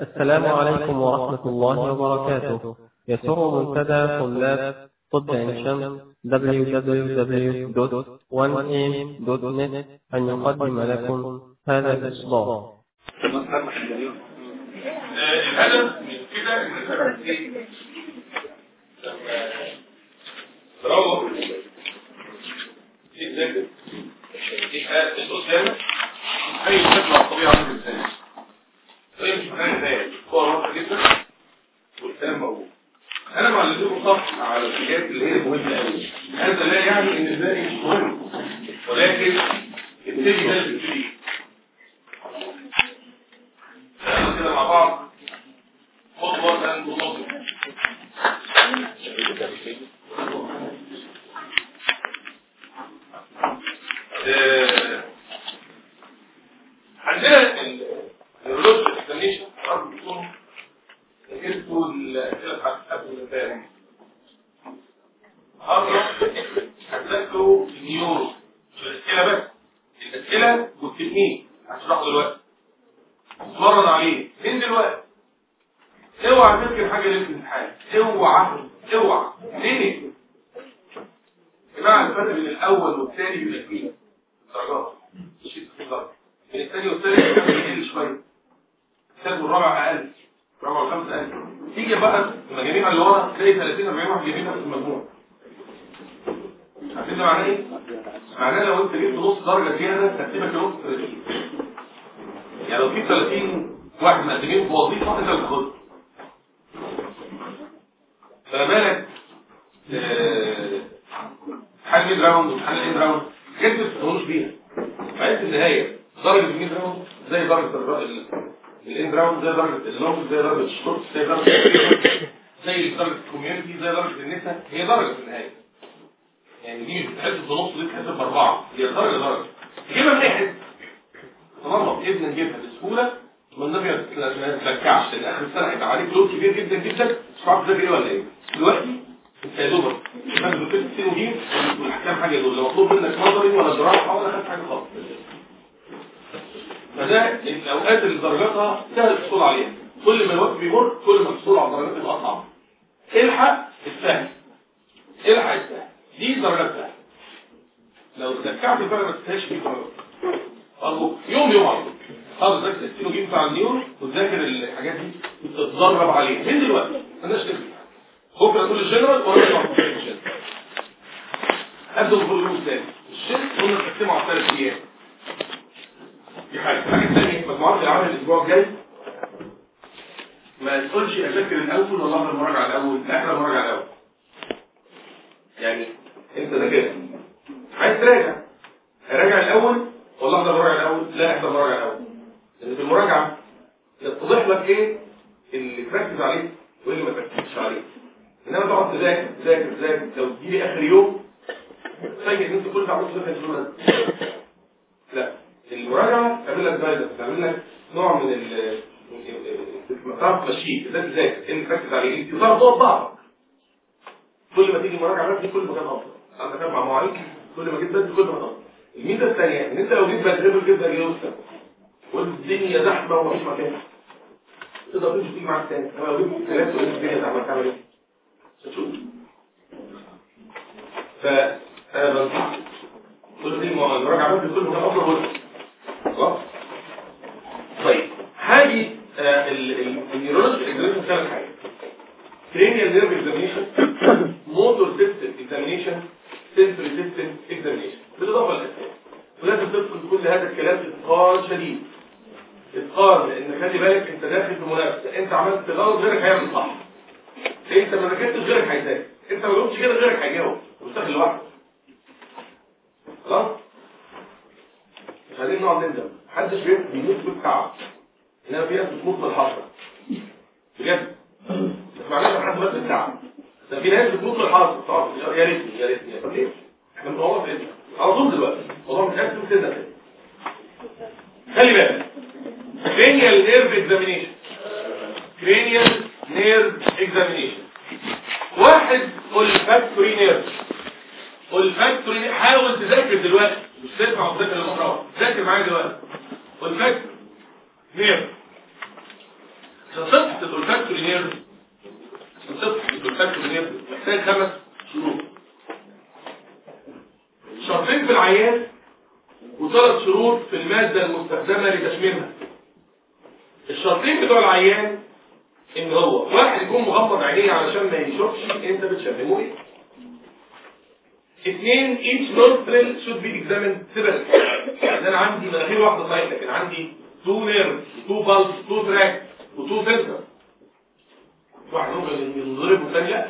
السلام عليكم ورحمة الله وبركاته. يسر منتدى طلاب طب عين شمس www.1am.net أن يقدم لكم هذا الإصدار الهدف من كده أن انت إيه تروح تذاكر دي حاجة قدامك اي شكل الطبيعه عند الانسان طيب أنا معلمكم صفحه على الحاجات اللي هي مهمة قوي هذا لا يعني إن الباقي مش مهم. ولكن ابتدي ده تعالوا كده مع بعض. خطوة خطوة عندنا الاسئله بتاعت قبل امبارح هضرب هتذاكروا النيورو مش الأسئلة بس؟ الأسئلة والتكنيك هشرحه دلوقتي. اتمرن عليه. من دلوقتي؟ اوعى تذكر حاجة للامتحان اوعى. اوعى. ليه جماعة الفرق بين الأول والثاني بيبقى كبير. درجات. شيء درجه بين الثاني والثالث بيقل شوية. الثالث والرابع أقل الرابع والخامس أقل تيجي بقى المجاميع اللي ورا تلاقي 30 40 واحد جايبين نفس المجموع. عارفين ده معناه إيه؟ معناه لو أنت جبت نص درجة زيادة ترتيبك نص 30 يعني لو في 30 واحد مقدمين في وظيفة انت اللي تاخدها فما بالك حل mid round وحل ال end round. حاجات ما بيها. بعد في النهاية. درجة ال mid round زي درجة ال end round زي درجه ال long زي درجه الشورت زي درجه زي درجه ال community زي درجه النساء هي درجه في النهايه يعني دي مش بتحسب بنص دي بتحسب باربعه هي درجه درجه تجيبها من حتة طالما ابن نجيبها بسهوله من النبي ما تتلكعش لأن اخر السنة هيبقى عليك load كبير جدا جدا مش عارف تذاكر إيه ولا إيه دلوقتي انت يا دوبك بس بتكتب سين وجيم والاحكام حاجة دول لو مطلوب منك نظري ولا جراحه ولا خدت حاجة خالص فده الاوقات اللي درجاتها سهل الحصول عليها. كل ما الوقت بيمر كل ما الحصول على الدرجات تبقى اصعب الحق السهل الحق السهل دي درجات سهله لو تذكرت الفرق ما تستاهلش فيه درجات برضه يوم يوم على خلاص ذاكر السيلوجين بتاع النيون وتذاكر الحاجات دي وتتدرب عليها. من دلوقتي؟ مالناش نفس بكرة تقول الجنرال وأنا مع الجنرال. ابدا بال volume الثاني. ال sheet قلنا تقسمه على ثلاث أيام. دي حاجة. الحاجة الثانية مجموعات العمل الأسبوع الجاي ما تقولش اذاكر الأول ولا احضر المراجعه الأول لا احضر المراجعه الأول. يعني أنت ذاكرت عايز تراجع. راجع الأول ولا احضر المراجعه الأول لا احضر المراجعه الأول. لأن في المراجعة يتضح لك إيه اللي تركز عليه واللي ما تركزش عليه. إنما تقعد تذاكر تذاكر تذاكر. لو تجيلي آخر يوم تفاجئ إن أنت كل ده عملت ذاكر الشغل لا. المراجعه تعمل لك فايده تعمل لك نوع من ال تعرف تمشيه إزاي تذاكر تركز عليه انت تعرف تقعد بعضك كل ما تيجي مراجعة بدري كل ما كان أفضل. عندك أربع مواعيد كل ما جيت بدري كل ما افضل الميزة الثانية إن أنت لو جيت بدري جدا يوسف والدنيا زحمة ومفيش مكان. تقدر تمشي تيجي معاك تاني. أنا لو جيت وقلت الدنيا زحمة تعمل إيه؟ هتشوف. فأنا بنصح كل دي المراجعه بدري كل ما كان أفضل. خلاص طيب هاجي ال neurology examination ثلاث حاجات cranial nerve examination motor system examination sensory system examination. بالاضافه للاسئله ولازم تدخل كل هذا الكلام اتقان شديد. اتقان لأن خلي بالك أنت داخل في منافسة. أنت عملت غلط غيرك هيعمل صح. أنت ما ذاكرتش غيرك هيذاكر أنت ما جاوبتش كده غيرك هيجاوب. مش داخل لوحدك. خلاص؟ عايزين نقعد نندم محدش بيموت بالتعب. انما في ناس بتموت من الحسره بجد معناش حد بس بالتعب. ده في ناس بتموت من طبعا. يا ريتني يا ريتني طب ليه؟ إحنا بنقعد في على طول دلوقتي. والله مش عارف كده. خلي بالك. Cranial nerve examination. Cranial nerve examination. واحد olfactory nerve. olfactory حاول تذاكر دلوقتي. مش تسمع وتذاكر المقرأة ذاكر معايا دلوقتي. عشان افحص ال olfactory nerve عشان افحص ال olfactory nerve محتاج خمس شروط. شرطين في العيان وثلاث شروط في المادة المستخدمة لتشميمها الشرطين بتوع العيان إن هو واحد يكون مغمض عينيه علشان ما يشوفش أنت بتشممه إيه؟ اثنين each nostril should be examined separately يعني أنا عندي مناخير واحدة صحيح لكن عندي two nerves two bulbs two tracts و two center واحد ممكن ينضرب والثاني لا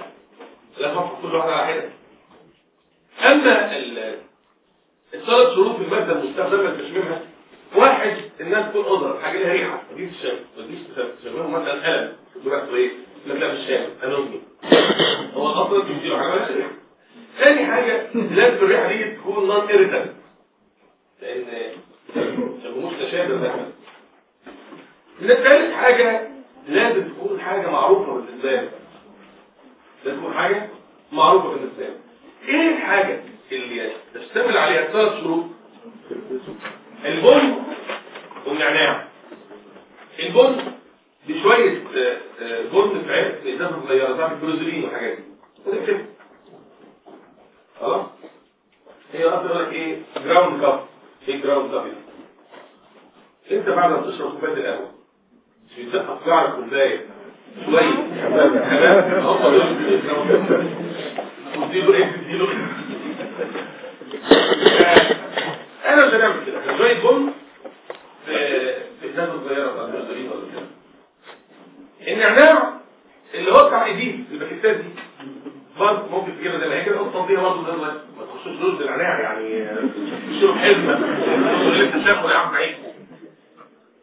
لا تفحص كل واحدة على حدة. أما الثلاث شروط في المادة المستخدمة لتشميمها واحد الناس تكون قدرة حاجة لها ريحة. ما تجيش تشم ما تجيش تشممه مثلا قلم تقول إيه لا مش شامم anosmia. هو أصلا تديله حاجة مالهاش ريحه ثاني حاجة لازم الريحه دي تكون non irritant لأن مش تشابه ده. ثالث حاجة لازم تكون حاجة معروفة بالنسبة لك. لازم تكون حاجة معروفة بالنسبة لك. إيه الحاجة اللي تشتمل عليها؟ ثلاث شروط. البن والنعناع. البن بشوية بن في عرق إزازة صغيرة تعمل كلوزولين والحاجات دي. خلاص هي أصلا لك إيه جراوند كاب إيه جراوند كاب أنت بعد ما تشرب كوباية القهوة مش بتدقق فيها على كوباية شوية حمام أوصل وتديله إيه تديله أنا مش هنعمل كده شوية بن في ازازه صغيره بتاعت كده النعناع اللي هو بتاع ايديه الباكيتات دي برضه ممكن تجيبها زي ما هي كده. برضه ما تخشوش رز النعناع يعني الشرب حلمه اللي انت شايفه يا عم عيد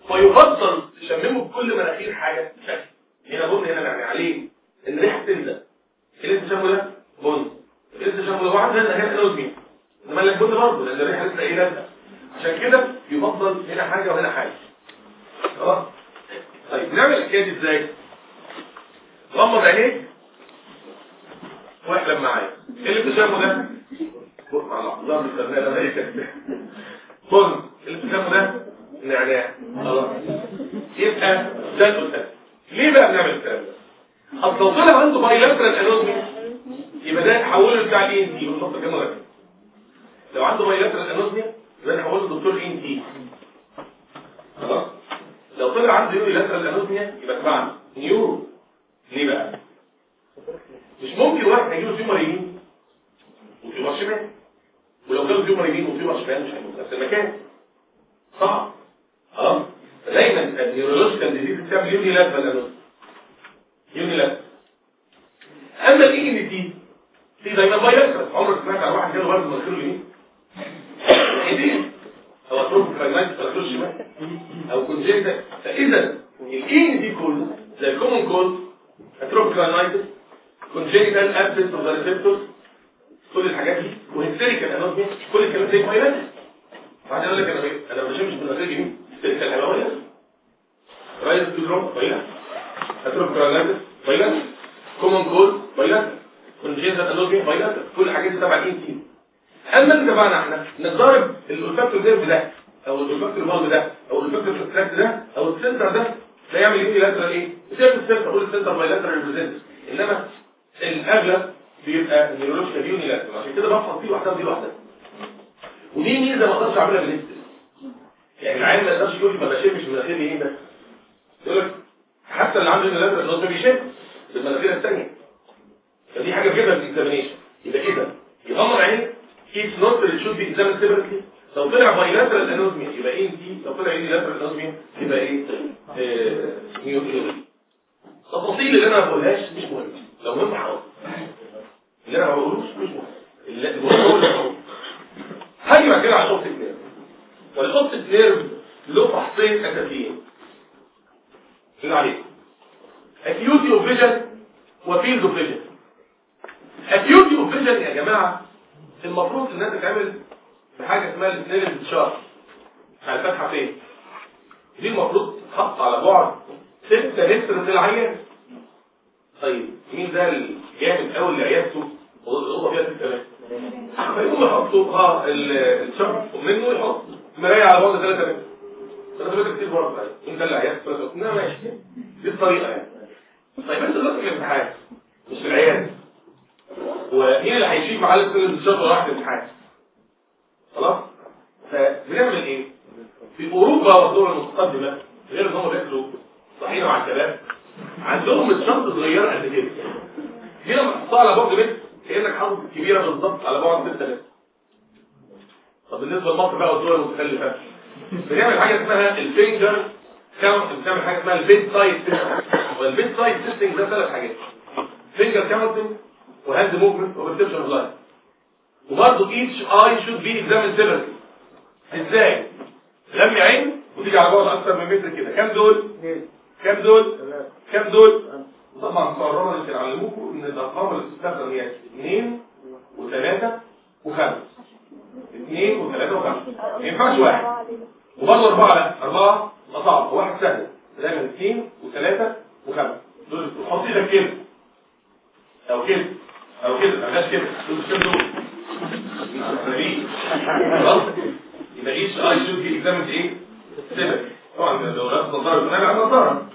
فيفضل تشممه بكل مناخير حاجة شكل هنا بن هنا نعناع ليه؟ ان ريحه تلزق اللي انت شايفه ده بن. اللي انت شايفه ده واحد هنا هنا لازم انما اللي كنت برضه لأن الريحه لسه إيه لازقه عشان كده يفضل هنا حاجة وهنا حاجة. خلاص طيب نعمل الحكاية دي إزاي؟ غمض عينيك. واحلم معايا. إيه اللي بتشافه ده؟ الله بيستنى ده إيه خد اللي بتشافه ده؟ نعناع خلاص. يبقى ده الأستاذ. ليه بقى بنعمل الكلام ده؟ أصل لو طلع عنده bilateral anosmia يبقى ده يحوله بتاع ال ENT ونحط كده مركز لو عنده bilateral anosmia يبقى نحوله لدكتور ENT. خلاص؟ لو طلع عنده unilateral anosmia يبقى تبعنا. neuro. ليه بقى؟ مش ممكن واحد هيجيله tumor يمين و tumor شمال ولو جاله tumor يمين و tumor شمال مش في نفس المكان. صعب. خلاص؟ دايما ال neurological disease بتعمل unilateral anosmia unilateral أما ال ENT في دايما bilateral عمرك سمعت عن واحد جاله برد في مناخيره اليمين أو atrophic rhinitis مناخيره الشمال أو congenital. فإذا ال ENT كله زي ال common cold atrophic rhinitis congenital absence of receptors كل الحاجات دي و hysterical anosmia كل الكلام ده bilateral بعد يقول لك أنا أنا ما بشمش من مناخيري اليمين hysterical هيبقى رايز syndrome bilateral atrophic rhinitis bilateral common cold bilateral congenital anosmia bilateral كل الحاجات دي تبع ال ENT اما اللي تبعنا إحنا نضرب ال olfactory nerve ده أو ال olfactory bulb ده أو ال olfactory tract ده أو ال center ده ده إيه؟ lateral إيه؟ بسبب ال center أقول ال center bilateral represented. إنما الأغلب بيبقى ال neurological unilateral عشان كده بفحص دي لوحدها ودي لوحدها. ودي ميزة ما أقدرش أعملها بالنسبة يعني العيان ما يقدرش يقول لي ما بشمش من مناخير إيه ده يقول لك حتى اللي عنده unilateral ما بيشم بالمناخير الثانية فدي حاجة بجيبها في ال examination يبقى كده. يغمض عينيه each nostril should be examined separately. لو طلع bilateral anosmia يبقى إيه؟ دي لو طلع unilateral anosmia يبقى إيه؟ neuro التفاصيل اللي أنا ما بقولهاش مش مهم. لو حاضر اللي أنا ما بقولوش مش اللي بقوله بعد كده على ال optic nerve وال optic nerve له فحصين اساسيين اللي عليكم acuity of vision و field of vision. Acuity of vision يا جماعة المفروض انها تتعمل بحاجة اسمها ال Snellen chart بتاع الفتحة فين؟ دي المفروض تتحط على بعد 6 متر من العيان طيب مين ده الجامد قوي اللي عيادته الأوضة فيها 6 متر فيقوم يحطوا آه الشارت ومنه يحط مرايه على بعد 3 متر. 3 متر كتير برضه. مين ده اللي عيادته 3 متر. ماشي. دي الطريقة يعني. طيب انت دلوقتي في الامتحان مش في العيادة. ومين اللي هيشيل معلم سن الشهر راح الامتحان؟ خلاص؟ فبنعمل إيه؟ في أوروبا والدول المتقدمه غير إن هم بياكلوا طحينه مع الكباب عندهم الشنطة صغيرة قد كده. دي لما تحطها على بعد متر كأنك حاطط الكبيره بالظبط على بعد 6 متر طب بالنسبة لمصر بقى والدول المتخلفة. بنعمل حاجة اسمها ال finger count بنعمل حاجة اسمها ال bedside وال bedside testing ده ثلاث حاجات. finger counting و hand movement و perception of light. وبرضه each eye should be examined separately. إزاي؟ غمي عين وتيجي على بعد أكتر من متر كده. كام دول؟ كام دول؟ كام دول؟ طبعا قررنا اللي تعلموكم إن الأرقام اللي بتستخدم هي 2 و3 و5 2 و3 و5 ما ينفعش واحد. وبرضه أربعة لا. أربعة صعب. واحد سهل. دايما 2 و3 و5 دول تحط إيدك كده. أو كده. أو كده. ما كده. دول كام دول؟ خلاص يبقى each eye should be examined إيه؟ separately. طبعا لو لابس نظاره بنعمل على نظاره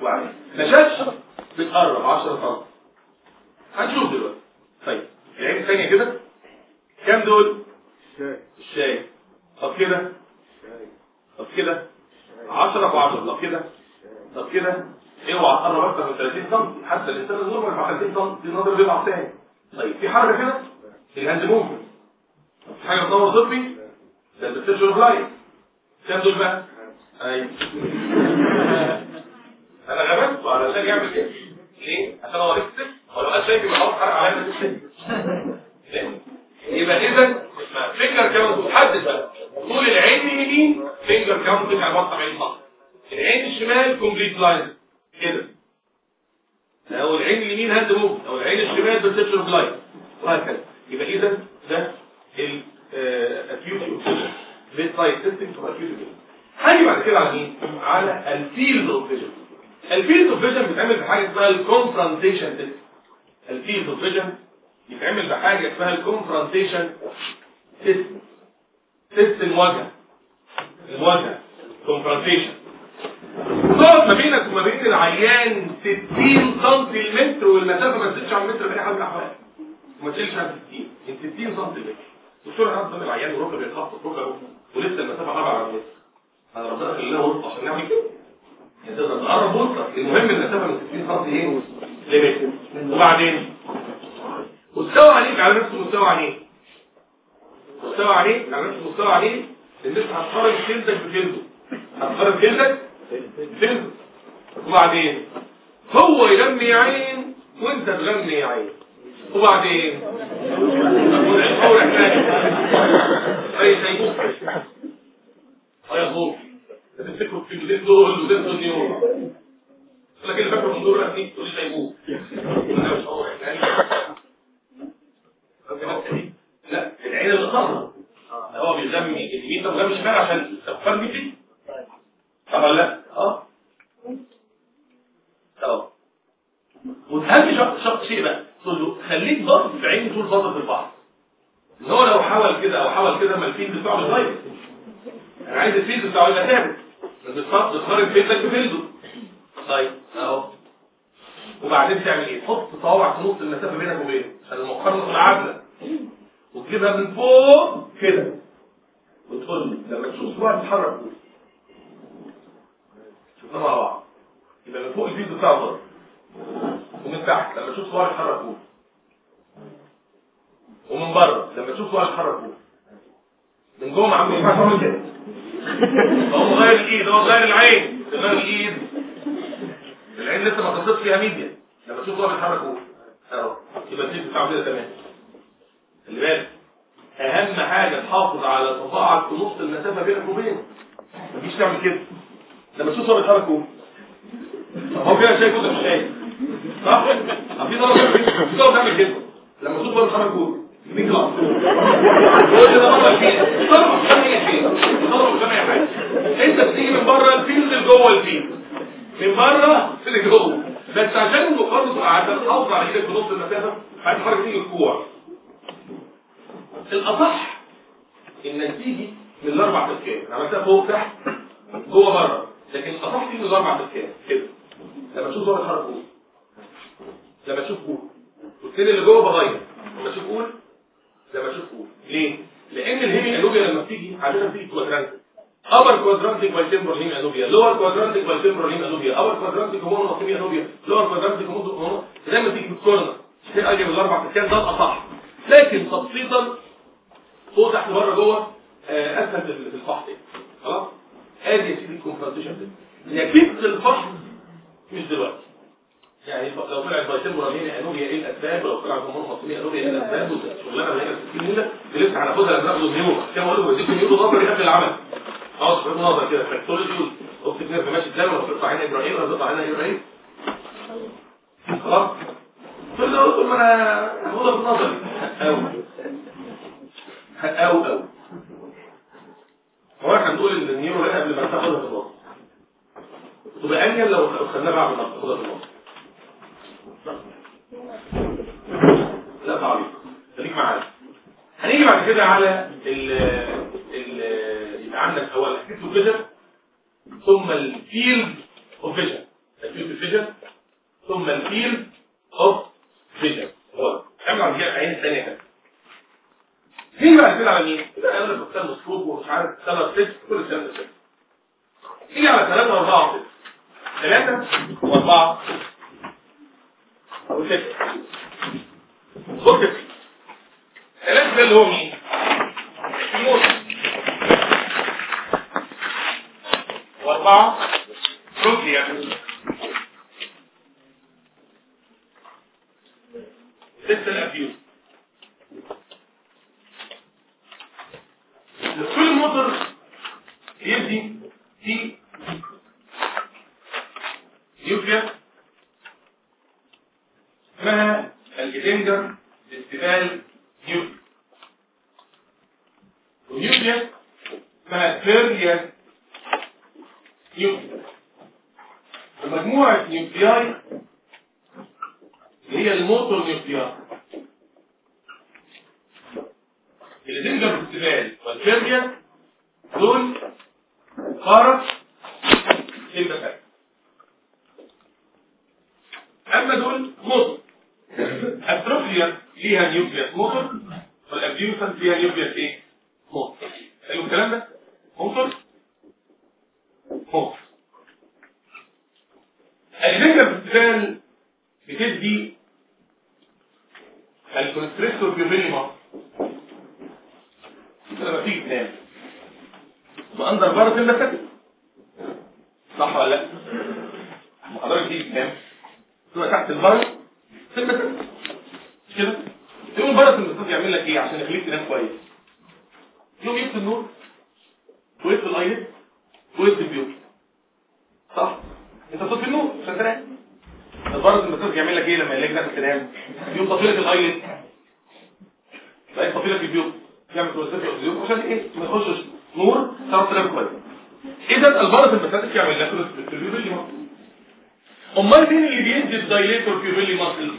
وبعدين مشاش بتقرب 10 سم هنشوف دلوقتي. طيب العين الثانية كده. كام دول؟ الشاي. طب كده؟ طب كده؟ 10 في 10 طب كده؟ طب كده؟ اوعى تقرب أكتر من 30 سم حتى الانسان ال normal مع 30 سم دي نظر بيضعف تاني طيب في حركة كده؟ الهاند موفمنت. حاجة تطور طبي ده البستيشن اوف لايف. كام بقى. أيوه أنا غبت؟ علشان يعمل كده. ليه؟ عشان هو ركز ولو قال شايف يبقى خلاص حرق عليا؟ ليه؟ يبقى اذا فينجر كاونت تحدد بقى. طول العين اليمين فينجر كاونت على 70 سم العين الشمال كومبليت لاين كده. أو العين اليمين hand move أو العين الشمال of light وهكذا. يبقى اذا ده ال acuity bedside testing to acuity هاجي بعد كده على مين على ال field of vision ال field of vision بيتعمل بحاجة اسمها ال confrontation test ال field of vision بيتعمل بحاجة اسمها ال confrontation test test المواجهة. المواجهة. confrontation تقعد ما بينك وما بين العيان 60 سم المتر والمسافة ما تزيدش عن متر باي حال من الاحوال وما تقلش عن 60 من 60 سم الدكتور قدام العيان وركبه بيتخبط ركبه ولسه المسافة 4 متر انا ربنا خلينا وسط عشان نعمل كده. انت تقرب وسط المهم المسافة من 60 سم إيه؟ لمتر. وبعدين؟ مستوى عينيك على نفس مستوى عينيه مستوى عليك على نفس مستوى عليك ان انت هتقارن جلدك بجلده هتقارن جلدك بجلده وبعدين؟ هو يغمي عين وانت تغمي عين. وبعدين فور احتاج أي شيء أي خوف تفتكروا الجديد دول ودول اليوم لكن فاكره من دول رأسي تقول لي شيبوه أنا مش فور احتاج لا العين اللي هو بيغمي. اليمين ده بيغمي الشمال عشان تفرمي فيه. طبعا لا. آه. شخص شخص شيء بقى. تقول له خليك ضغط في عيني طول فترة البحر ان هو لو حاول كده أو حاول كده ما الفيلد بتاعه مش ضايق أنا عايز الفيلد بتاعه يبقى ثابت بتقارن فيلدك بفيلده طيب أهو. وبعدين تعمل إيه؟ تحط صوابعك في نص المسافة بينك وبينه عشان المقارنة تبقى عادلة. وتجيبها من فوق كده. وتقول لي لما تشوف صباعك تتحرك شوفنا مع بعض. يبقى من فوق الفيلد بتاعه ضرب ومن تحت لما تشوف تتحرك فوق ومن بره لما تشوف تتحرك فوق من جوه عم تعمل كده هو مغير الإيد هو مغير العين. مغير الإيد. العين لسه ما خلصتش فيها ميديا. لما تشوف تتحرك فوق أهو. يبقى ال field بتاعه كده تمام. خلي بالك. أهم حاجة تحافظ على صباعك في نص المسافة بينك وبينه. مفيش تعمل كده. لما تشوف فوق طب هو كده شايف ولا مش شايف. صح؟ في طلبه في طلبه تعمل كده. لما تشوف صباعك تتحرك فوق مين كلاس هو كده طبعا فين طلبه مش فاهم هي فين طلبه مش فاهم هي حاجة. انت بتيجي من بره ال field لجوه ال field. من بره لجوه بس عشان المقارنه تبقى عشان تحافظ على إيدك في نص المسافة هتتحرك تيجي الكوع. الأصح إنك تيجي من الاربع تفكير عملتها فوق تحت جوه بره. لكن الأصح فيه من أربع كام كده. لما تشوف ظهر الحرف قول. لما تشوف قول. والسن اللي جوه بغير لما تشوف قول لما تشوف قول. ليه؟ لأن الهيمي انوبيا لما بتيجي عاده بتيجي كوادرانتك upper quadrantic bitemporal hemi anubia lower quadrantic bitemporal hemi anubia upper quadrantic hormonal hemi anubia lower quadrantic hormonal زي ما تيجي في ال corner في أجي بالاربع اركان ده الاصح لكن تبسيطا فوق تحت بره جوه آه، أسهل في الفحص. خلاص؟ ادي يا سيدي ال confrontation ده نتيجه الفحص مش دلوقتي. يعني لو طلعت bitemporal hemianopia إيه الأسباب؟ ولو طلعت homonymous hemianopia إيه الأسباب؟ والشغلانة اللي هنا في 60 ليله دي لسه هناخدها ناخد ال neuro كما أقول لك بديكم neuro نظري قبل العمل. خلاص بغض النظر كده. فاكتولوجي اوبتيك نيرف ماشي إزاي ولا بتقطع عين إبراهيم ولا بتقطع عين إبراهيم. خلاص كل ده قلت ما أنا هاخدها بالنظري أو أو أو هو إحنا هنقول إن النيورو هنا قبل ما تاخدها الوسط تبقى لو خدناها بعد ما تاخدها في لا تعليق خليك معايا. هنيجي بعد كده على ال ال يبقى عندك أولا أكيد فيجن ثم الفيلد اوف فيجن الفيلد فيجن ثم الفيلد اوف فيجن اعمل على العين الثانية كده. نيجي بعد كده على مين؟ يبقى أنا بختار مسكوب ومش عارف ثلاث ست كل الكلام ده. نيجي على ثلاثة وأربعة ست. ثلاثة وأربعة وستة كده ثلاثة ده اللي هو مين؟ الموت وأربعة روكليا ستة الأبيوز كل موتور يدي في nuclei اسمها ال Edinger Westphal nuclei و nuclei اسمها Perlia nuclei ومجموعة nuclei اللي هي ال motor nuclei ال Edinger Westphal وال Perlia دول خارج البكاء أما دول motor ال trochlear ليها nucleus motor وال abducens ليها nucleus إيه؟ موتور حلو الكلام ده؟ motor motor الفكرة في بتدي ال constrictor pupillae لما تيجي تنام. و under parasympathetic صح ولا لا؟ حضرتك تيجي تنام. تبقى تحت البارت في المسافه مش كده؟ يوم البارت المسافه يعمل لك إيه عشان يخليك تنام كويس؟ يوم يطفي النور ويطفي ال lid ويطفي ال pupil. صح؟ أنت بتطفي النور عشان تنام. البارت المسافه يعمل لك إيه لما يلاقيك نفسك تنام؟ يوم طفي لك ال lid بقى طفي لك ال pupil. يعمل constriction عشان إيه؟ ما يخشش نور تعرف تنام كويس. اذا البارت المسافه يعمل لك muscle امال مين اللي بيدي ال dilator pupillae muscle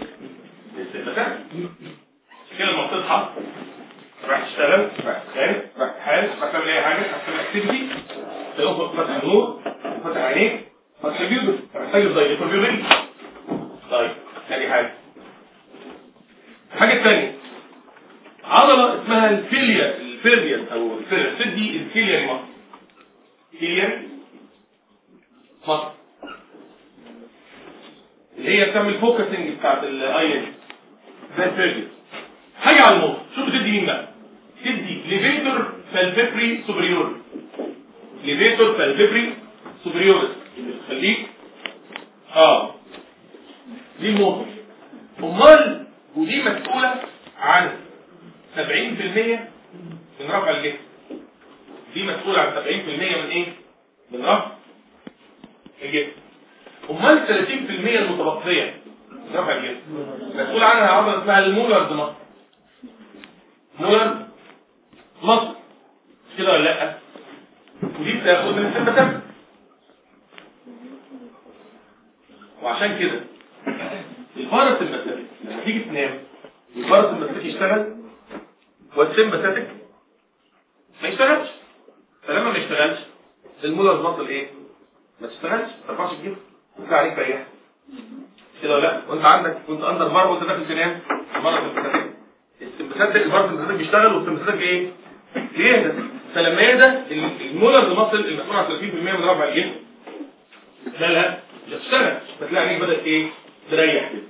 ال sympathetic كده لما تصحى راح تشتغل. راح تخانق راح تعمل أي حاجة. راح تعمل activity. تقوم فتح النور فتح عينيك فتح البيوبل محتاج الدايليتور بيوبيلي طيب ثاني حاجة. الحاجة الثانية عضلة اسمها الفيليا الفيليا أو الفيليا تدي الفيليا مصر فيليا مصر اللي هي بتعمل فوكسنج بتاعت الاي ده الفيليا حاجة على الموت شوف بتدي مين بقى؟ تدي ليفيتور فالفيبري سوبريور levator palpebrae superioris خليك آه. دي الموت أمال ودي مسؤولة عن 70% من رفع الجسم. دي مسؤولة عن 70% من إيه؟ من رفع الجسم. أمال 30% المتبقية. من رفع الجسم. مسؤول عنها عضلة اسمها ال Muller's muscle. مولرز مصر. كده ولا لأ؟ ودي بتاخد من السمبتم وعشان كده الفارس المسافي لما تيجي تنام الفارس المسافي يشتغل. والسمباتيك ما يشتغلش. فلما ما يشتغلش المولر مصل إيه؟ ما تشتغلش ما ترفعش الجيب تطلع عليك ريح كده ولا لا. وانت عندك كنت اندر بار وانت داخل تنام مره في السمبثاتيك السمبثاتيك البار السمبثاتيك بيشتغل والسمبثاتيك إيه؟ بيهدى. فلما يهدى المولر مصل المسؤول عن 30% من رفع الجسم لا لا مش هتشتغل فتلاقي بدأت إيه؟ تريح. كده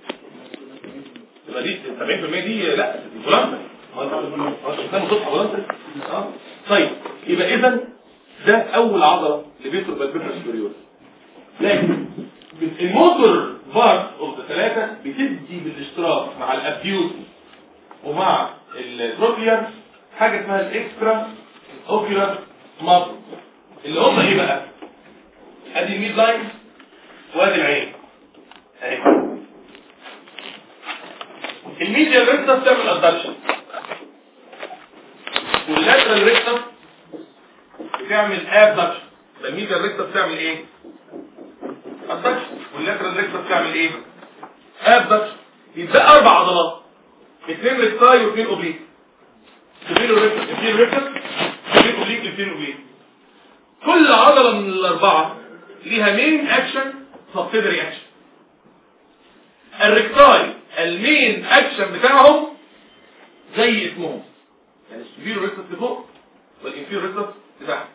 يبقى دي 70% دي لا دي فولانتر ما انت قدام صفحه فولانتر آه طيب يبقى اذا ده أول عضلة اللي بيدخل بالبيبر سوبريور لكن ال motor part of the ثلاثة بتدي بالاشتراك مع ال abducens ومع ال trochlear حاجة اسمها ال extraocular muscle اللي هم إيه بقى؟ أدي ال midline وأدي العين. أهي. ال medial rectus بتعمل adduction وال lateral rectus بتعمل abduction ال medial rectus بتعمل إيه؟ adduction وال lateral rectus بتعمل إيه؟ abduction يتبقى أربع عضلات. اثنين recti واثنين oblique. اثنين recti اثنين recti اثنين oblique اثنين oblique. كل عضلة من الأربعة ليها main action subsidiary action ال recti ال main action بتاعهم زي اسمهم. يعني ال superior rectus لفوق وال inferior rectus لتحت.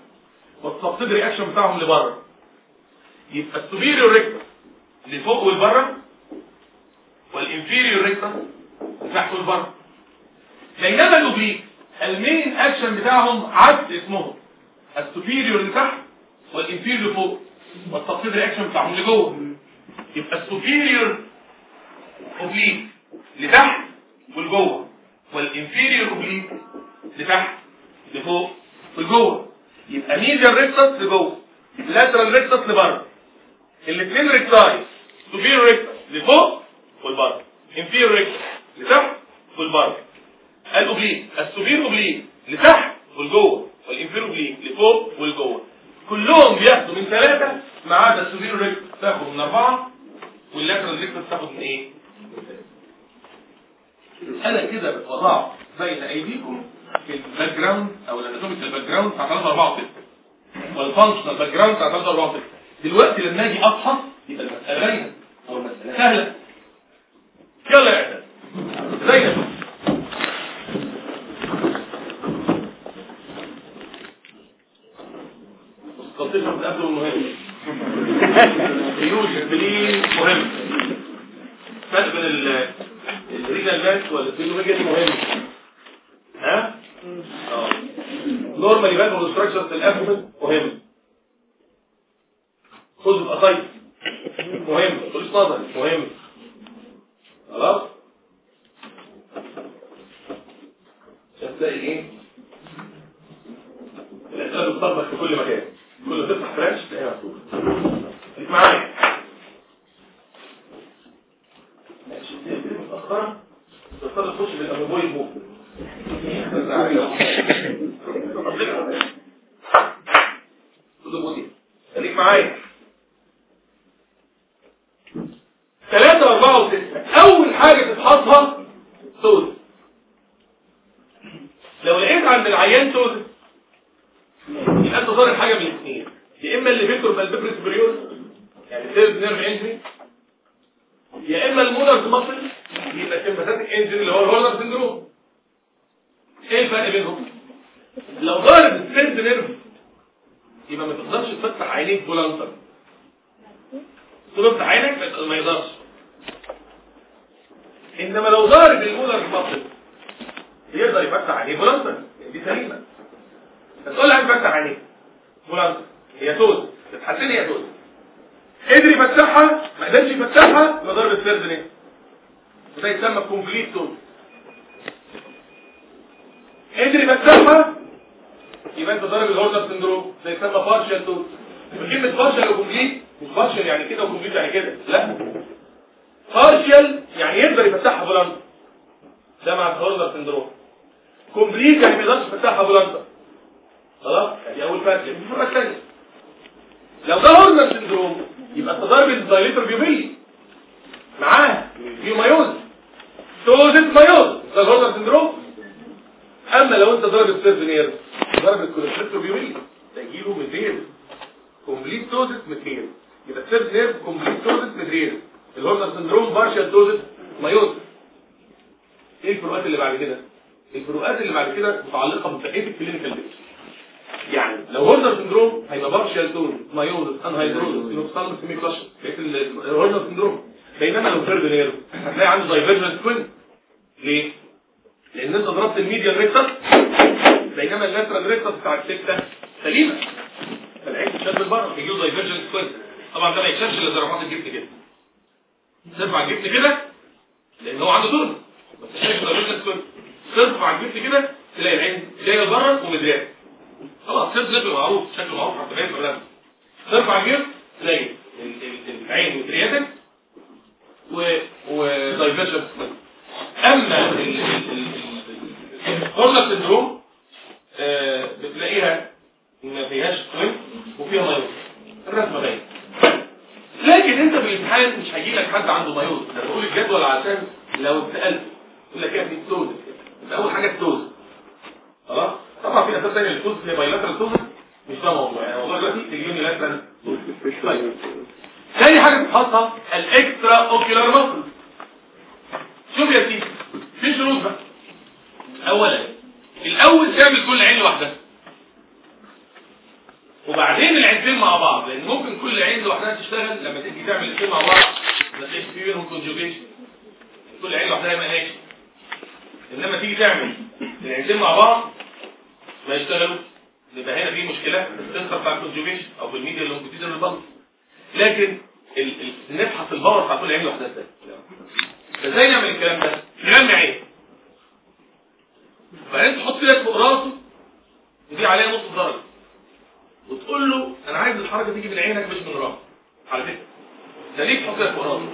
وال subsidiary action بتاعهم لبره. يبقى ال superior rectus لفوق والبرة وال inferior rectus لتحت والبرة. بينما ال oblique ال main action بتاعهم عكس اسمهم. ال superior لتحت وال inferior لفوق وال subsidiary action بتاعهم لجوه يبقى ال superior oblique لتحت ولجوه وال inferior oblique لتحت لفوق ولجوه يبقى medial rectus لجوه lateral rectus لبرة. الاثنين recti superior rectus لفوق والبره inferior rectus لتحت والبره ال oblique ال superior oblique لتحت والجوه. وال inferior oblique لفوق والجوه. كلهم بياخدوا من ثلاثة ما عدا ال superior rectus تاخد من أربعة وال lateral rectus تاخد من إيه؟ أنا كده بتوضع بين أيديكم في ال background أو ال anatomical background بتاع 3 4 6 وال functional background بتاع 3 4 6 دلوقتي لما أجي افحص يبقى المسألة باينه أو المسألة سهلة. يلا يا اعداد زي التلطيف من قبله مهم يوجد بلين مهم. فرق بين الريجال باك والسبينوميجالي مهم؟ ها؟ آه. نورمالي باك والستراكشر الابدومن مهم. خذ القصيد مهم. ملوش نظري. مهم. خلاص؟ عشان تلاقي إيه؟ الاسئله بتطبق في كل مكان. كل ما تفتح فرانش تلاقيها مفتوحه معايا. ماشي. متاخره تضطر تخش بالاموبوي بوك خليك معايا. ثلاثة واربعة وستة أول حاجة تفحصها سود. لو لقيت عند العيان سود يبقى أنت ظاهر حاجة من الاثنين يا إما ال levator palpebrae superioris يعني third nerve injury يا إما ال Muller's muscle يبقى sympathetic injury اللي هو ال Horner syndrome. إيه الفرق بينهم؟ لو ضارب ال third nerve يبقى ما تقدرش تفتح عينيك voluntary. تفتح عينك ما يقدرش. إنما لو ضارب ال Muller muscle يقدر يفتح عينيه voluntary دي سليمة. هتقول لي عايز افتح عينيه voluntary هي ptosis تتحسن هي ptosis قدر يفتحها ما قدرش يفتحها يبقى ضارب ال third nerve وده يسمى complete ptosis قدر يفتحها يبقى انت ضارب ال Horner syndrome ده يسمى partial ptosis كلمة partial و complete مش partial يعني كده و complete يعني كده لا. partial يعني يقدر يفتحها voluntary ده مع ال Horner syndrome. complete يعني ما يقدرش يفتحها voluntary خلاص؟ دي أول فرق. الفرقه الثانية لو ده Horner syndrome يبقى أنت ضارب ال dilator pupillae معاه. بي miosis ptosis miosis. ده ال Horner syndrome. أما لو أنت ضارب ال third nerve ضرب ال constrictor pupillae ده يجيله 200 complete ptosis mydriasis يبقى ال third nerve complete ptosis mydriasis ال Horner syndrome partial ptosis miosis. إيه الفروقات اللي بعد كده؟ الفروقات اللي بعد كده متعلقة ببقيه ال clinical picture يعني لو Horner syndrome هيبقى partial ptosis miosis anhidrosis enophthalmos سيمي كلاشر ال Horner syndrome. بينما لو third nerve هتلاقي عنده divergent squint ليه؟ لأن أنت ضربت ال medial rectus بينما ال lateral rectus بتاع السته سليمة. فالعين تشد لبره يجي له divergent squint طبعا ده ما يكشفش إلا ضربات الجفن كده. ترفع الجفن كده لأن هو عنده دور بس شايف divergent squint ترفع الجفن كده تلاقي العين جاية لبره و mydriasis خلاص third nerve معروف شكله معروف حتى باين ولا ترفع الجفن تلاقي ال- ال- العين mydriatic و و divergent squint أما ال Horner syndrome آه، بتلاقيها ما فيهاش توين وفيها miosis الرسمة باينة. لكن انت في الامتحان مش هيجي لك حد عنده miosis أنا بقول الجدول عشان لو اتسألت يقول لك يا ابني ال ptosis أول حاجة ال ptosis خلاص؟ طبعا في أساس ثاني ال ptosis هي bilateral ptosis مش ده موضوع. يعني الموضوع دلوقتي تجيني lateral طيب. ثاني حاجة بتحطها ال extraocular muscle. شوف يا سيدي في شروط بقى. اولا الأول تعمل كل عين لوحدها وبعدين العينتين مع بعض لأن ممكن كل عين لوحدها تشتغل لما تيجي تعمل الاثنين مع بعض ما تلاقيش في بينهم conjugation كل عين لوحدها ما ناكش انما تيجي تعمل العينتين مع بعض ما يشتغلوا. يبقى هنا في مشكلة في ال center بتاع ال conjugation أو في ال medial longitudinal bundle لكن نبحث ال power بتاع كل عين لوحدها إزاي؟ فازاي نعمل الكلام ده؟ نغمي عين. بعدين تحط إيدك فوق راسه ودي عليها نص درجة. وتقول له أنا عايز الحركة تيجي من عينك مش من رأسك. على فكره ده ليه تحط فوق راسه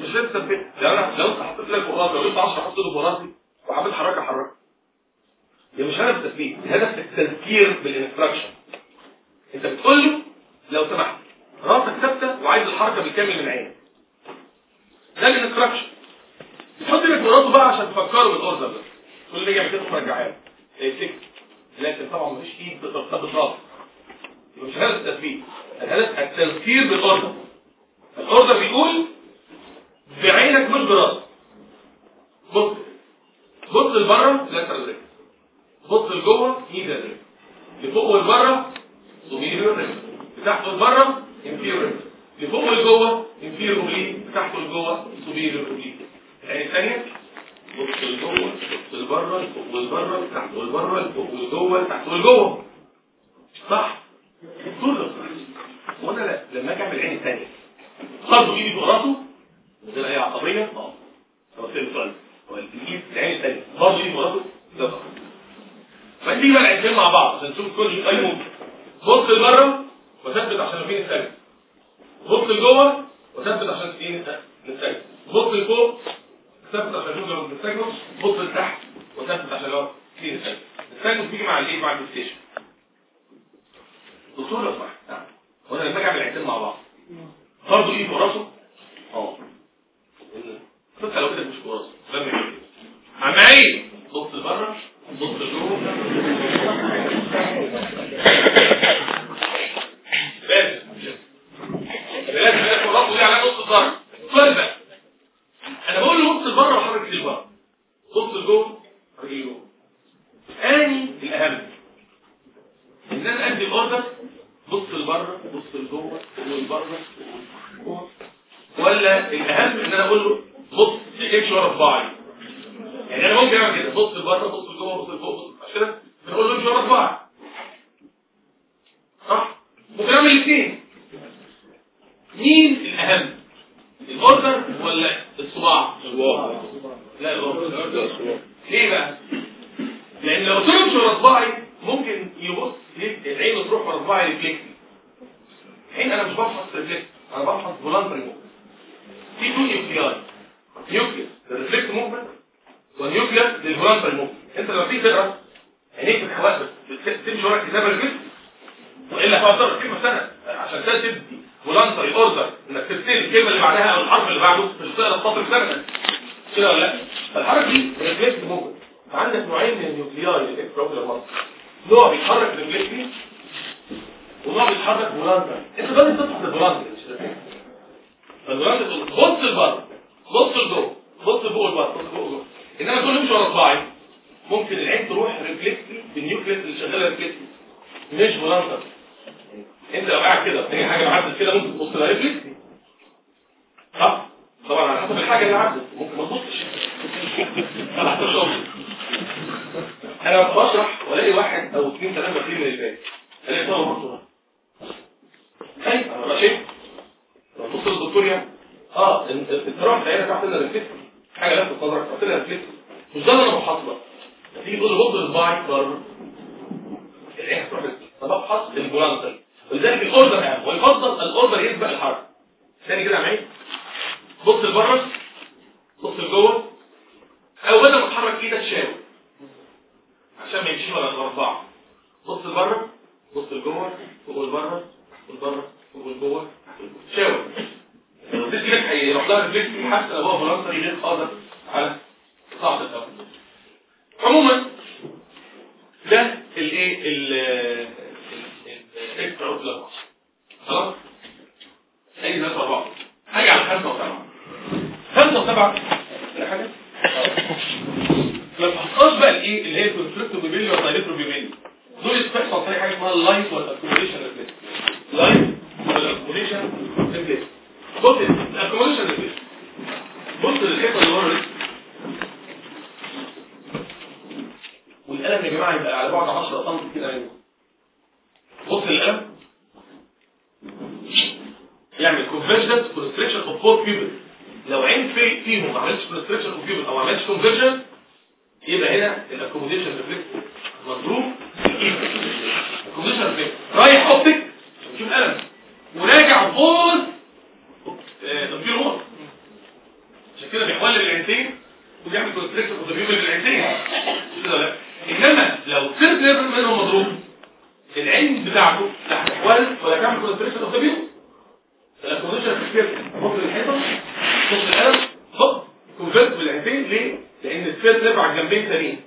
مش لازم تثبت. يعني أنا لو أنت حطيت فوق راسي لو أنت 10 حط ايده فوق راسي وعملت حركة حركة. هي مش هدف التثبيت هدف التذكير بال instruction. أنت بتقول له لو سمحت. رأسك ثابتة وعايز الحركة بالكامل من عينك. ده ال instruction. تحط فوق راسه بقى عشان تفكره بال order ده. كل اللي يعمل كده ترجعها له طبعا مفيش إيد تقدر تثبت رأسك. يبقى مش هدف التثبيت. الهدف التذكير بال order ال order بيقول بعينك مش براسك بص. بص لبره lateral rectus بص لجوه medial rectus لفوق ولبره superior rectus لتحت ولبره inferior rectus لفوق ولجوه inferior oblique لتحت ولجوه superior oblique العين الثانية بص لجوه بص لبره لفوق ولبره لتحت ولبره لفوق ولجوه لتحت ولجوه صح؟ صح وأنا لما أجي اعمل العين الثانية برضه ايدي من غير أي عصبية آه خلاص كده السؤال. هو الايد العين الثانية برضه ايدي فوق راسه ده فتيجي بقى العينين مع بعض عشان نشوف كل اي ممكن بص لبره وثبت عشان فين الثاني بص لجوه وثبت عشان فين الثاني بص لفوق ثبت عشان لو بنستجمع بص لتحت وثبت عشان لو فين الثاني الثاني بيجي مع الإيه؟ مع البلايستيشن دكتور لو سمحت. وأنا لما أجي اعمل العينتين مع بعض. برضه فوق راسه أه. حتى لو كده مش راسه لما يجي عم عين بص لبره بص لجوه. لازم أنا فوق راسه دي على نص الظهر بقى أنا بقول له بص لبره وحرك لبره بص لجوه حرك لجوه اني الأهم. ان أنا ادي ال order بص لبره بص لجوه ولبره ولا الأهم إن أنا أقول له بص امشي ورا صباعي يعني أنا ممكن أعمل كده بص لبره بص لجوه بص لفوق بص عشان كده بنقول له امشي ورا صباعي صح؟ ممكن أعمل الاثنين. مين الأهم؟ ال order ولا الصباع؟ الصباع لا ال order ليه بقى؟ لأن لو قلت له امشي ورا صباعي ممكن يبص العين تروح ورا صباعي reflex حين أنا مش بفحص reflex أنا بفحص voluntary movement في two nuclei nucleus لل reflex movement و nucleus لل voluntary movement أنت لما تيجي تقرأ عينيك بتخوات تمشي ورا كتاب ال reflex وإلا هتقدر كلمة سنة. عشان تدي voluntary order إنك تبتدي الكلمة اللي بعدها أو الحرف اللي بعده مش تقرأ السطر سنه كده ولا لأ؟ فالحركة دي reflex movement فعندك نوعين من ال nuclei ال extraocular نوع بيتحرك reflexly ونوع بيتحرك voluntary انت لازم تفتح لازم فال voluntary بص لبره بص لجوه بص لفوق لبره بص لفوق لجوه إنما دول مش ورا صباعي ممكن العين تروح reflexly بال nucleus اللي شغالة reflexly مش voluntary انت لو قاعد كده تاني حاجة عدت كده ممكن تبص لها reflexly صح طبعا على حسب الحاجة اللي عدت. ممكن ما تبصش. أنا بشرح وألاقي واحد أو اثنين ثلاثة داخلين من الباب الاقي طبعا مقصوده أيوه أنا شايف لما تبص للدكتور يعني. آه التراب بتاعنا تحت لنا ريفلكس حاجة لفت نظرك تحت لنا ريفلكس مش ده أنا بحصله تيجي تقول له بص للباي بره العين تروح طب أبحث البولانتري ولذلك الأوردر اهم ويفضل الأوردر يسبق الحركه ثاني كده معايا بص لبره. بص لجوه. أو بدل ما تحرك إيدك شاور عشان ما يمشيش ولا اربعه بص لبره بص لجوه فوق لبره فوق لبره فوق لجوه شاور. لو اديت إيدك هيروح لها ريفلكس حتى لو هو بلانسر غير قادر على صعب الدم عموما ده الايه الاكسترا خلاص؟ أي ناس اربعه حاجة على خمسة وسبعة. خمسة وسبعة. ما تحطهاش بقى الايه اللي هي كونفليكتو بيبيلي وطايلتو بيبيلي دول بتحصل في حاجة اسمها اللايت والاكوموديشن ريفلكس لايت والاكوموديشن ريفلكس بص الاكوموديشن ريفلكس بص للحته اللي ورا والقلم يا جماعة يبقى على بعد 10 سم كده منه بص للقلم. يعمل كونفرجن كونستريكشن اوف فور بيبل لو عين في فيهم ما عملتش كونستريكشن اوف بيبل أو ما عملتش يبقى هنا الاكوموديشن ريفلكس مضروب الاكوموديشن ريفلكس رايح اوبتيك شوف قلم. وراجع بوز تفكير هو. عشان كده بيحول العينتين وبيعمل constriction of pupil بالعينتين إنما لو third nerve منهم مضروب العين بتاعته هتحول ولا تعمل constriction of pupil ال accommodation reflex بص الحيطه بص القلم هوب converge بالعينتين ليه؟ لأن ال third nerve على الجنبين سليم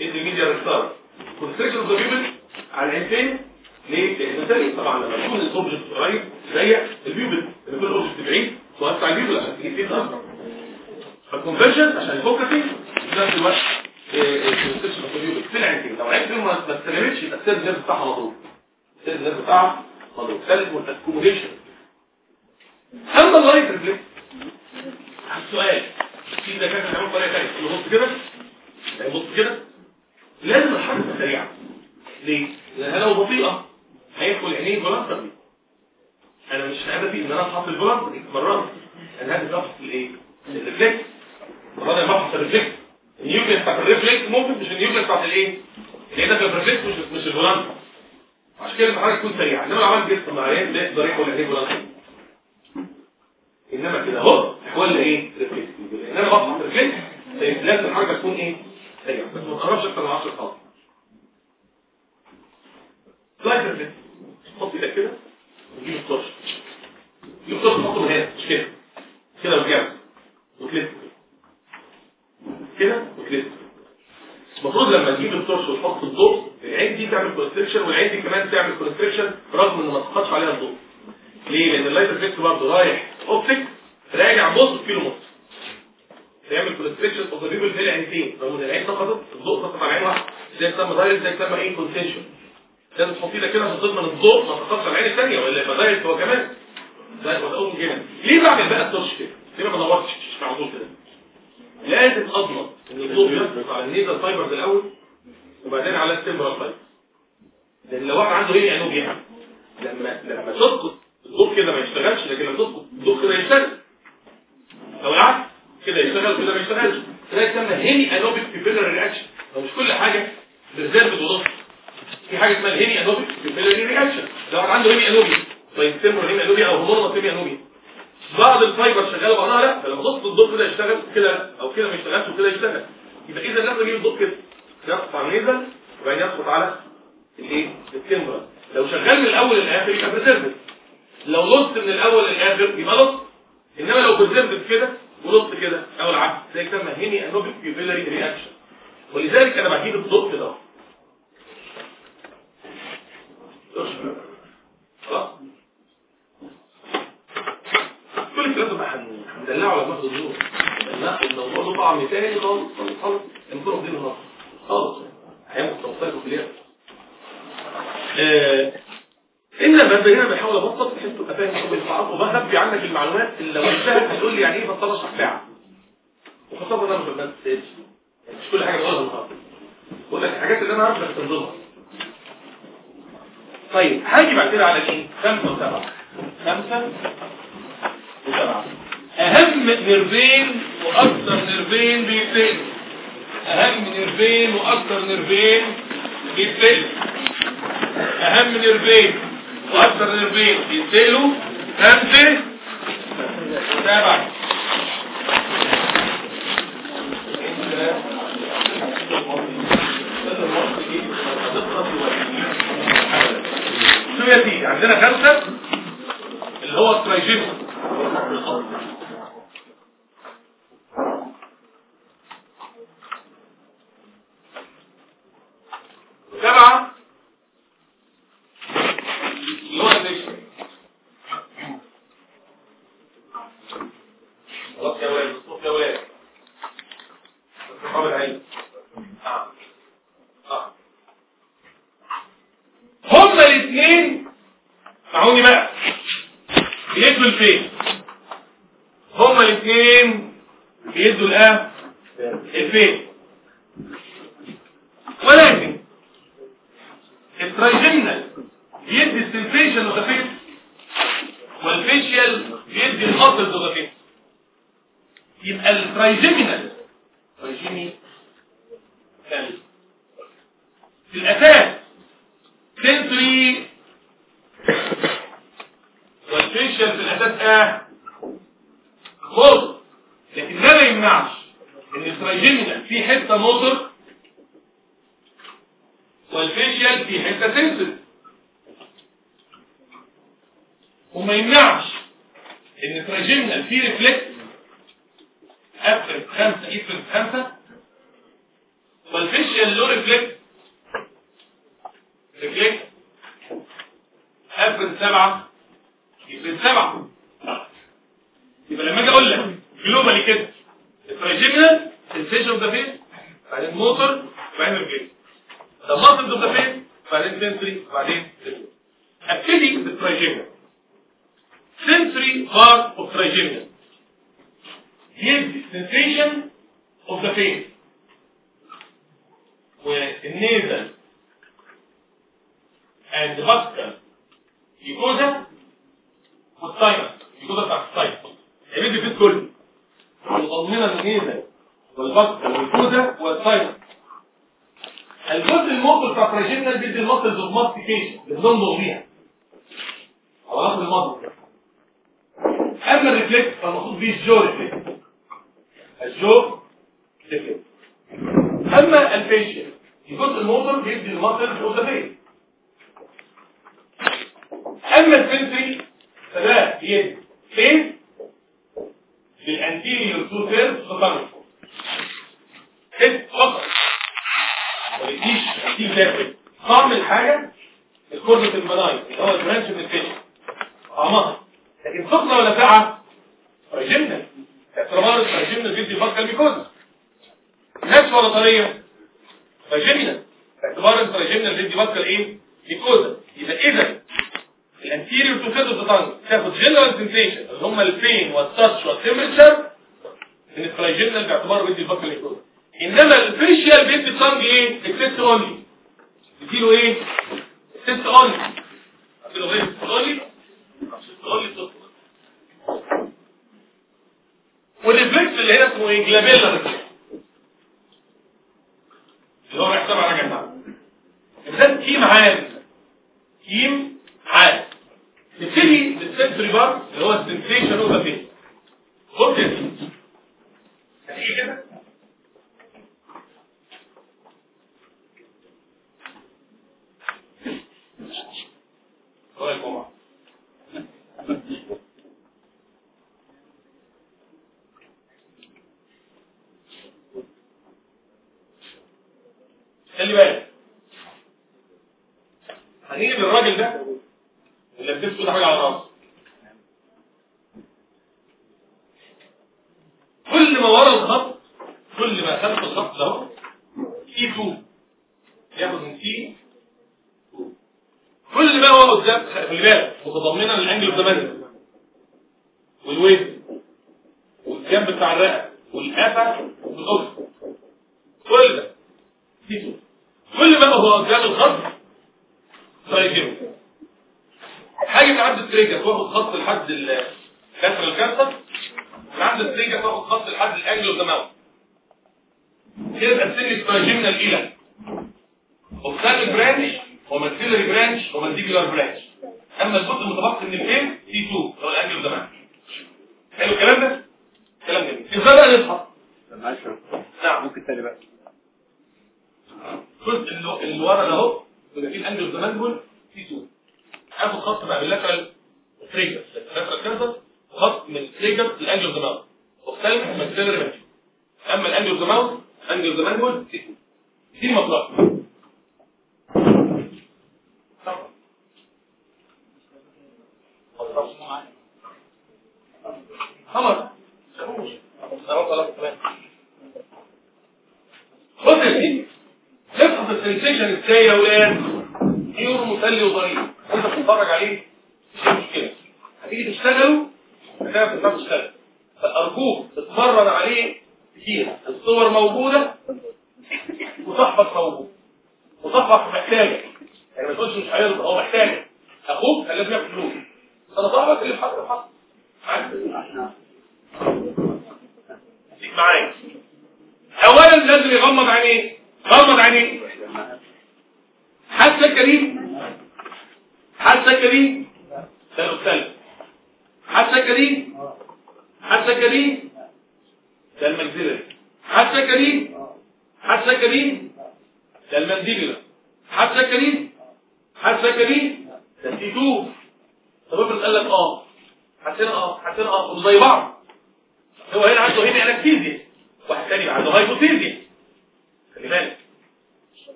ادي medial rectus constriction of pupil على العينتين ليه؟ لأنه سليم طبعا لما يكون ال object قريب ضيق ال pupil لما يكون ال object بعيد توسع ال pupil عشان تجيب فيه اكبر فال convergence عشان ال focusing في نفس الوقت ال constriction of pupil في العينتين لو فيهم ما استلمتش يبقى ال third nerve بتاعها مضروب. ال third nerve بتاعها مضروب. ثالث وال accommodation اما ال light reflex السؤال في دكاتره بيعملوا طريقة ثانية يبص كده. يبص كده. لازم الحركه سريعه ليه؟ لانها لو بطيئة هيدخل عينيه voluntary أنا مش هدفي إن أنا افحص ال voluntary مرات أنا هدفي افحص الإيه؟ ال reflex مرات أنا بفحص ال reflex ال nucleus بتاعت ال reflex ممكن مش ال nucleus بتاعت الإيه؟ اللي ده ال reflex مش مش ال voluntary عشان كده الحركة تكون سريعة. إنما لو عملت جسم معين ده يقدر يدخل عينيه voluntary إنما كده أهو ولا إيه reflex انما بفحص ال reflex لازم الحركة تكون إيه؟ سريعة. بس ما تقربش أكتر من 10 خطوات. light reflex حط إيدك كده وتجيب ال torch تجيب ال torch تحطه هنا. مش كده. كده وجنب وتلف. كده وتلف. المفروض لما تجيب ال torch وتحط الضوء العين دي تعمل constriction والعين دي كمان تعمل constriction رغم إن ما تسقطش عليها الضوء ليه؟ لأن ال light reflex برضه رايح optic راجع بص كيلو ونص تعمل كونستريكشن اوف ذا بيبل في العينتين رغم العين سقطت الضوء سقط على عين واحدة زي يسمى دايركت زي يسمى إيه كونتنشن لازم تحط إيدك كده عشان تضمن الضوء ما سقطش على العين الثانية ولا يبقى دايركت هو كمان. ده وتقوم كده ليه بعمل بقى التاتش كده؟ ليه ما بدورش؟ على طول كده؟ لازم أضمن إن الضوء يسقط على النيزل فايبرز الأول وبعدين على التمبرال فايبر. لأن لو واحد عنده هيني انوبيا لما لما تسقط الضوء كده ما يشتغلش لكن لما تسقط الضوء كده يشتغل. لو العكس كده يشتغل كده ما يشتغلش. ده يسمى hemianopic pupillary reaction مش كل حاجة بالذات بتوضح في حاجة اسمها ال hemianopic pupillary reaction لو عنده hemianopia فيسموا hemianopia أو homonymous hemianopia بعض ال fiber شغاله بعضها لا فلما تسقط الضوء كده يشتغل كده أو كده ما يشتغلش وكده يشتغل. يبقى إذا لازم يجيب الضوء كده يسقط على ال nasal وبعدين يسقط على الإيه؟ ال temporal لو شغال من الأول للآخر يبقى preserved لو lost من الأول للآخر يبقى lost. إنما لو preserved كده و not كده أو العكس. زي كده hemianopic pupillary reaction ولذلك أنا بجيب الضغط ده خلاص؟ كل الكلام ده هندلعه على مهد الزور ناخد الموضوع له طعم تاني خالص خالص خالص. المفروض دي النهارده خالص هياخد توصيله في آه، اليوم إلا بس هنا بحاول أبسط بحيث تبقى فاهم حب الفعاط وبخبي عنك المعلومات اللي لو قلتها هتقول لي يعني إيه بطل أشرح ساعة. وخاصة أنا في الناس مش كل حاجة بقولها النهارده. بقول لك الحاجات اللي أنا عارف بس تنظمها طيب هاجي بعد كده على إيه؟ خمسة وسبعة. خمسة وسبعة. أهم نرفين وأكثر نرفين بيتقلوا أهم نرفين وأكثر نرفين بيتقلوا أهم نرفين نرفين بيتقلوا خمسة سبعة شو يا سيدي عندنا خمسة اللي هو الترايجيمو سبعة اللي هو النشر آه. آه. هما الاثنين معوني بقى بيدوا الفين هما الاثنين بيدوا الاه الفين ولكن الترايجيمنال بيدي ذا فيس والفيشيال بيدي ذا فيس يبقى ال trigeminal trigeminal في الأساس sensory وال facial في الأساس آه موتور لكن ده ما يمنعش؟ إن ال trigeminal في حتة motor وال facial في حتة sensory وما يمنعش إن ال trigeminal في reflex افرد خمسة افرد خمسة وال facial له reflex reflex افرد سبعة افرد سبعة. يبقى لما أجي أقول لك globally كده. ال trigeminal sensation of the face بعدين موتور بعدين reflex muscle of the face بعدين sensory بعدين أبتدي بال trigeminal sensory part of trigeminal يدي sensation of the face وال nasal and the buccal mucosa وال sinus mucosa بتاع ال sinus يمد ال face كله مضمنة النيزل والبكال والكوزا والساينس الجزء ال motor ال trigeminal بيدي ال muscles of mastication بنضم بيها عضلات المضغ اما ال reflex فالمقصود بيه ال jaw reflex ال jaw reflex أما ال facial الجزء الموتور بيدي the face أما ال sensory فده بيدي face لل anterior two فطنس حس فقط ما بيديش تيجي داخل طعم الحاجة الكورنة البناين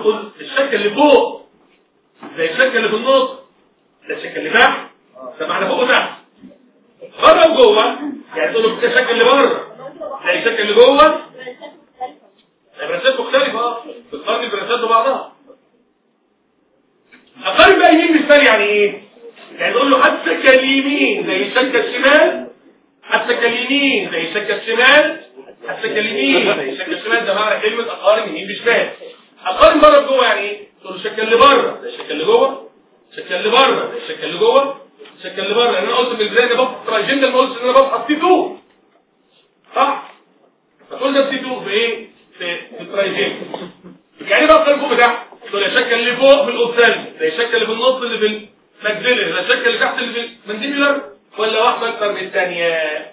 أقول الشكل اللي فوق. زي الشكل اللي في النص ده الشكل اللي تحت ده معنى فوق وتحت. بره وجوه يعني تقول له الشكل اللي بره. زي الشكل اللي جوه البراسات مختلفة. آه بتقارن البراسات ببعضها. اقارن بقى يمين بالشمال يعني إيه؟ يعني تقول له حتى اليمين زي الشكه الشمال حتى اليمين زي الشكه الشمال حتى اليمين زي الشكه الشمال. ده معنى كلمه اقارن يمين بشمال. اقارن بره بجوه يعني إيه تقول له الشكه اللي بره زي الشكه اللي جوه الشكه اللي بره زي الشكه اللي جوه الشكه اللي بره. أنا قلت من البدايه أنا بفحص trigeminal ما قلتش إن أنا بفحص C 2 صح؟ فكل ده C 2 في إيه؟ في ال trigeminal يعني بقى اقارن فوق بتحت تقول الشكه اللي فوق في ال ophthalmic زي الشكه اللي في النص اللي في ال maxillary لا الشكه اللي تحت اللي في ال mandibular ولا واحدة أكتر من الثانية؟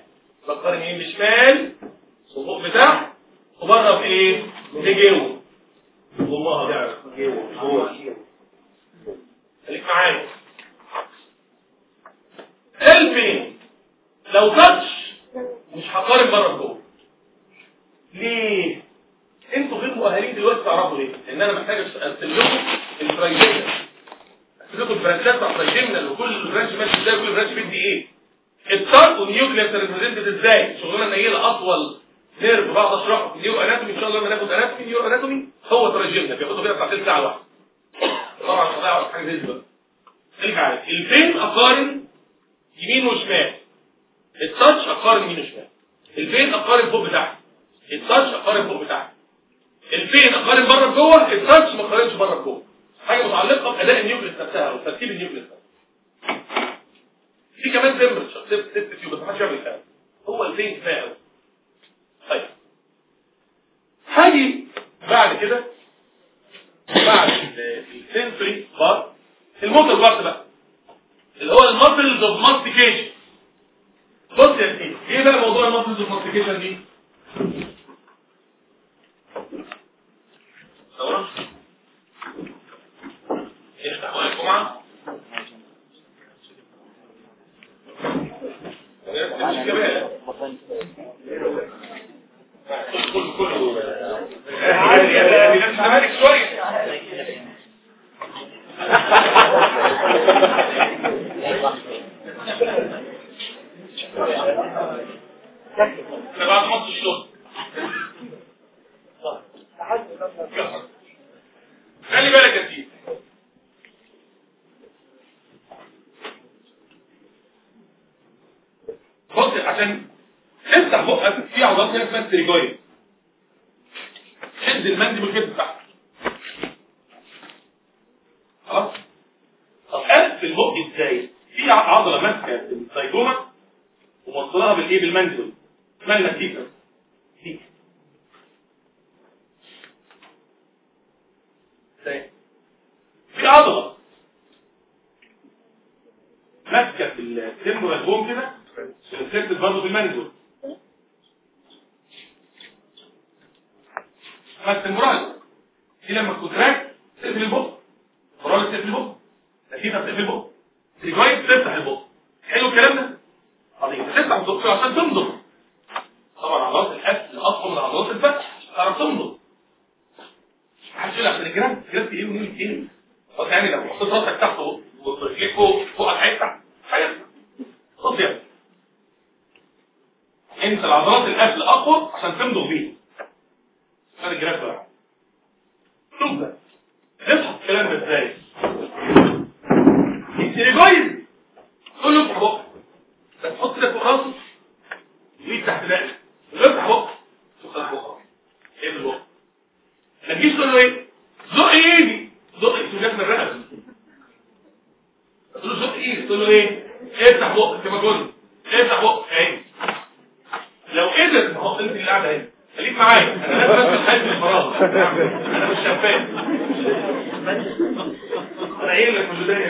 بقارن يمين بشمال وفوق بتاع. وبره في إيه؟ في جوه والله يعرف جوه جوه خليك معايا الفين لو تاتش مش هقارن بره جوه ليه؟ أنتوا غير مؤهلين دلوقتي تعرفوا ليه؟ لأن أنا محتاج أرسل لكم البرايجينال أرسل لكم ال branch ات بتاع ال trigeminal وكل branch ماشي إزاي؟ وكل branch بيدي إيه؟ الطرد وال nucleus represented إزاي؟ شغلانة نيله اطول nerve بعض اشرحه في anatomy ان شاء الله لما ناخد anatomy neuroanatomy هو trigeminal بياخدوا فيها بتاع ساعة واحدة. طبعا مش هضيع حاجة زي خليك عارف. ال pain أقارن يمين وشمال. ال touch أقارن يمين وشمال. ال pain أقارن فوق بتحت ال touch أقارن فوق بتحت ال pain أقارن بره بجوه ال touch ما أقارنش بره بجوه حاجة متعلقة بأداء ال nucleus نفسها أو ترتيب ال nucleus في كمان temperature test tube بس ما حدش يعمل الكلام هو ال pain كفاية طيب. هاجي بعد كده بعد ال sensory part ال motor part بقى اللي هو ال muscles of mastication بص يا سيدي إيه بقى موضوع ال muscles of mastication دي؟ ثوره افتح وقت الجمعة. كله كله يعني نفس مالك شوية بعد ماتش الشغل خلي بالك يا سيدي بص عشان افتح بقك في عضلات هنا اسمها التريجويد شد المندي بالكتف بتاعك خلاص؟ طب قلب البق إزاي؟ في عضلة ماسكة السايكوما وموصلها بالإيه؟ بالمندل. اسمها النتيجه في عضلة ماسكة التمبرال بوم كده سلسله برضه بالمندل. بس المراد. دي لما تكونتراكت تقفل البق. مراد تقفل البق. نتيجه بتقفل البق. تريجويد تفتح البق. حلو الكلام ده؟ عظيم تفتح البق عشان تمضغ طبعا عضلات القفل اقوى من عضلات الفتح تعرف تمضغ محدش يقول عشان الجرام جرام إيه ونقول إيه بس يعني لو حطيت رأسك تحت ورجليك فوق فوق هيفتح هيفتح خد يا انت العضلات القفل اقوى عشان تمضغ بيها الجراف بقى. ثم نفحص الكلام ده إزاي. التريجويد تقول له افتح بقك. بس تحط كده فوق راسه وايد تحت دقنك. افتح بقك. شوف فتح بقك إيه بالبقك؟ ما تجيش تقول له إيه؟ زق إيدي. زق السجاد من الرقبه تقول له زق إيدي. تقول له إيه؟ افتح بقك. كما قلت افتح بقك. اهي لو قدر ما هو انت اللي قاعدة اهي خليك معايا. أنا لازم بس الحاج الفراغ. أنا مش شفاف أنا قايل لك من البداية.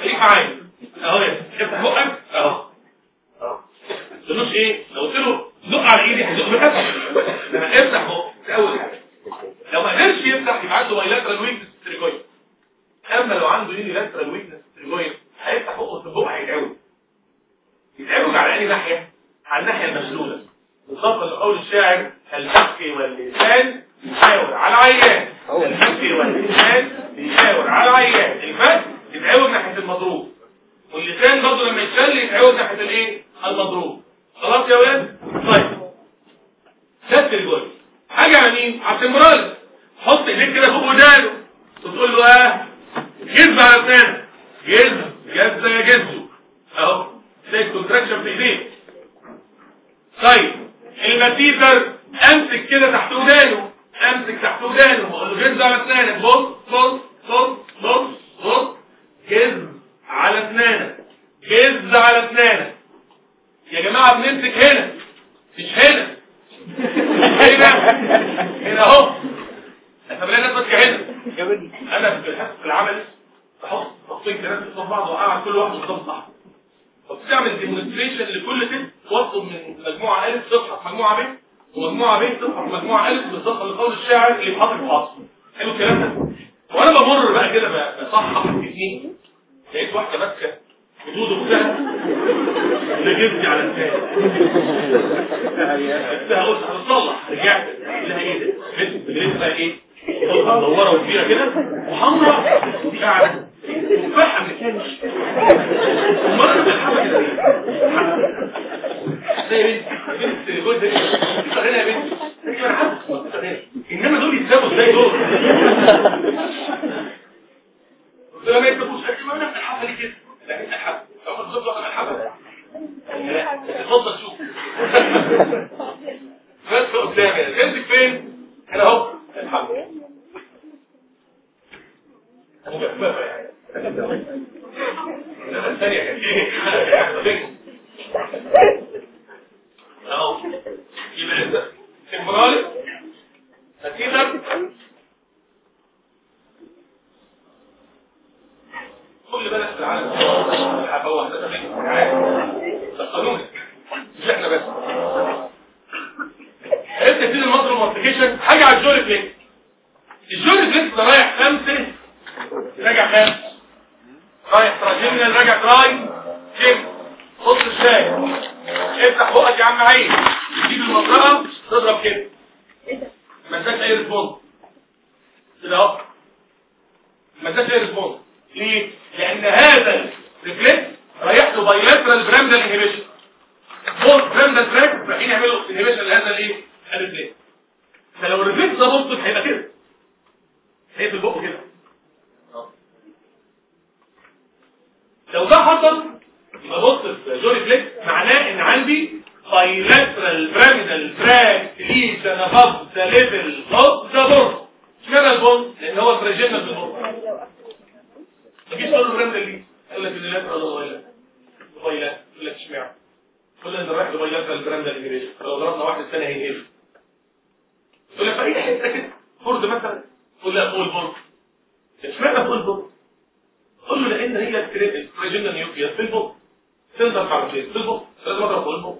خليك معايا. أهو يا. افتح بقك؟ أهو. أهو. تقولوش إيه؟ لو قلت له زق على إيدي هيزق بكفك لما افتح بقك. ده أول حاجة. لو ما قدرش يفتح يبقى عنده bilateral weakness pterygoid أما لو عنده unilateral weakness pterygoid هيفتح بقه بس البق هيتعوج يتعوج على اي ناحيه على الناحيه المشلوله وصف لقول الشاعر الحق واللسان يشاور على عيان الحق واللسان يشاور على عيان الفك يتعوج ناحية المضروب واللسان برضه لما يتشل يتعوج ناحية الإيه؟ المضروب. خلاص يا ولاد؟ طيب. ده الجول. حاجة على مين على التمرال حط إيديك كده فوق ودانه وتقول له آه جذب على اسنانك جذب جذب يا جذب. أهو. تلاقي الكونتراكشن في إيديك. طيب. المسيسر أمسك كده تحت ودانه أمسك تحت ودانه. واقول له جذب على أسنانك. بص بص بص بص بص. جذب على أسنانك. جذب على أسنانك. يا جماعة بنمسك هنا. مش هنا. هنا. هنا أهو. إحنا بنلاقي ناس ماسكه هنا أنا في الحس العملي بحط تخطيط لناس قصاد بعض واقعد كل واحد قدام صاحبه فبتعمل ديمونستريشن لكل ست توصل من مجموعة ألف تصحى في مجموعة ب ومجموعة ب تصحى في مجموعة ألف بالظبط لقول الشاعر اللي بحاطط الحاصل حلو الكلام ده؟ وأنا بمر بقى كده بصحح الاثنين لقيت واحدة ماسكة حدود أختها. لجبتي على الثاني قلتها قلت هتصلح رجعت. لها إيه ده؟ بنت بنت بقى إيه؟ مدوره وكبيرة كده. وحمراء. قاعدة. الفحم المخرج انما دول يتسابوا إزاي دول دول ما يتسابوش لكن ما نفس الحفل كده لكن الحفل لو ما تسابوا على اتفضل شوف بس قدامي جنبك فين هنا اهو الحمد يبقى انت تمبرالي هتقدر كل بلد في العالم هو هندسه ده قانون مش إحنا بس عرفت تبتدي ال muscles of mastication حاجة على ال jaw reflex ال jaw reflex ده رايح خمسة راجع خمسة. رايح trigeminal راجع tri. gem خص الشاي. افتح بقك يا عم عين تجيب المطرقة تضرب كده. ما اداش أي response. كده أهو. ما اداش أي response. ليه؟ لأن هذا ال reflex رايح له bilateral pyramidal inhibition both pyramidal tract رايحين يعملوا inhibition لهذا الإيه؟ ال reflex فلو ال reflex ده هيبقى كده. هيقفل البق كده. لو ده حصل يبقى positive jaw reflex معناه إن عندي bilateral pyramidal tract lesion above the level of the pons اشمعنى ال pons؟ لأن هو ال trigeminal في ال pons مفيش تقول له pyramidal ليه؟ يقول لك ال lateral ولا bilateral bilateral يقول لك إشمعنى؟ كل اللي رايح ل bilateral pyramidal innervation لو ضربنا واحد الثاني هينهيش يقول لك أي حتة كده فرد مثلا تقول لا فوق ال pons إشمعنى فوق ال pons؟ قول له لأن هي في ال pons تقدر تعرف ليه؟ في ال pons لازم اضرب ال pons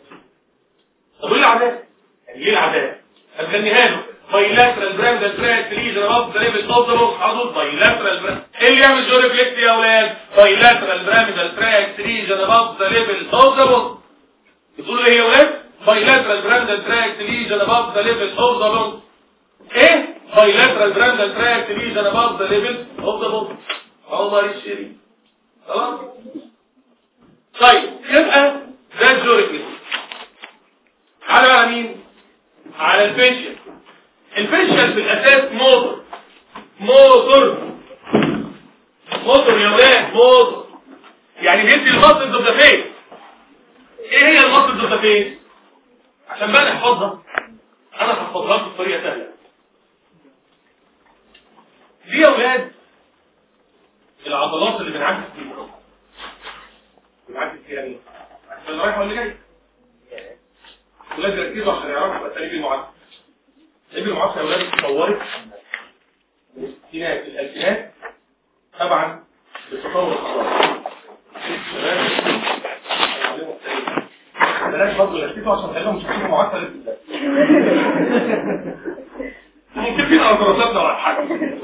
طب إيه العذاب؟ يعني ليه العذاب؟ هنغنيها له bilateral pyramidal tract lesion above the level of the حاضر bilateral إيه اللي يعمل jaw reflex يا أولاد؟ bilateral pyramidal tract lesion above the level of the بتقولوا إيه يا أولاد؟ bilateral pyramidal tract lesion above the level of the إيه؟ bilateral pyramidal tract lesion above the level of the عمر الشريف خلاص؟ طيب يبقى ده reflex على بقى مين على ال facial ال facial في الاساس motor motor motor يا ولاد موتور يعني بيدي ال muscles of the face إيه هي ال muscles of the face عشان بقى نحفظها أنا هحفظها بطريقه سهله دي يا ولاد العضلات اللي بنعكس فيها. بنعكس فيها مين؟ عشان اللي رايح واللي جاي؟ ولاد يركزوا عشان يعرفوا اساليب المعادله اساليب المعادله يا ولاد اتطورت. من الستينات الالفينات طبعا بالتطور الحضاري بلاش برضه يركزوا عشان خليهم مش فاهمين معادله لسه ممكن على دراساتنا ولا حاجة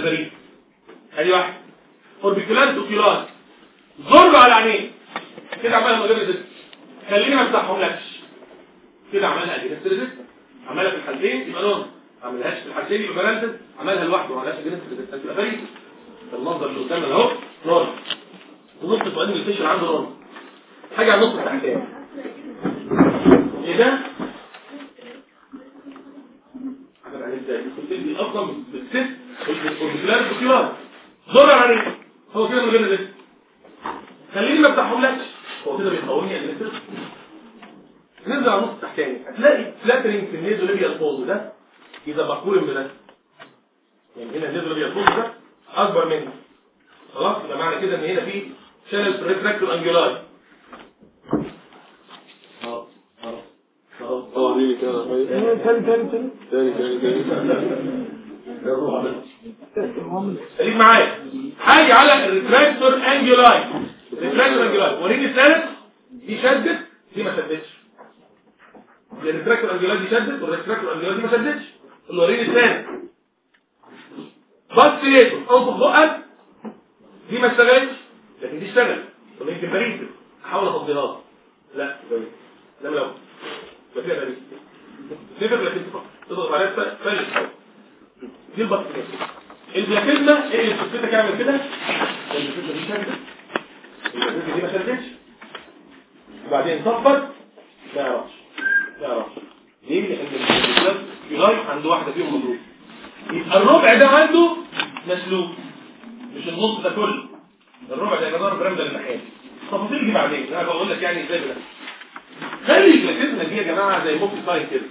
بريء ادي واحد. orbicularis oculi زر على عينيه. كده عملها من غير خليني ما افتحهملكش كده عملها against resistance عملها في الحالتين يبقى normal ما عملهاش في الحالتين يبقى paralysis عملها لوحده وما عملهاش against resistance يبقى paresis المنظر اللي قدامنا اهو normal ونص فوقاني ال facial عنده normal حاجة على النص التحتاني إيه ده عليه إزاي دي أصلا بالست والبكلار بكلار ضرر عليه هو كده من غير ريسك خليني ما افتحهملكش هو كده بيقويني اجريسيف ننزل على النص التحتاني هتلاقي فلاترنج في النيزو ليبيا الفوز ده اذا مقبول بده يعني هنا النيزو ليبيا الفوز ده اكبر منه خلاص يبقى معنى كده ان هنا في شانل في الريتراكتور انجولاي آه ليه كده طيب تاني تاني تاني تاني تاني تاني خليك معايا. حاجة على ال retractor anguli ال retractor anguli وريني الثالث. دي شدت دي ما شدتش. ال retractor anguli دي شدت وال retractor anguli دي ما شدتش. وريني الثالث. بس ليه؟ انفخ بقك دي ما اشتغلتش. لكن دي اشتغلت. طب يمكن بريد احاول افضيها لا بريد لا لو ما فيها بريد صفر لكن تضغط عليها فلت دي البكتيريا البلاتيزما إيه اللي بتفتك اعمل كده البلاتيزما دي شدت البلاتيزما دي ما شدتش وبعدين صفر ما يعرفش ما يعرفش ليه؟ لأن البلاتيزما يلاي عند واحدة فيهم مضروب يبقى الربع ده عنده مسلوب مش النص ده كله. الربع ده جدار برام ده الناحيه التفاصيل دي بعدين. أنا بقول لك يعني إزاي بلا خلي الجلاتيزما دي يا جماعة زي موكي ساين كده.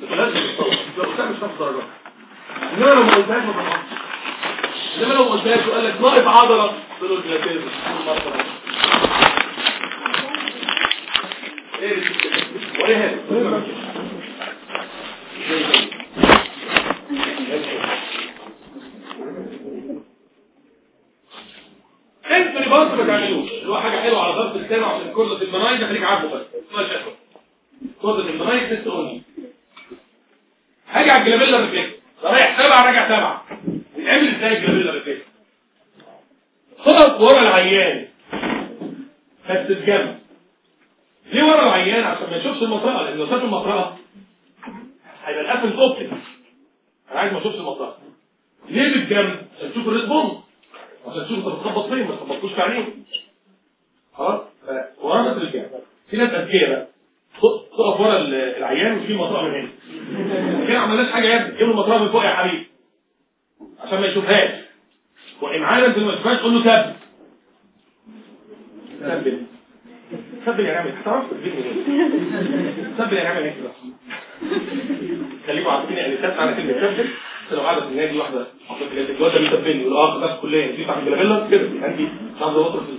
تتصور لو قلتها مش هتاخد درجات انما لو ما قلتهاش ما تنقصش إنما لو ما قلتهاش وقال لك ناقص عضله له الجلاتيزما إيه هذا أنتوا اللي بص ما تعملوش. هو حاجة حلوة على ضغط السنة عشان كرة المنايج خليك عارفه بس. اسمها شكوى كرة المنايج تست اونلي هاجي على الجلابيلا ريفلكس رايح سبعة راجع سبعة. بيتعمل إزاي الجلابيلا ريفلكس خطط ورا العيان. بس بجنب ليه ورا العيان؟ عشان ما يشوفش المطرقة لأن لو شاف المطرقة هيبقى القفل اوبتيك أنا عايز ما أشوفش المطرقة. ليه بالجنب عشان تشوف الريسبون عشان تشوف أنت بتخبط فين ما تخبطوش في عينيه خلاص؟ ورا مثل الجنب في ناس اذكياء بقى. تقف ورا العيان وتجيب المطرقة من هنا. ما عملناش حاجة يا ابني. جيب من فوق يا حبيبي. عشان ما يشوفهاش. وامعانا انت ما تشوفهاش قول له ثبت ثبت ثبت يعني اعمل هتعرف تجيب منين ثبت يعني اعمل إيه خليكم عارفين يعني ثبت على كلمة لو قاعدة في النادي واحدة الواد ده بيثبتني يقول آه كلية. دي بتاع الجلابيلا كده. عندي نظره وتر في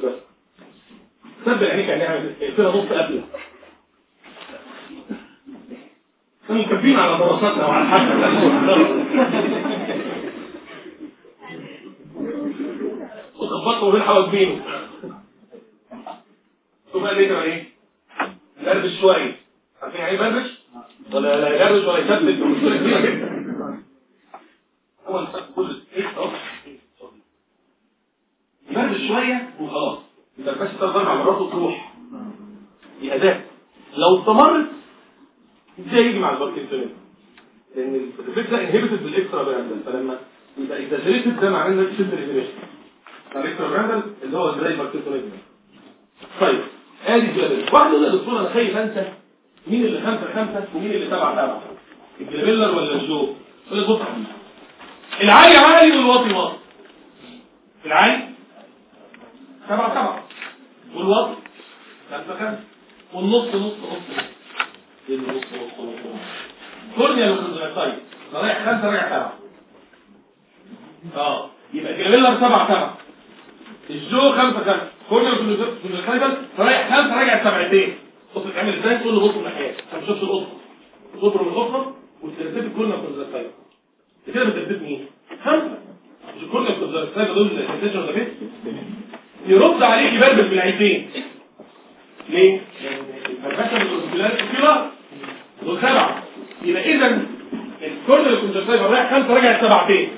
ثبت يعني كده نص قبله كانوا مكفين على دراساتنا وعلى حاجة وخبطوا وبين حواجبينه ثم قال لي إيه؟ يبربش شوية. عارفين يعني يبربش ولا لا يغرش ولا يثبت ومشكلة كبيرة جدا هو اللي كل إيه؟ يبربش شوية وخلاص. يبربش ثلاث أربع مرات وتروح دي اداة لو استمرت exaggerated مع ال parkinsonism لأن ال reflex ده inhibited بال extrapyramidal فلما يبقى exaggerated ده معناه انك شلت ال inhibition ال extrapyramidal اللي هو زي ال parkinsonism طيب آدي ال glabellar واحد يقول يا دكتور أنا خايف انسى مين اللي خمسة خمسة ومين اللي سبعة سبعة؟ ال glabellar ولا ال jaw؟ يقول لك بص العالي عالي والواطي واطي. العالي سبعة سبعة. والواطي خمسة خمسة. والنص نص نص نص. corneal وال conjunctival رايح خمسة راجع سبعة آه يبقى glabellar سبعة سبعة الجو خمسة خمسة. كورنيا والكونجكتايف رايح خمسة رايح سبعتين. بص تعمل إزاي؟ تقول له بص من ناحية عشان ما تشوفش القطة القطر من القطة وترتب الكورنيا والكونجكتايف كده بترتب مين؟ خمسة. مش الكورنيا والكونجكتايف دول الانتشن ولا بيت يرد عليك يبربك بالعينتين ليه؟ الفرقشة بالأوربيلات دول سبعة يبقى إذا الكل اللي كنت شايفه رايح خمسة رجع سبعتين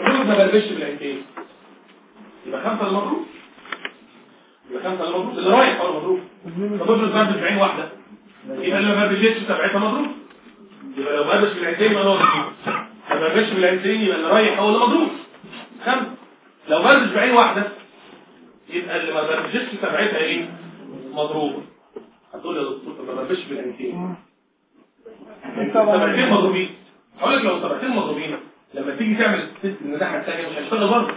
الراجل ما بربش بالعينتين يبقى خمسة المضروب يبقى خمسة المضروب اللي رايح هو المضروب طب افرض بربش بعين واحدة. يبقى اللي ما بربشتش سبعتها مضروب يبقى لو بربش بالعينتين يبقى مضروب ما بربش بالعينتين يبقى اللي رايح هو اللي مضروب خمسة. لو بربش بعين واحدة يبقى اللي ما بربشتش سبعتها إيه؟ مضروبة هتقول يا دكتور ما بربش بالعينتين سبعتين مضروبين هقول لك لو سبعتين مضروبين لما تيجي تعمل الست من الناحيه الثانية مش هتشتغل برضه.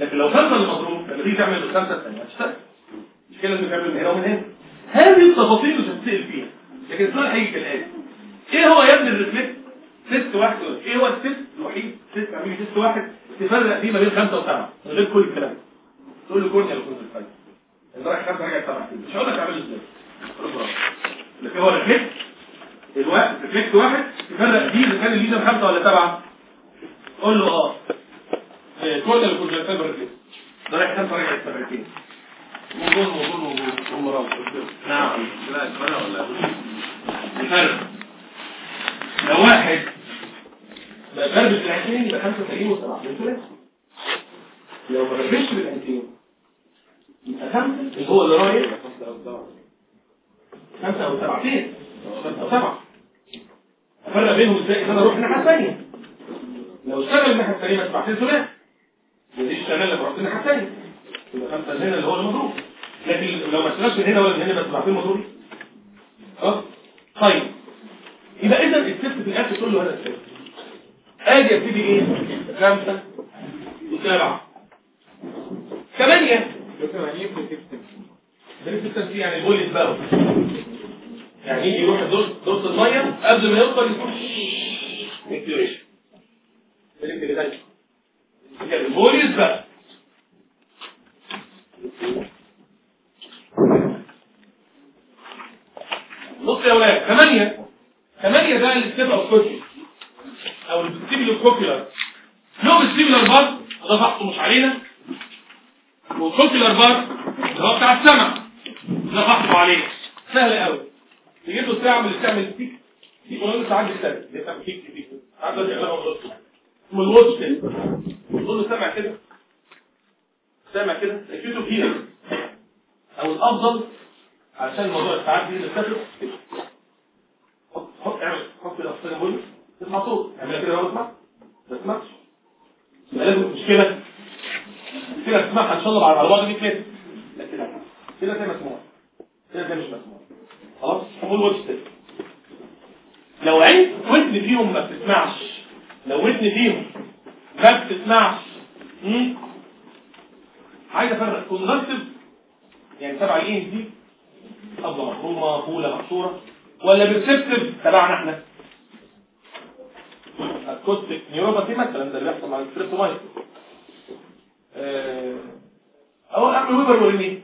لكن لو خمسه اللي مضروب لما تيجي تعمل الخمسة الثانية هتشتغل مش كده لازم تعمل من هنا ومن هنا. هذه التفاصيل اللي هتسال فيها. لكن السؤال هيجي كالاتي إيه هو يا ابني ال reflex test واحد. إيه هو ال test الوحيد؟ test اعمل test واحد. تفرق فيه ما بين خمسة وسبعة. من غير كل الكلام. تقول له cornea ولا cornea انت رايح خمسة راجع سبعه مش هقول لك اعمله إزاي. لكن هو الريفلكس الوقت ريفلكس واحد تفرق دي اذا كان الليزر خمسة ولا سبعة؟ قول له آه. كنت جايبها ريفلكس ده رايح خمسه راجع سبعتين موضوع موضوع موضوع. ومراوح نعم. لا؟ ولا الفرق لو واحد. بقى بالعينتين يبقى خمسة تلاقيه وسبعة. لو ما بربش بالعينتين يبقى خمسة. اللي هو اللي رايح خمسة أو سبعتين خمسة أو سبعة. افرق بينهم إزاي ان أنا أروح الناحيه الثانية لو اشتغل الناحيه الثانية ما سبعتين ثلاث ودي اشتغل لما رحت الناحيه الثانية يبقى خمسه هنا اللي هو المضروب لكن لو ما اشتغلش من هنا ولا من هنا بس سبعتين مضروب آه طيب. يبقى اذا الست في الآخر كله هذا السبب أجي ابتدي إيه؟ خمسة وسبعة. ثمانية. ده يعني البول يتباوي يعني يجي يروح دور دورة المية قبل ما يوصل يكون ميكتوريشن البول يسبق بص يا ولاد ثمانية. ثمانية ده اللي بتبقى الكوكي أو اللي بتسيب الكوكيلر لو السيميلر بار ده بحثه مش علينا. والكوكيلر بار اللي هو بتاع السمع ده فحصه عليه سهل قوي تجيب له ساعة من اللي بتعمل تيك تيك ونص ساعات بتستنى اللي تيك عارف ده شغاله ونص من الواتش كده له سامع كده. سامع كده. اكيده فينا أو الأفضل عشان موضوع الساعات دي نستفد حط حط اعمل حط كده في بقول تسمع صوت. اعمل كده لو اسمع. ما تسمعش لازم مشكلة. كده تسمعها إن شاء الله على بعض 100 متر لا كده. كده زي مسموع. كده زي مش مسموع. خلاص؟ واتش تاني لو عين ودن فيهم ما بتسمعش. لو ودن فيهم ما بتسمعش. عايز أفرق. conductive يعني تبع ال ENT؟ قبضه مخرومه فوله محشوره ولا perceptive تبعنا إحنا. acoustic neuropathy مثلا ده اللي بيحصل مع الستريبتومايسيس اهو أعمل Weber و Rinne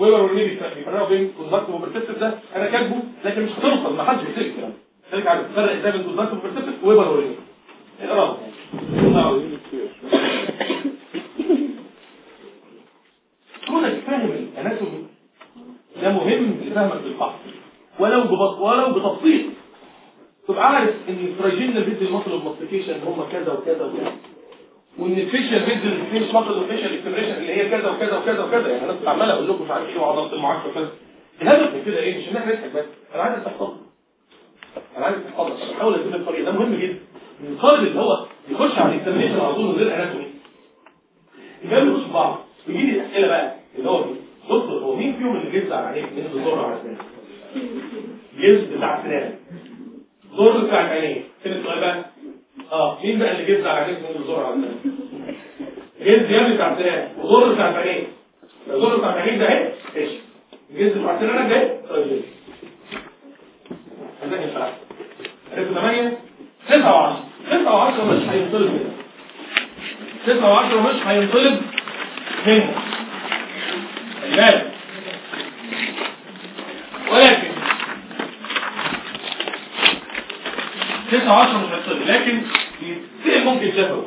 Weber و Rinne بيفرقوا بين conductive و perceptive ده أنا كاتبه لكن مش هتوصل ما حدش بيكتب الكلام. خليك عارف تفرق إزاي بين conductive و perceptive Weber و Rinne اقراه كونك فاهم الأناتومي. ده مهم لفهمك للفحص ولو ببط... ولو بتفصيل تبقى عارف إن الفراجينال فيديو المصل والماستيكيشن هم كذا وكذا وكذا. وإن الفيشل فيديو اللي مش مصل والفيشل اكسبريشن اللي هي كذا وكذا وكذا وكذا يعني أنا عمال أقول لكم مش عارف إيه وعضلات المعاكسة وكذا. الهدف من كده إيه؟ مش إن إحنا نضحك بس أنا عايز تحفظ. أنا عايز تحفظ. أنا بحاول أجيب الطريق ده مهم جدا. الطالب اللي هو يخش على الاكسبريشن على طول من غير أناتومي. يبقى له في بعض. يجي لي أسئلة بقى. اللي هو دكتور هو مين فيهم اللي جزء عليه من الدكتور على اسنانه جزء بتاع اسنانه دور بتاع العينين. فين السؤال بقى. آه مين بقى اللي جز على جسمه الزرع عندنا جز يا ابني بتاع سنان وزور بتاع سنان الزور بتاع سنان ده اهي. ماشي. الجز بتاع سنان ده طيب هذا الفرق رقم 8 6 و10 6 و10 مش هينطلب. منه 6 و10 مش هينطلب منه. خلي بالك. 6 و10 مش هتصلي لكن يتقل ممكن شافه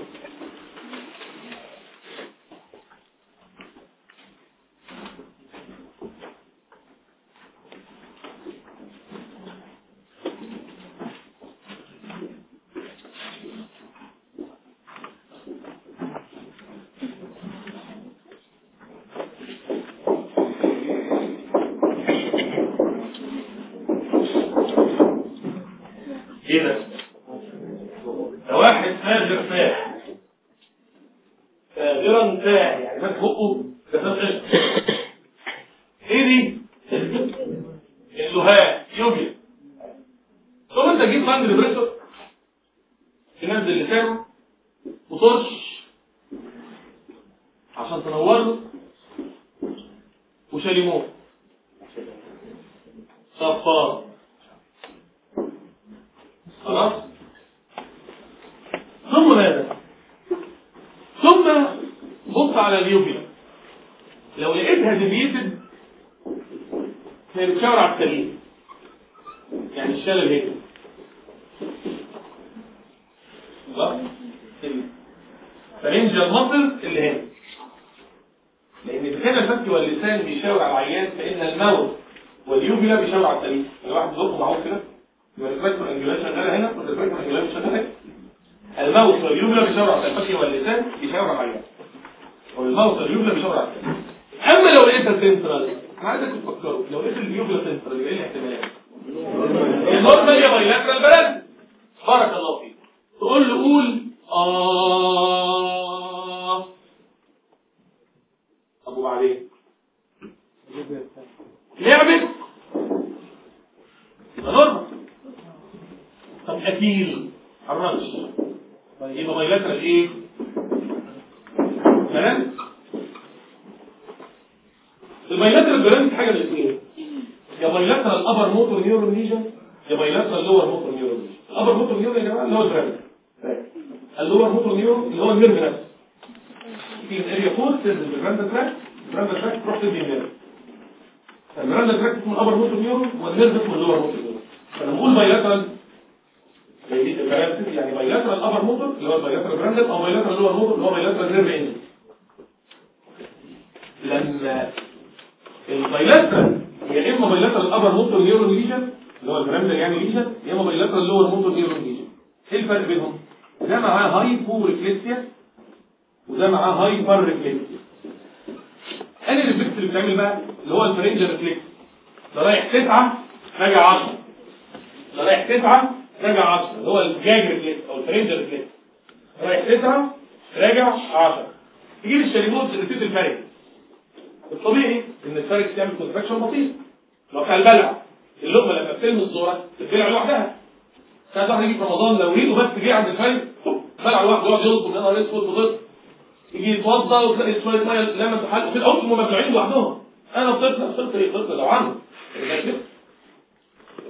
وفي العمق هم لوحدهم أنا طفل طفل إيه طفل لو عنه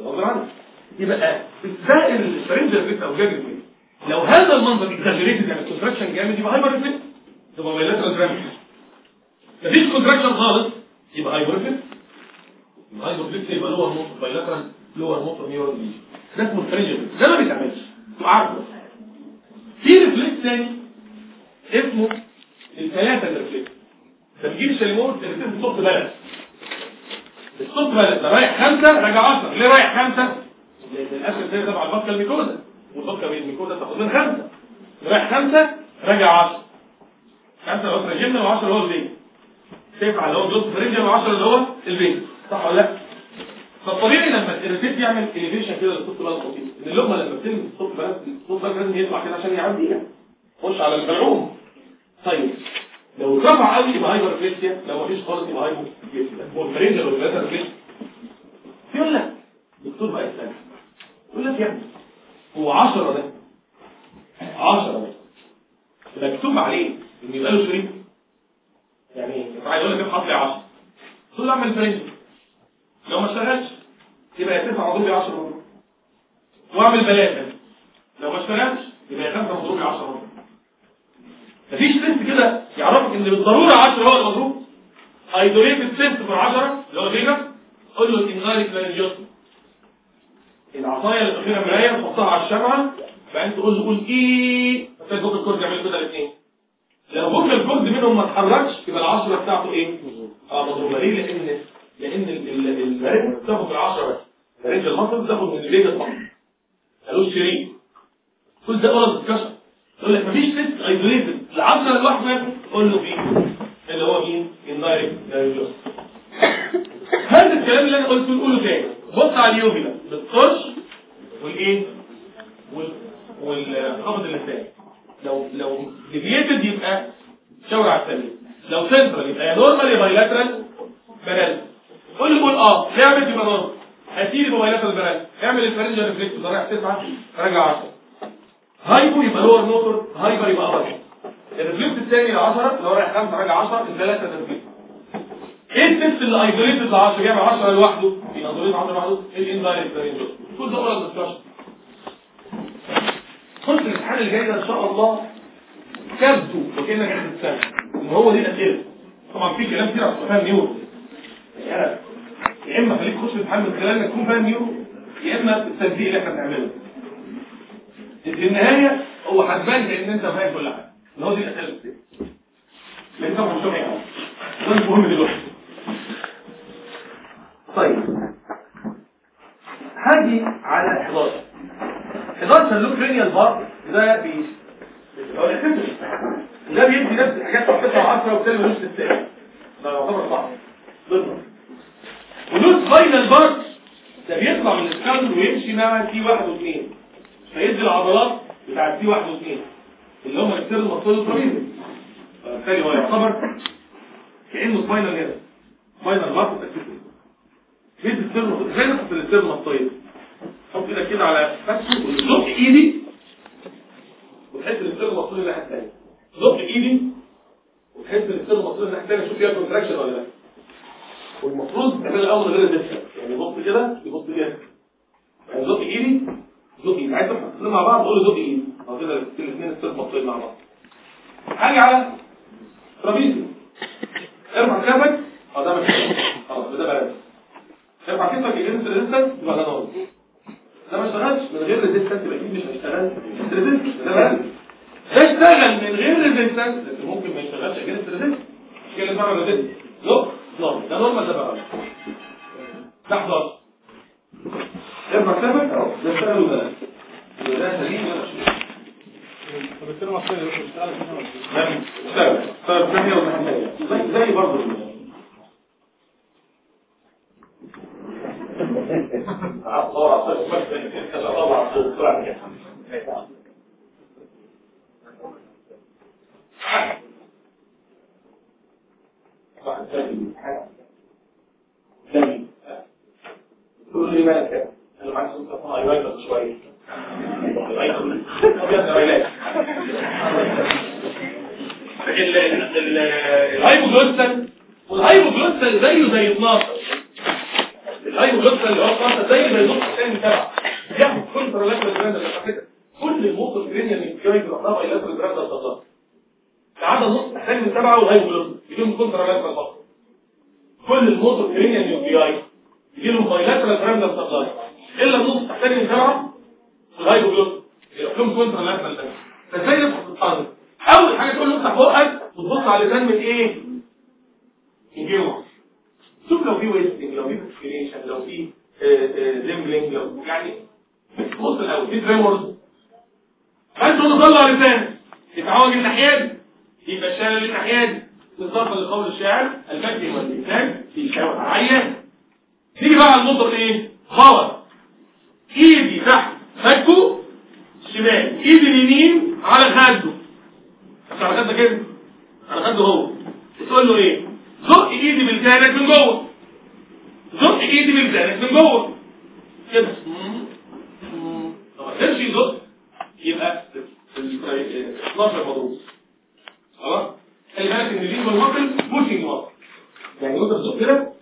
غصب عنه يبقى إزاي الفرنجر فيت أو جاجر فيت لو هذا المنظر اكزاجريتد يعني كونتراكشن جامد يبقى هايبر فيت تبقى بايلاترال درامج مفيش كونتراكشن خالص يبقى هايبر فيت يبقى هايبر فيت يبقى لور موتور بايلاترال لور موتور نيورال ليجن ده اسمه الفرنجر فيت ده ما بيتعملش تبقى عارفه في ريفلكس ثاني اسمه الثلاثه ريفلكس ده بيجيب الشاليمور الريفلكس الصوت بلد الصوت بلد ده رايح خمسه راجع 10 ليه رايح خمسه؟ لأن الاسد ده تبع البطه الميكوزا والبطه الميكوزا تاخد من خمسه رايح خمسه راجع 10 خمسه لو ترجمنا و10 اللي هو البيت تنفع اللي هو جلوس فرنجر و10 اللي هو البيت صح ولا لا؟ فالطبيعي لما الريفيت يعمل اليفيشن كده للصوت بلد بسيط ان اللقمه لما بتلمس ال soft palate ال soft palate لازم يطلع كده عشان يعديها خش على البلعوم طيب لو اترفع قوي يبقى hyperreflexia لو مفيش خالص يبقى hypo هو ال pharyngeal وال palatal reflex يقول لك دكتور بقى يسأل يقول لك يا ابني هو 10 ده 10 ده مكتوب عليه ان يبقى له شريك يعني انت عايز أقول لك ابحث لي 10 تقول له اعمل pharyngeal لو ما اشتغلش يبقى يا 9 مضروب ب 10 مضروب واعمل بلاغه لو ما اشتغلش يبقى يا 5 مضروب ب 10 مضروب مفيش تيست كده يعرفك إن بالضرورة 10 هو المضروب ايزوليتد تيست في 10 اللي هو فيجا قول له الانغاريك لارنجيوس العصايه تاخدها مراية تحطها على الشمعة. بعدين تقول له قول إيه؟ هتلاقي فوق الكورد يعمل كده الاثنين. لو فوق الكورد منهم ما اتحركش يبقى العشرة بتاعته إيه؟ آه مضروبه ليه؟ لأن لأن المريض بتاخد العشرة بس. رينج المصل بتاخد من الفيجا فقط ملوش شريك كل ده غلط ديسكشن يقول لك مفيش تيست ايزوليتد العشرة الواحدة قول له مين؟ اللي هو مين؟ اندايركت دايجوس هذا الكلام اللي أنا قلته نقوله تاني. بص على اليوبيلا بالطرش والإيه؟ وال والقبض اللسان لو لو ديفييتد يبقى شاور على السليم لو سنترال يبقى يا نورمال يا بايلاترال بلال قول لي قول آه. لعبت يبقى نورمال هتيجي بايلاترال بلال اعمل الفرنجة ريفلكس ده رايح 9 راجع 10 هايبو يبقى لور موتور هايبر يبقى ابر الريفلكس الثاني ل 10 اللي هو رايح 5 راجع 10 الثلاثة ريفلكس إيه التست اللي ايزوليتد ل 10 جايب 10 لوحده في ايزوليتد 10 لوحده الاندايركت رينج كل ده اورال ديسكشن خش الامتحان اللي جاي ده إن شاء الله كبته وكأنك قاعد إن هو دي الأسئلة. طبعا في كلام كتير عشان فاهم نيورو يا إما خليك تخش الامتحان من خلال انك تكون فاهم نيورو يا إما التصديق اللي إحنا بنعمله. في النهاية هو هتبان ان أنت فاهم كل حاجة. هو دي الاسئله لأن طبعا مش سامع ده المهم دلوقتي. طيب. هاجي على 11 11 اللوك رينيال بار ده بي ده بيدي نفس الحاجات بتطلع 10 وبتلم نص الساعة ده يعتبر صح. ضمن ولوس فاينل بار ده بيطلع من السكالب ويمشي مع تي 1 و2 فيدي العضلات بتاعت تي 1 و2 اللي هم الاكسير المفصول الطبيعي. فبالتالي هو يعتبر كأنه فاينل هنا فاينل بار الاكسسوري بيدي السير زي نفس السير المفصول حط إيدك كده على فكه وزق ايدي وتحس ان السير المفصول الناحيه الثانية زق ايدي وتحس ان السير المفصول الناحيه الثانية شوف فيها كونتراكشن ولا لا. والمفروض تعمل الأول غير الدفع. يعني يبص كده يبص كده. يعني زق ايدي زق ايدي. عايز تحط مع بعض قول زق ايدي. أو كده الاثنين السير المفصول مع بعض حاجة على ترابيزه ارفع كفك آه ده مش خلاص ده بلد ارفع كفك اجنس ريزيستنس يبقى ده نور ده ما اشتغلش. من غير ريزيستنس يبقى مش هيشتغل. ريزيستنس ده بلد ده اشتغل من غير ريزيستنس ممكن ما يشتغلش اجنس ريزيستنس مش كده بقى ريزيستنس زق نورمال ده نورمال ده بقى. تحت ضغط ارفع كتابك اهو ده اشتغل وده. ده سليم ولا مش طب الكلمة الصغيرة مش بتشتغل فيها ولا اشتغل اشتغل في ناحية ولا ناحية زي زي برضه تقول لي مالك أنا معاك سلطة أيوه شوية الهايبوجلوسال والهايبوجلوسال زيه زي 12 الهايبوجلوسال اللي هو 12 زيه زي نص الثاني تبعه ياخد كونتر لاترال جراند اللي كده كل الموتور جرينيا من جايز الاطراف إلى لاترال جراند الضغط تعادل نص الثاني تبعه والهايبوجلوسال يجيهم كونتر لاترال فقط كل الموتور جرينيا من جي اي يجيلهم بايلاترال جراند الضغط الا النص الثاني من تبعه الهايبوجلوسال يحكم كونتر لاترال ده فازاي نفس الطالب أول حاجة تقول له افتح بقك وتبص على اللسان من إيه؟ من جوه. شوف لو في ويستنج لو في فيكسيشن لو في زيمبلينج لو يعني بص الأول في تريمورز عايز تقول له طلع لسانك يتعوج الناحيه دي يبقى شال الناحيه دي بالظبط لقول الشاعر المجد واللسان في شاور عيان نيجي بقى النقطه إيه خبر ايدي تحت فكه شمال. إيدي اليمين على خده. مش على خدك كده. على خده هو. تقول له إيه؟ زق إيدي بلسانك من جوه. زق إيدي بلسانك من جوه. كده. طب ما قدرش يزق يبقى ال 12 مضروب. خلاص؟ خلي بالك إن دي بال muscle pushing muscle يعني وانت بتزق كده؟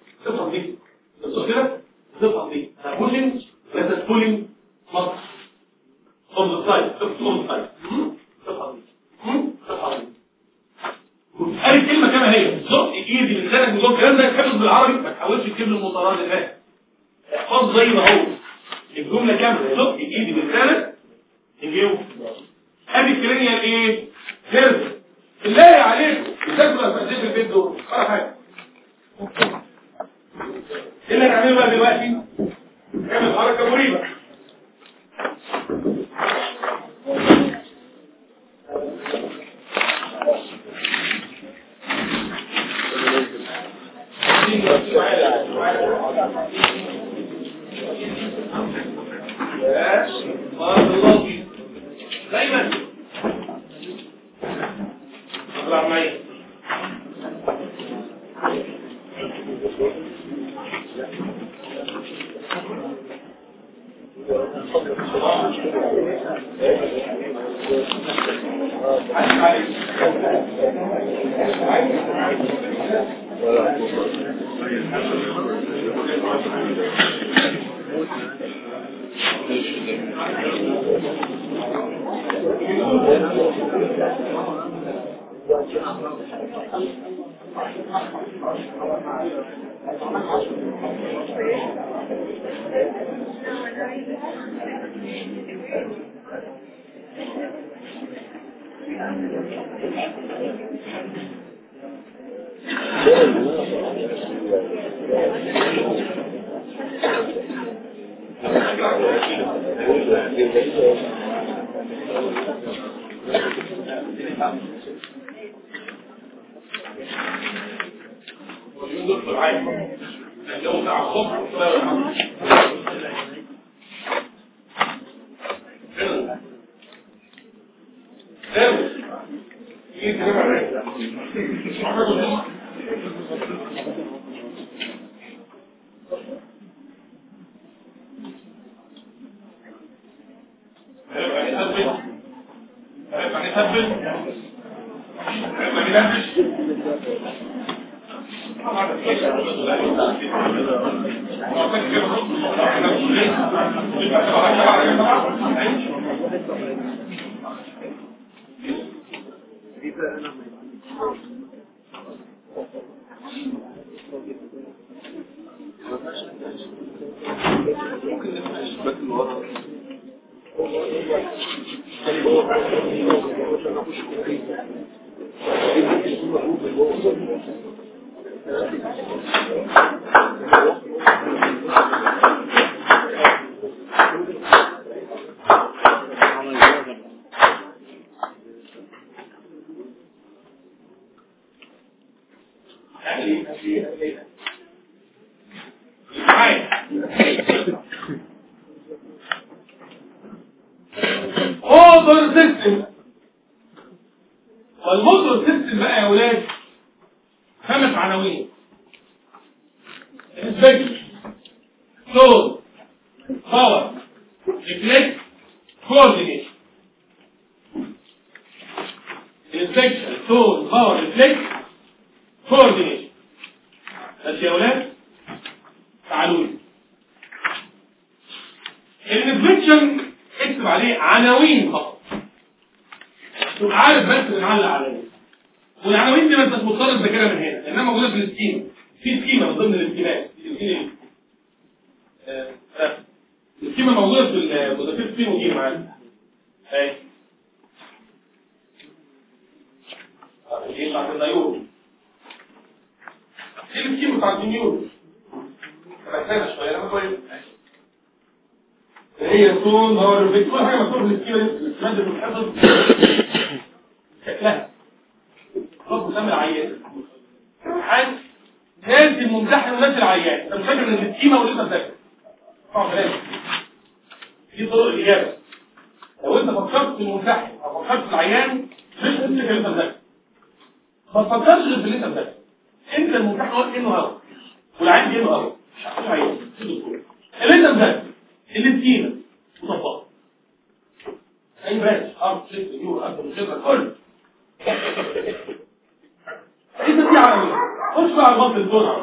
خش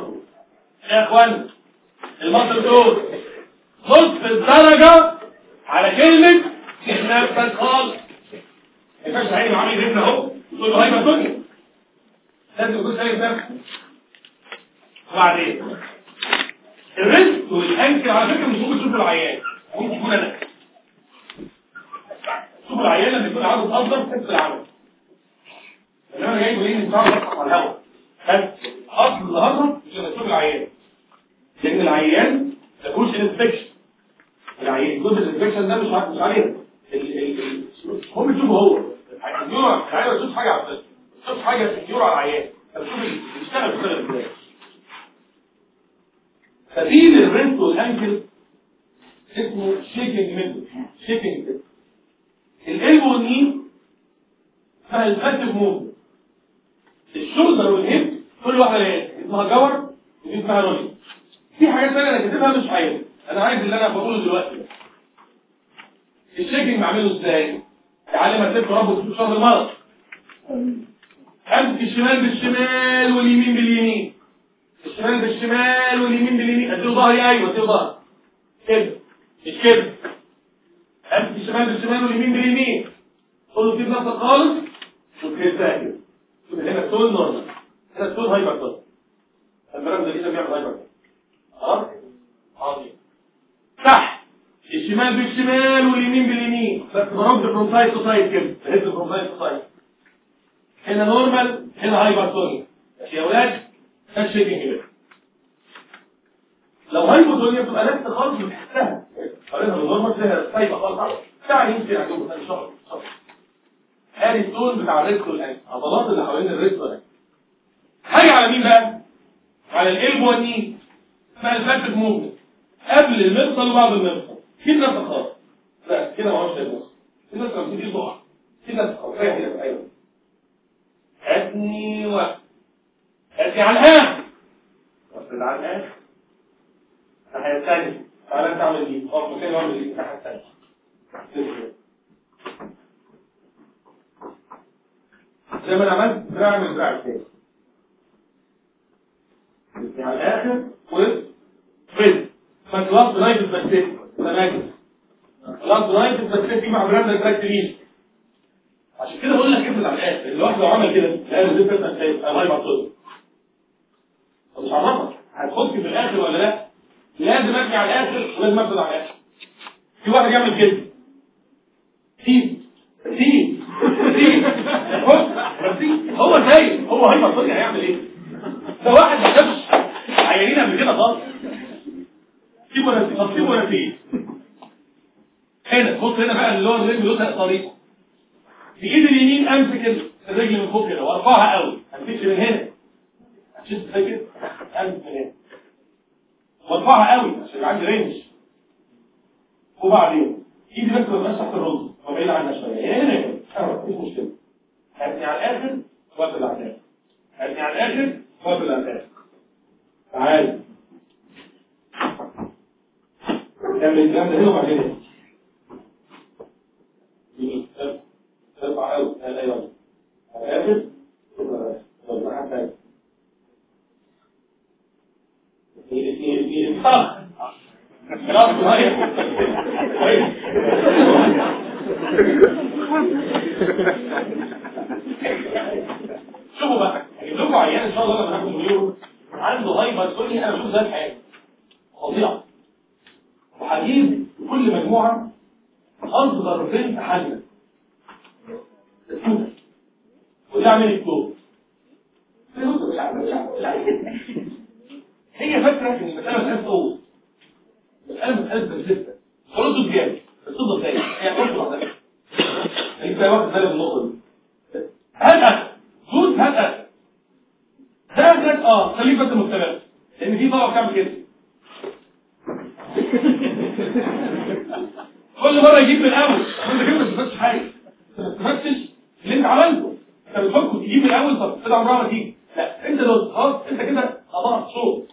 الفكرة عمرها ما تيجي لا انت لو خلاص انت كده قطعت صوت.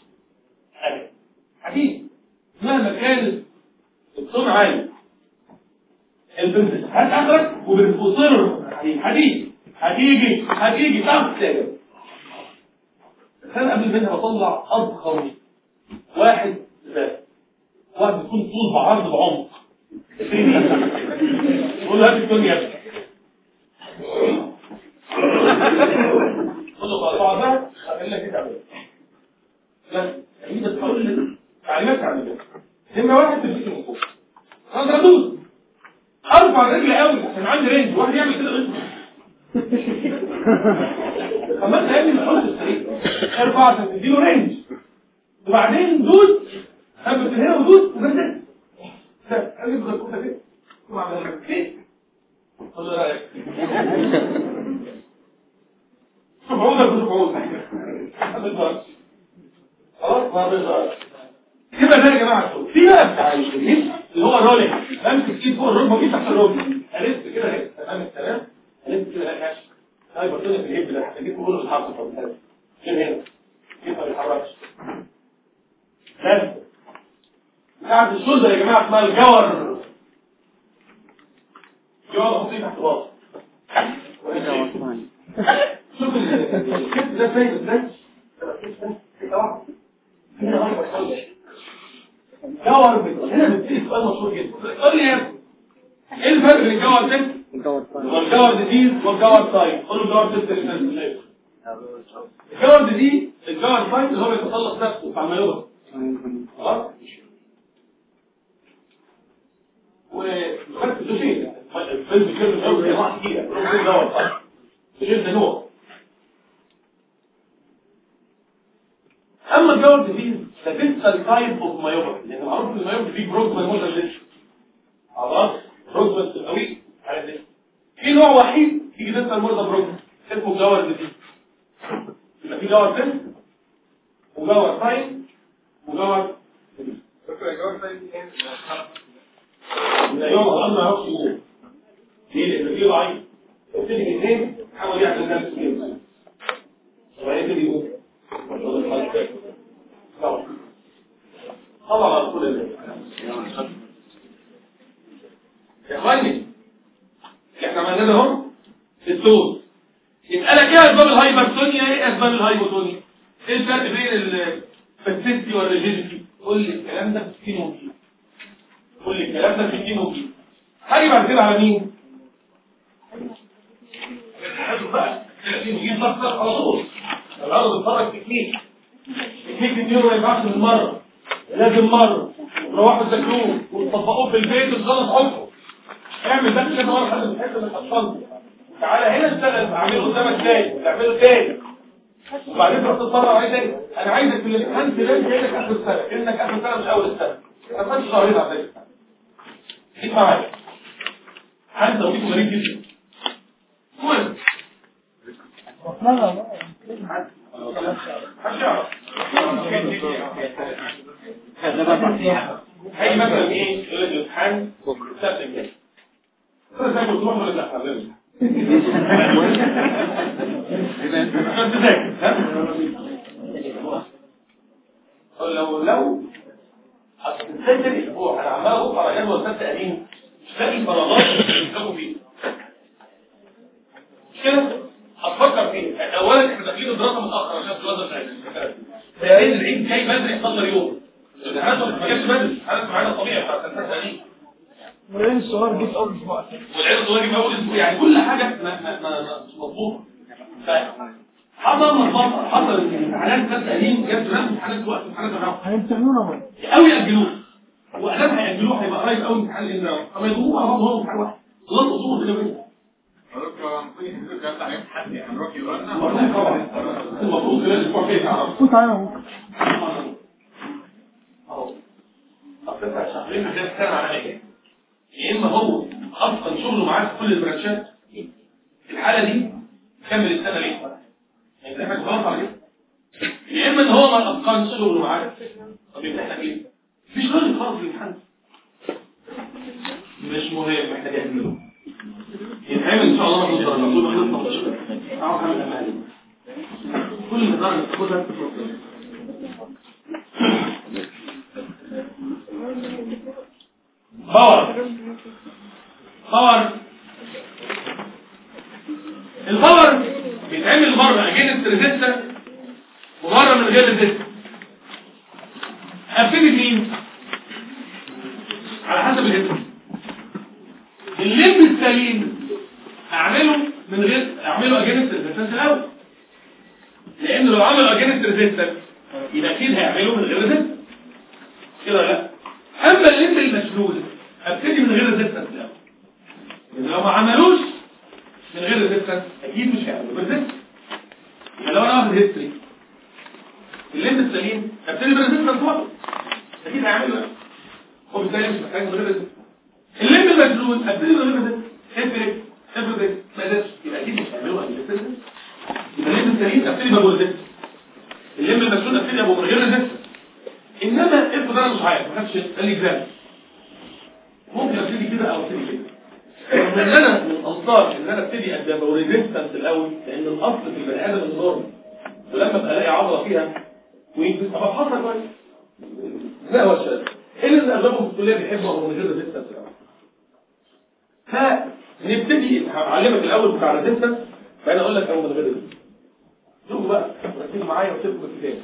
حبيبي. مهما كان الصوم عالي. البنت هات آخرك وبتصر حبيبي. هتيجي هتيجي تعرف تتاجر خلينا قبل منها بطلع اضخم انت محتاج غلط على كده يا إما إن هو ما أتقنش شغله معاك طب يمتحنك ليه مفيش راجل خالص الامتحان مش مهم محتاج اعمله يتعمل إن شاء الله ما تقدر ما نطلع شوية. أعرف اعمل امالي كل درجه تاخدها باور. باور. ال power. بيتعمل مرة against resistance ومرة من غير resistance ابتدي مين؟ على حسب الهدف ال limb السليم اعمله من غير اعمله against resistance الأول. لأن لو عمل against resistance يبقى أكيد هيعمله من غير resistance كده لأ؟ أما ال limb المشلول ابتدي من غير resistance الأول. لو ما عملوش من غير resistance أكيد مش هيعملوا resistance يبقى لو أنا واخد history ال limb السليم ابتدي ب resistance واحد أكيد هيعمله يعني. وبالتالي مش محتاج غير resistance ال limb المشلول ابتدي من غير resistance افرق افرق ما قدرش. يبقى أكيد مش هيعملوا resistance يبقى ال limb السليم ابتدي ب power resistance ال limb المشلول ابتدي ابو من غير resistance إنما أنا مش عارف. ما خدش الاجزام ممكن أبتدي كده أو أبتدي كده. رغم ان أنا من انصار ان أنا أبتدي ابدا ب resistance الأول لأن الأصل في البني آدم ال normal ولما أبقى ألاقي عضله فيها ويمكن أبقى افحصها كويس. لا هو الشاذ إيه اللي أغلبهم في الكلية بيحبوا من غير resistance الأول فنبتدي هعلمك الأول بتاع ال resistance فانا أقول لك اول من غير resistance شوفوا بقى ركزوا معايا وسيبكم الكتاب.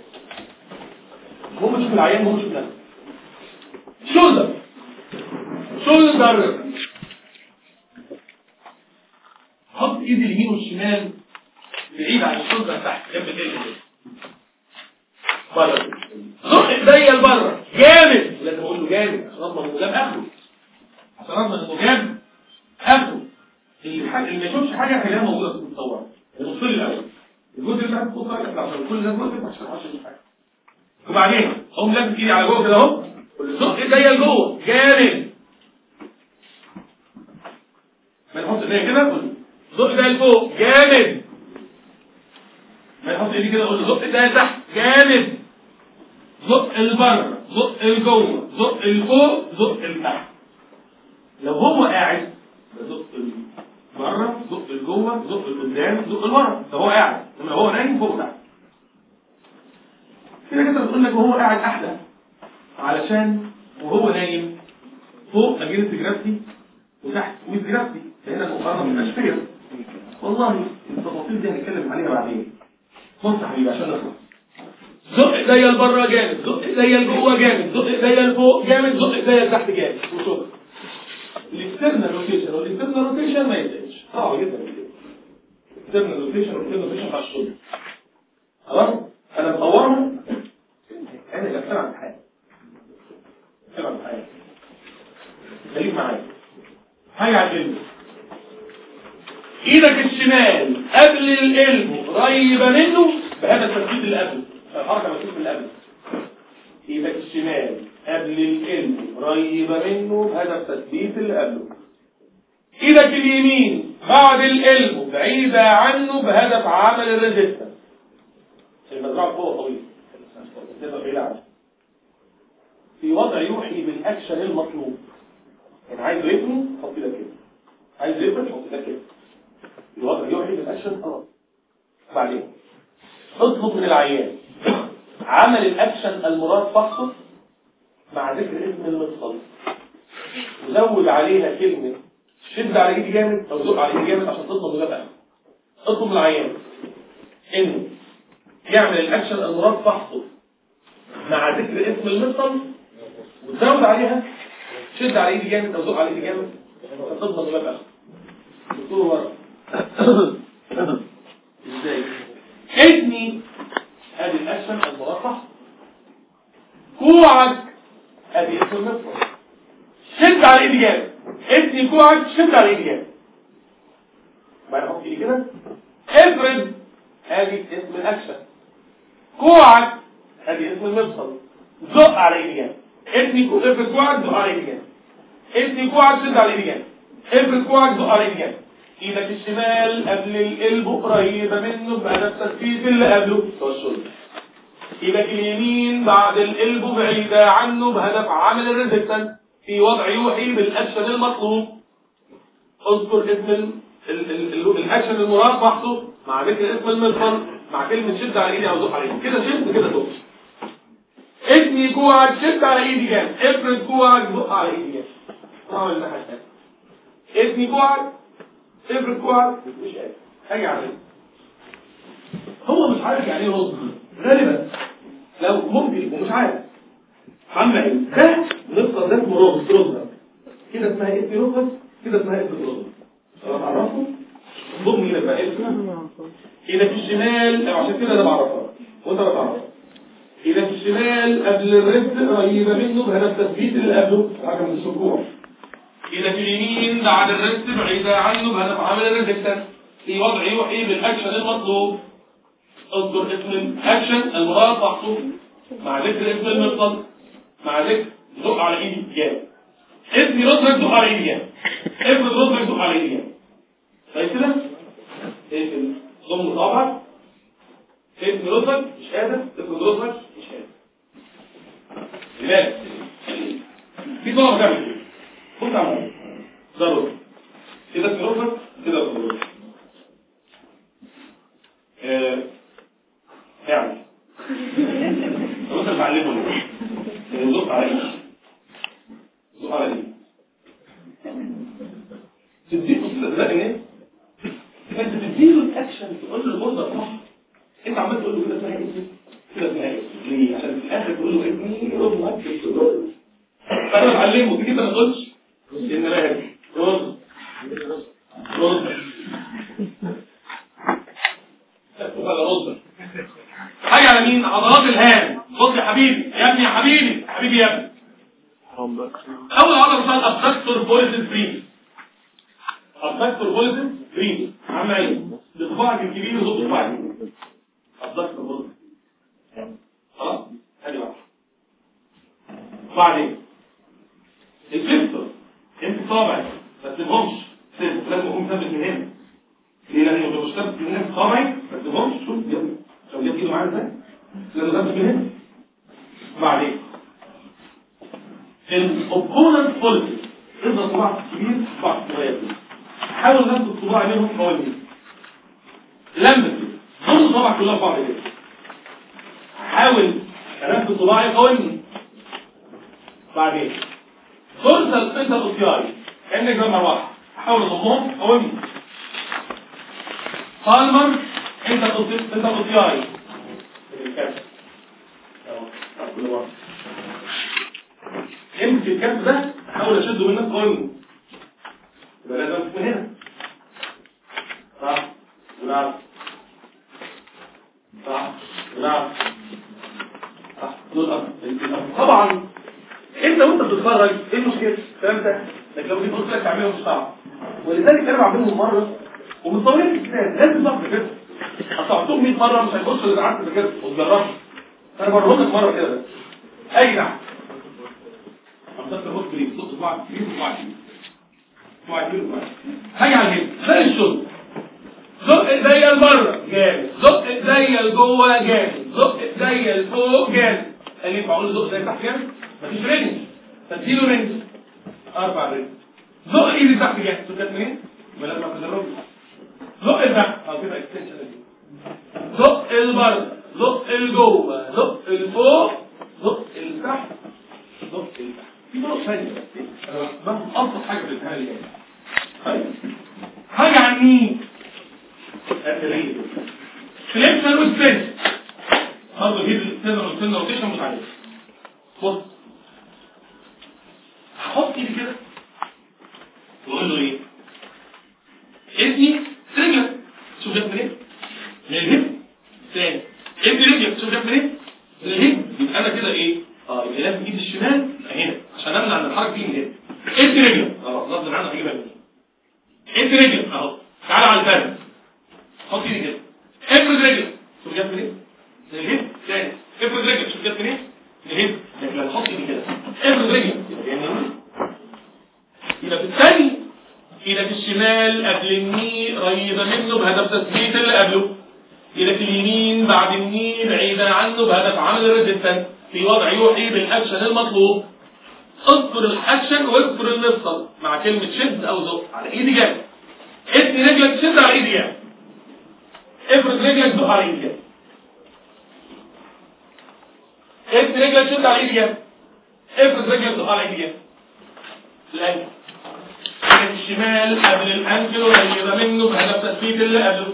المهم نشوف العيان المهم نشوف نفسه شولدر. شولدر. حط ايدي اليمين والشمال بعيد عن الشولدر تحت جنب الايد بره. زق ايديا لبره. جامد. لازم أقول له جامد. عشان اضمن انه جاب اخره عشان اضمن انه جاب اخره اللي ما يشوفش حاجة هيلاقيها موجوده في المصور النص الأول. الجزء اللي تحت فوق عشان كل ده جزء عشان ما يشوفش حاجة. وبعدين اقوم لازم ايدي على جوه كده أهو. والزق ايديا لجوه. جامد. ما نحط ايديا كده. زق ايديا لفوق جامد. ما نحط ايدي كده أقول زق ايديا تحت. جامد. زق لبره زق لجوه زق لفوق زق لتحت لو هو قاعد زق بره زق لجوه زق لقدام زق لورا ده هو قاعد. لما هو نايم فوق تحت. كده كده بتقول لك وهو قاعد أحلى. علشان وهو نايم فوق against gravity وتحت with gravity فهنا المقارنة من والله التفاصيل دي هنتكلم عليها بعدين. بص يا حبيبي عشان نخلص. زق ايديا لبره جامد زق ايديا لجوه جامد زق ايديا لفوق جامد زق ايديا لتحت جامد. وشكرا الاكسترنال روتيشن والاكسترنال روتيشن ما ينتهيش صعب جدا الاكسترنال روتيشن والاكسترنال روتيشن بتاع الشغل. خلاص؟ أنا مصورهم أنا اللي بتكلم عن حاجة بتكلم عن حاجة خليك معايا. حاجة على القلب إيدك الشمال قبل القلب قريبة منه بهذا التثبيت اللي قبله الحركة مكتوب اللي قبله إيدك الشمال قبل ال elbow قريبة منه بهذا التثبيت اللي قبله إيدك اليمين بعد ال elbow بعيدة عنه بهدف عمل ال resistance المزرعه فوق طويل. في وضع يوحي بالاكشن المطلوب. يعني عايزه يتني حط إيدك كده عايزه يتني حط إيدك كده الوضع يوحي بالاكشن خلاص. بعدين اطلب من العيان. عمل الأكشن المراد فحصه مع ذكر اسم المفصل وزود عليها كلمة. شد على ايدي جامد أو زق على ايدي جامد عشان تضمن ده اطلب من العيان. انه يعمل الأكشن المراد فحصه مع ذكر اسم المفصل وتزود عليها. شد على ايدي جامد أو زق على ايدي جامد عشان تضمن ده دكتور ورد. إزاي ابني ادي الاكشن المرفع كوعك ادي اسم شد على إيدي جامد. ابني كوعك شد على إيدي جامد. بعد أحط إيدي كده. افرد ادي اسم الاكشن كوعك ادي اسم المفصل زق على إيدي جامد. كو افرد كوعك زق على إيدي جامد. اتني كوعك شد على إيدي جامد. افرد كوعك زق على إيدي جامد. إيدك الشمال قبل ال elbow قريبة منه بهذا التثبيت اللي قبله. هو ال shoulder إيدك اليمين بعد ال elbow بعيدة عنه بهدف عمل ال resistance في وضع يوحي بالأكشن المطلوب. اذكر اسم ال ال ال الأكشن المراد فحصه. مع ذكر اسم المفصل مع كلمة شد على إيدي أو زق على إيدي. كده شد كده زق ابني كوعك شد على إيدي جامد. افرد كوعك زق على إيدي جامد. طبعا الناحية الثانية ابني كوعك افرض كوعك مش قادر هاجي عليه هو مش عارف يعني إيه رز غالبا لو ممكن ومش عارف. عم ده نفصل ده اسمه رز رز كده اسمها إيه؟ رز كده اسمها إيه؟ رز خلاص عرفته ضم هنا بقى. اسمها إيدك الشمال عشان كده أنا بعرفها وانت بتعرفها إيدك الشمال قبل ال wrist قريبة منه بهدف التثبيت اللي قبله. حاجة من الشكوع إيدك اليمين بعد ال wrist بعيدة عنه بهدف ال resistance في وضع يوحي بالاكشن المطلوب. اذكر اسم الأكشن المراد فحصه مع ذكر اسم المفصل مع ذكر زق على ايدي جامد اسمي رزقك زق على ايدي جامد افرض رزقك زق على ايدي جامد طيب كده؟ اقفل ضم صابعك اسم رزقك مش قادر افرض رزقك مش قادر لماذا؟ في تعمل كده بص يا عمو ضروري كده في كده في ركبك يعني لو انت تعلمه ليه زق على إيه زق على إيه تديله ده إيه فانت تديله الاكشن تقول له البوردر صح انت عمال تقول له كده اسمها إيه كده اسمها إيه ليه عشان في الآخر تقول له ابني ربك فانا بعلمه تيجي ما تقولش حاجة على مين؟ عضلات الهام. بص يا حبيبي. يا ابني يا حبيبي. حبيبي يا ابني. أول عضلة اسمها الأبدكتور بوليسن بريم الأبدكتور بوليسن بريم عاملة إيه؟ بصباعك الكبير وزق صباعك الأبدكتور بوليسن خلاص؟ ادي واحدة. بعدين. الفيستر انت صابعك ما تسيبهمش لازم يكون ثابت من هنا ليه لو مش ثابت من هنا صابعك ما تسيبهمش شوف يلا. لو جبت ايده معايا إزاي لازم ثابت من هنا بعدين الاوبوننت بوليسي اضغط صباعك كبير صباعك صغير حاول نفس الصباع منهم حوالي لمس ضم صباعك كلها في بعض حاول انفذ صباعي قوي بعدين. ترسل انت الاوتياي كانك زي مروحه حاول تضمهم قوي بالمر انت انت الاوتياي امسك الكف ده حاول اشده منك قوي يبقى لازم امسك من هنا صح نعم صح نعم صح دول طبعا انت وأنت بتتفرج إيه المشكلة؟ فهمت لكن لو جيت قلت لك تعمله مش صعب ولذلك أنا بعملهم مرة في الكتاب لازم تاخد كده قطعتهم 100 مرة مش هيخش اللي قعدت كده وتجربها أنا بوريهم لك مرة كده. أي نعم. حطيت الهوت بريك صوت صباع كبير وصباع كبير كبير هاجي على الهيد زي الشغل. زق ايديا لبره جامد. زق ايديا لجوه جامد. زق ايديا لفوق جامد. قال لي معقول زق زي تحت جامد مفيش range تديله range أربع رينج زق إيدي تحت شوف جت منين؟ ولا ما تجربش زق لتحت أو كده extension زق البره زق لجوه زق لفوق زق لتحت زق لتحت في طرق ثانية أنا ابسط حاجة في اللي جاي طيب. حاجة عن مين؟ فليكشن وسبيس برضه هيد السنة والسنة روتيشن مش عارف بص هحط ايدي كده واقول له إيه ادي رجلك شوف جت منين من الهب تاني ادي رجلك شوف جت منين من الهب يبقى أنا كده إيه آه يبقى لازم ايدي الشمال هنا عشان امنع ان الحركه تيجي من هنا ادي رجلك خلاص غصب عنك هجيبها منين اتني رجلك اهو تعالى على الفرد حط ايدي كده افرد رجلك شوف جت منين من ال hip تاني افرد رجلك شوف جت منين من ال hip لكن لما تحط ايدي كده افرد رجلك يبقى في الثاني إيدك الشمال قبل ال knee قريبه منه بهدف تثبيت اللي قبله. إيدك اليمين بعد ال knee بعيدا عنه بهدف عمل ال resistance في وضع يوحي بالأكشن المطلوب. اذكر الأكشن واذكر المفصل مع كلمة شد أو زق على إيدي جامد اتني رجلك شد على إيدي جامد افرد رجلك زق على إيدي جامد اتني رجلك شد على إيدي جامد افرد رجلك زق على ايدي إيدك الشمال قبل ال ankle قريبه منه بهدف تثبيت اللي قبله.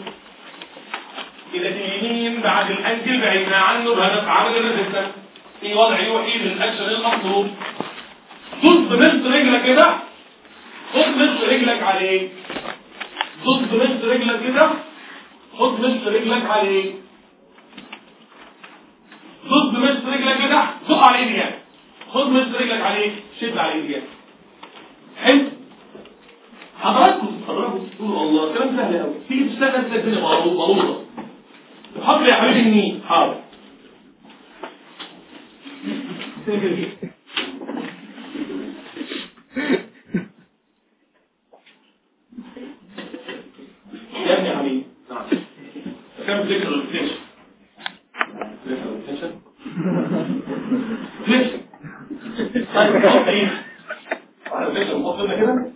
إيدك اليمين بعد ال ankle بعيدا عنه بهدف عمل ال resistance في وضع يوحي بالاكشن المطلوب ضد مثل رجلك كده. خد مثل رجلك عليه. ضد مثل رجلك كده. خد مثل رجلك عليه. ضد مثل رجلك كده. زق ايدي يعني خد مثل رجلك عليه شد على ايدي يعني حلو. حضراتكم تتفرجوا تقولوا الله كلام سهل قوي. تيجي تشتغل تلاقي الدنيا مغلوطه لي يا حبيبي النين حاضر. يا ابني حبيبي. كم ذكر الريتنشن ليش طيب وصلنا كده.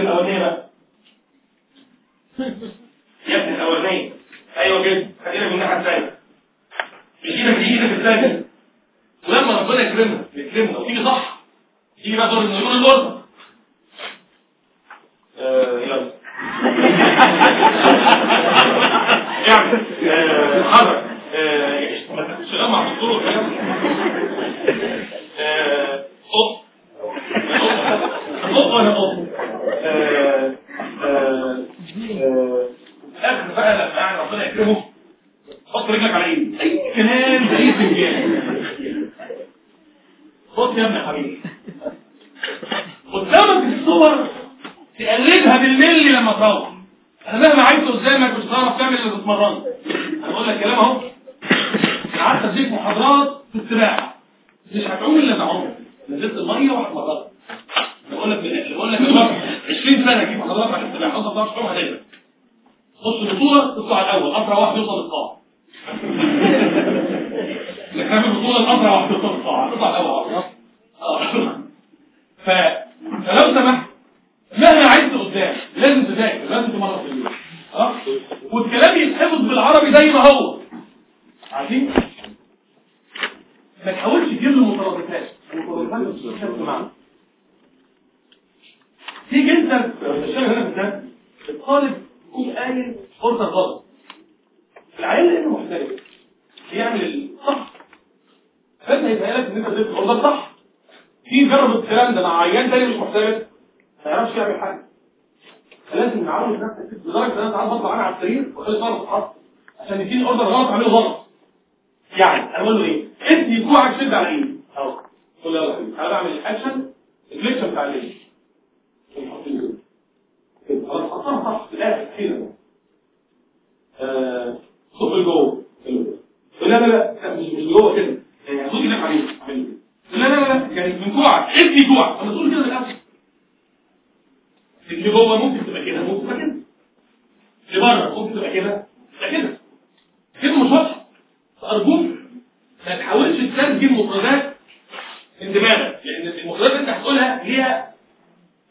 الأولانية بقى. يا ابني الأولانية. أيوه كده. خلينا من الناحية الثانية. مش إيدك دي إيدك ولما ربنا يكرمنا يكرمنا. وتيجي صح. تيجي بقى والكلام ده. آه، قط قط وأنا قط اخر بقى لما يعني ربنا يكرمه. حط رجلك على إيدي. أي كلام زي الفنجان بص يا ابني يا حبيبي. قدامك الصور تقلدها بالملي لما تروح. أنا مهما عايزه قدامك مش هتعرف تعمل اللي بتتمرن أنا بقول لك كلام أهو. اديك محاضرات في السباحة. مش هتعوم إلا تعوم نزلت المية وهتمرن بقول لك بقول لك دلوقتي 20 سنة أجيب محاضرات عن السباحة. انت ما بتعرفش تعوم هتغرق خش بطوله تطلع الأول. اسرع واحد يوصل للقاع نكمل بطوله الاسرع واحد يوصل للقاع تطلع الأول. آه. ف... فلو سمحت مهما عايز قدام لازم تذاكر لازم تمرن في اليوم. آه. والكلام يتحفظ بالعربي زي ما هو. عارفين؟ ما تحاولش تجيب له مترادفات المترادفات بتحفظ معانا تيجي انت الشغل هنا بالذات الطالب يكون قايل فرصة غلط. العيال لأنه محترف. يعمل الصح. فانت هيبقى لك إن أنت اديت الفرصه صح. في جرب الكلام ده مع عيان تاني مش محترف ما يعرفش يعمل حاجة. فلازم نعود نفسك لدرجه ان أنا ساعات بطلع أنا على السرير وأخلي طرف عشان يديني order غلط أعمله غلط. يعني أنا بقول له إيه؟ ادي كوعك شد على ايدي اهو قول يلا حبيبي أنا بعمل ال action ال flexion بتاع الايد حاطين كده كده خلاص صح في الآخر كده صب لجوه لا لا لا مش جوه كده يعني هتقول كده عليه اعمل كده لا لا لا يعني من جوعك ادي كوعك أنا تقول كده للاخر اللي جوه ممكن تبقى كده ممكن تبقى كده اللي بره ممكن تبقى كده تبقى كده كده مش واضحه فارجوك ما تحاولش تسجل مفردات من دماغك لأن المفردات اللي أنت هتقولها ليها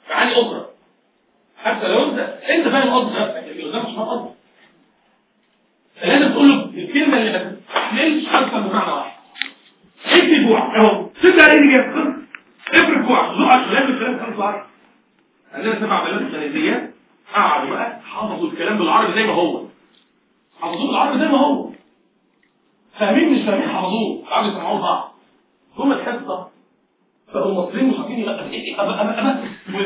معاني أخرى. حتى لو انت أنت فاهم قصد نفسك لكن قدامك مش فاهم قصدك فلازم تقول له الكلمة اللي ما تحملش أكثر من معنى واحد. ادي جوع أهو سد لي عليه جنبك افرد جوع ذوقك لازم الكلام يكون بالعربي عندنا سبع بلاد خليجية قعدوا بقى حفظوا الكلام بالعربي زي ما هو. حفظوه بالعربي زي ما هو. فاهمين مش فاهمين؟ حفظوه قعدوا يسمعوه بعض. ثم الحصه فهم مصريين مش عارفين يبقى أنا أنا أنا أنا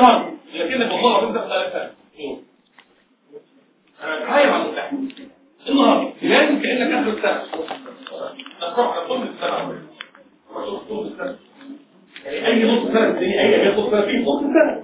ظهر لكنك والله العظيم ده ثلاثة أنا عايم على المتحدة النهار لازم كأنك أهل السنة هتروح لطول السنة هتروح طول السنة أي نص سنة يعني أي أي نص سنة في نص سنة.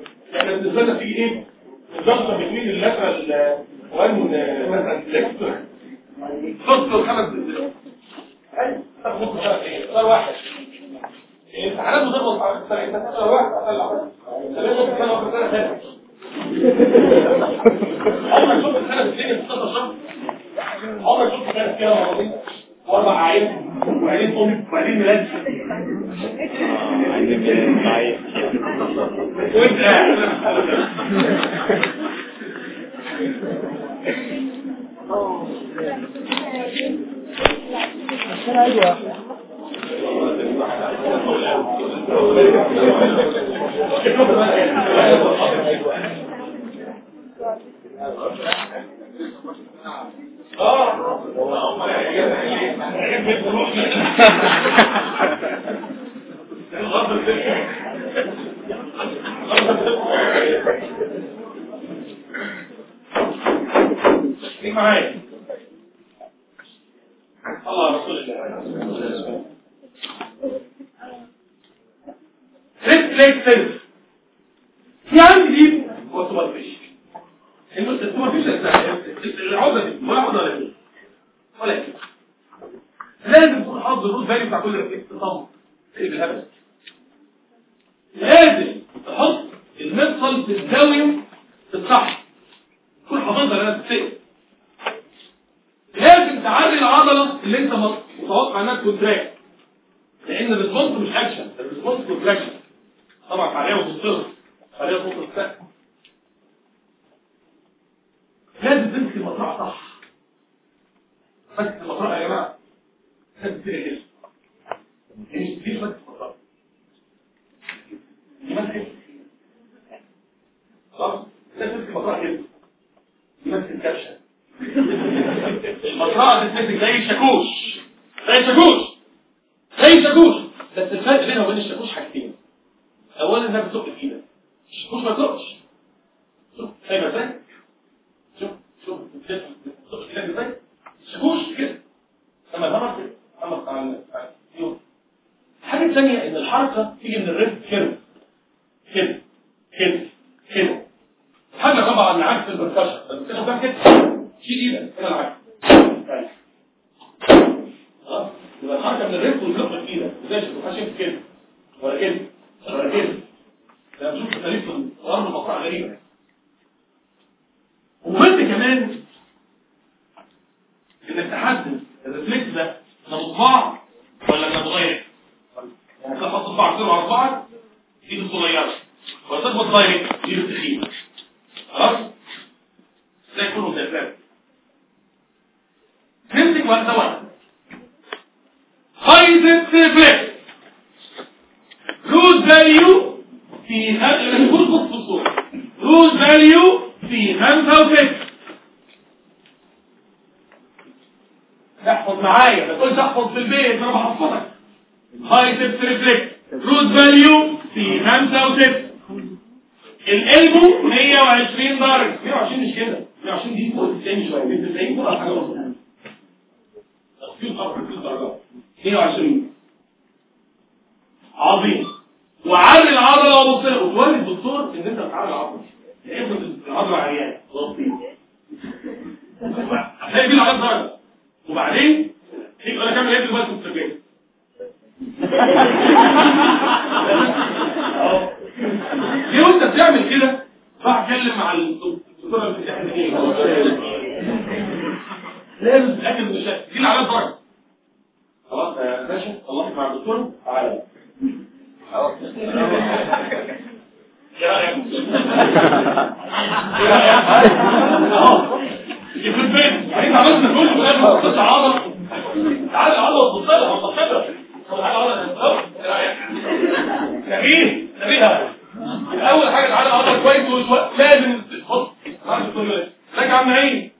راح تقول له ازيك يا عم عين.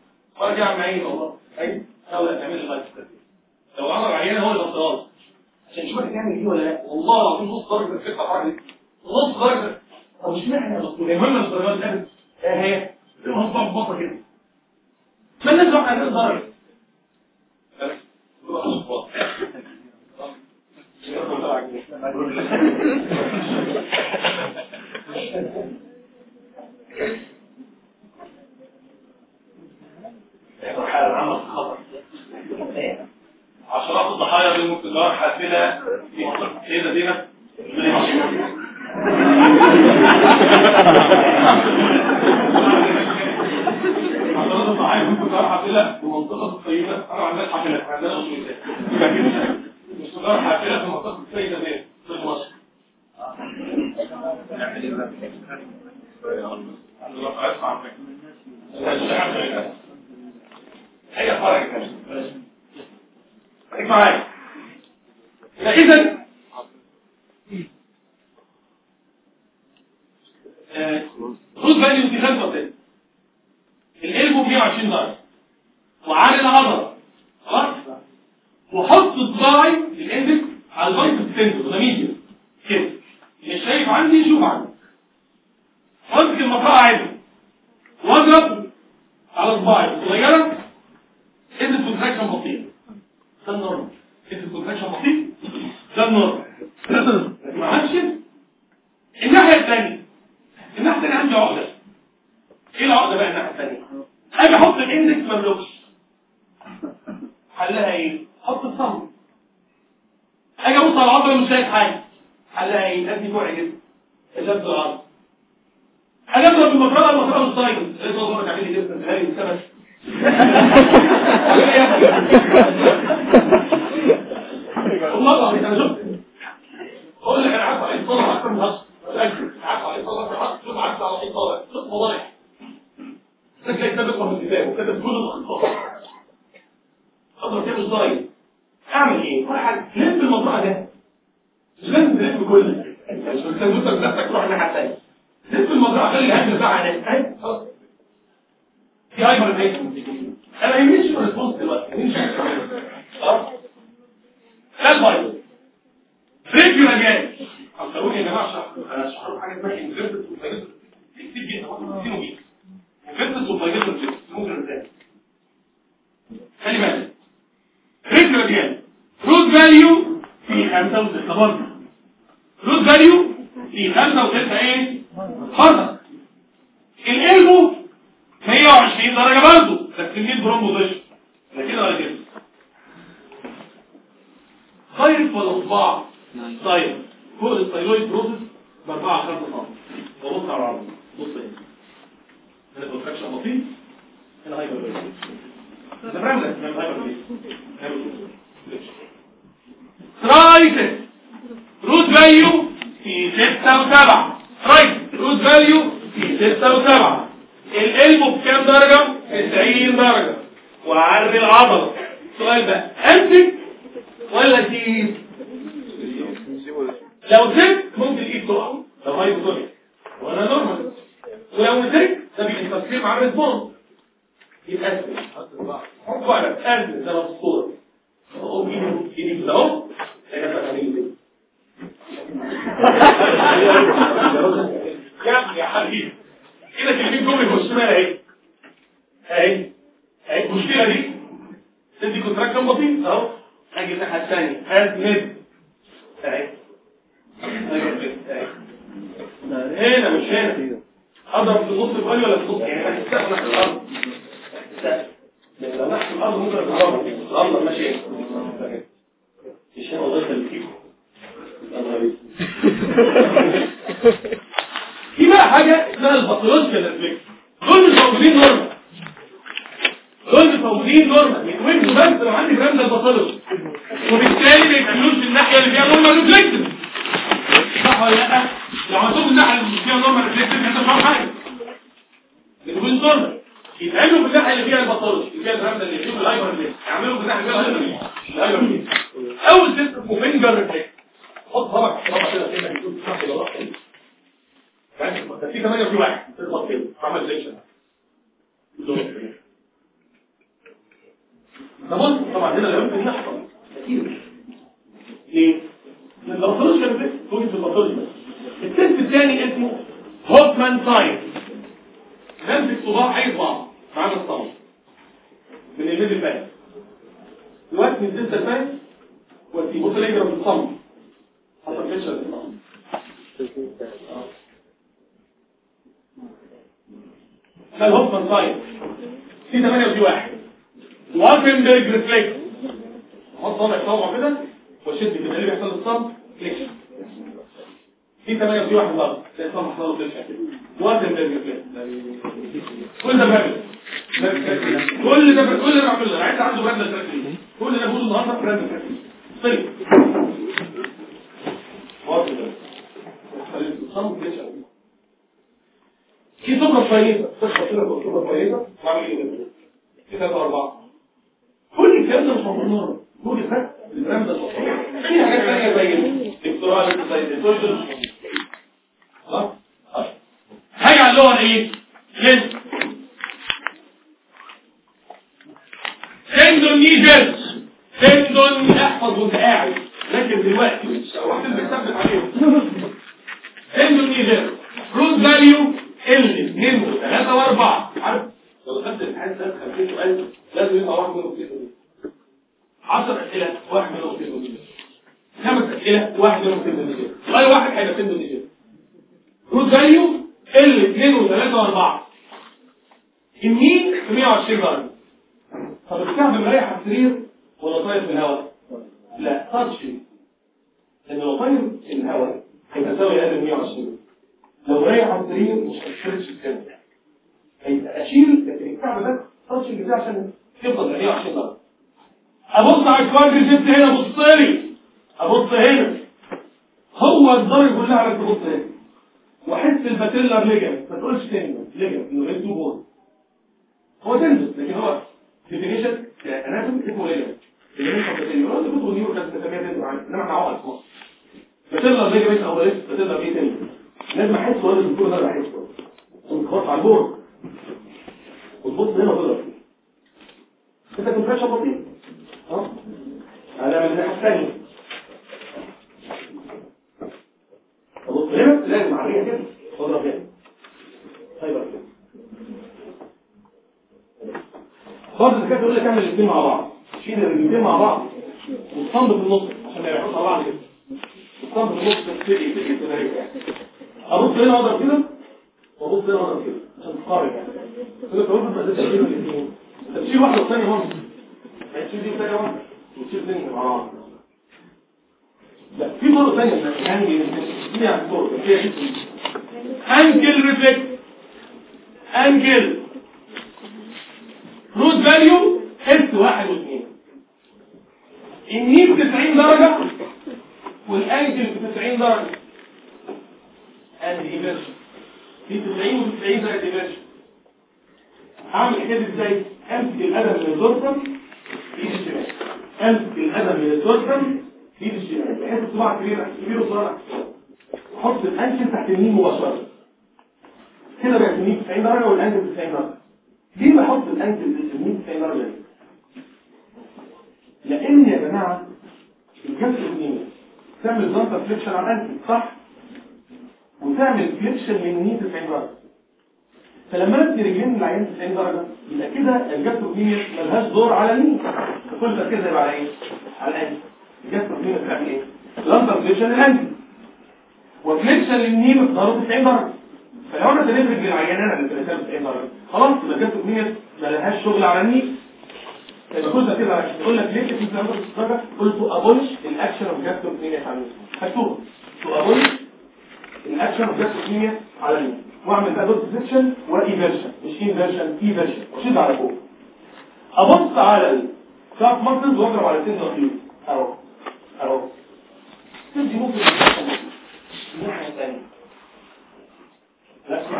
قال يا عم عين والله. عين؟ حاول تعمل لي لايك لو عمل عيان هو اللي بطلها عشان نشوفك تعمل إيه ولا لا. والله العظيم نص درجة في الحركه دي. نص درجة. طب مش معنى يا دكتور؟ المهم الدرجات دي Amen.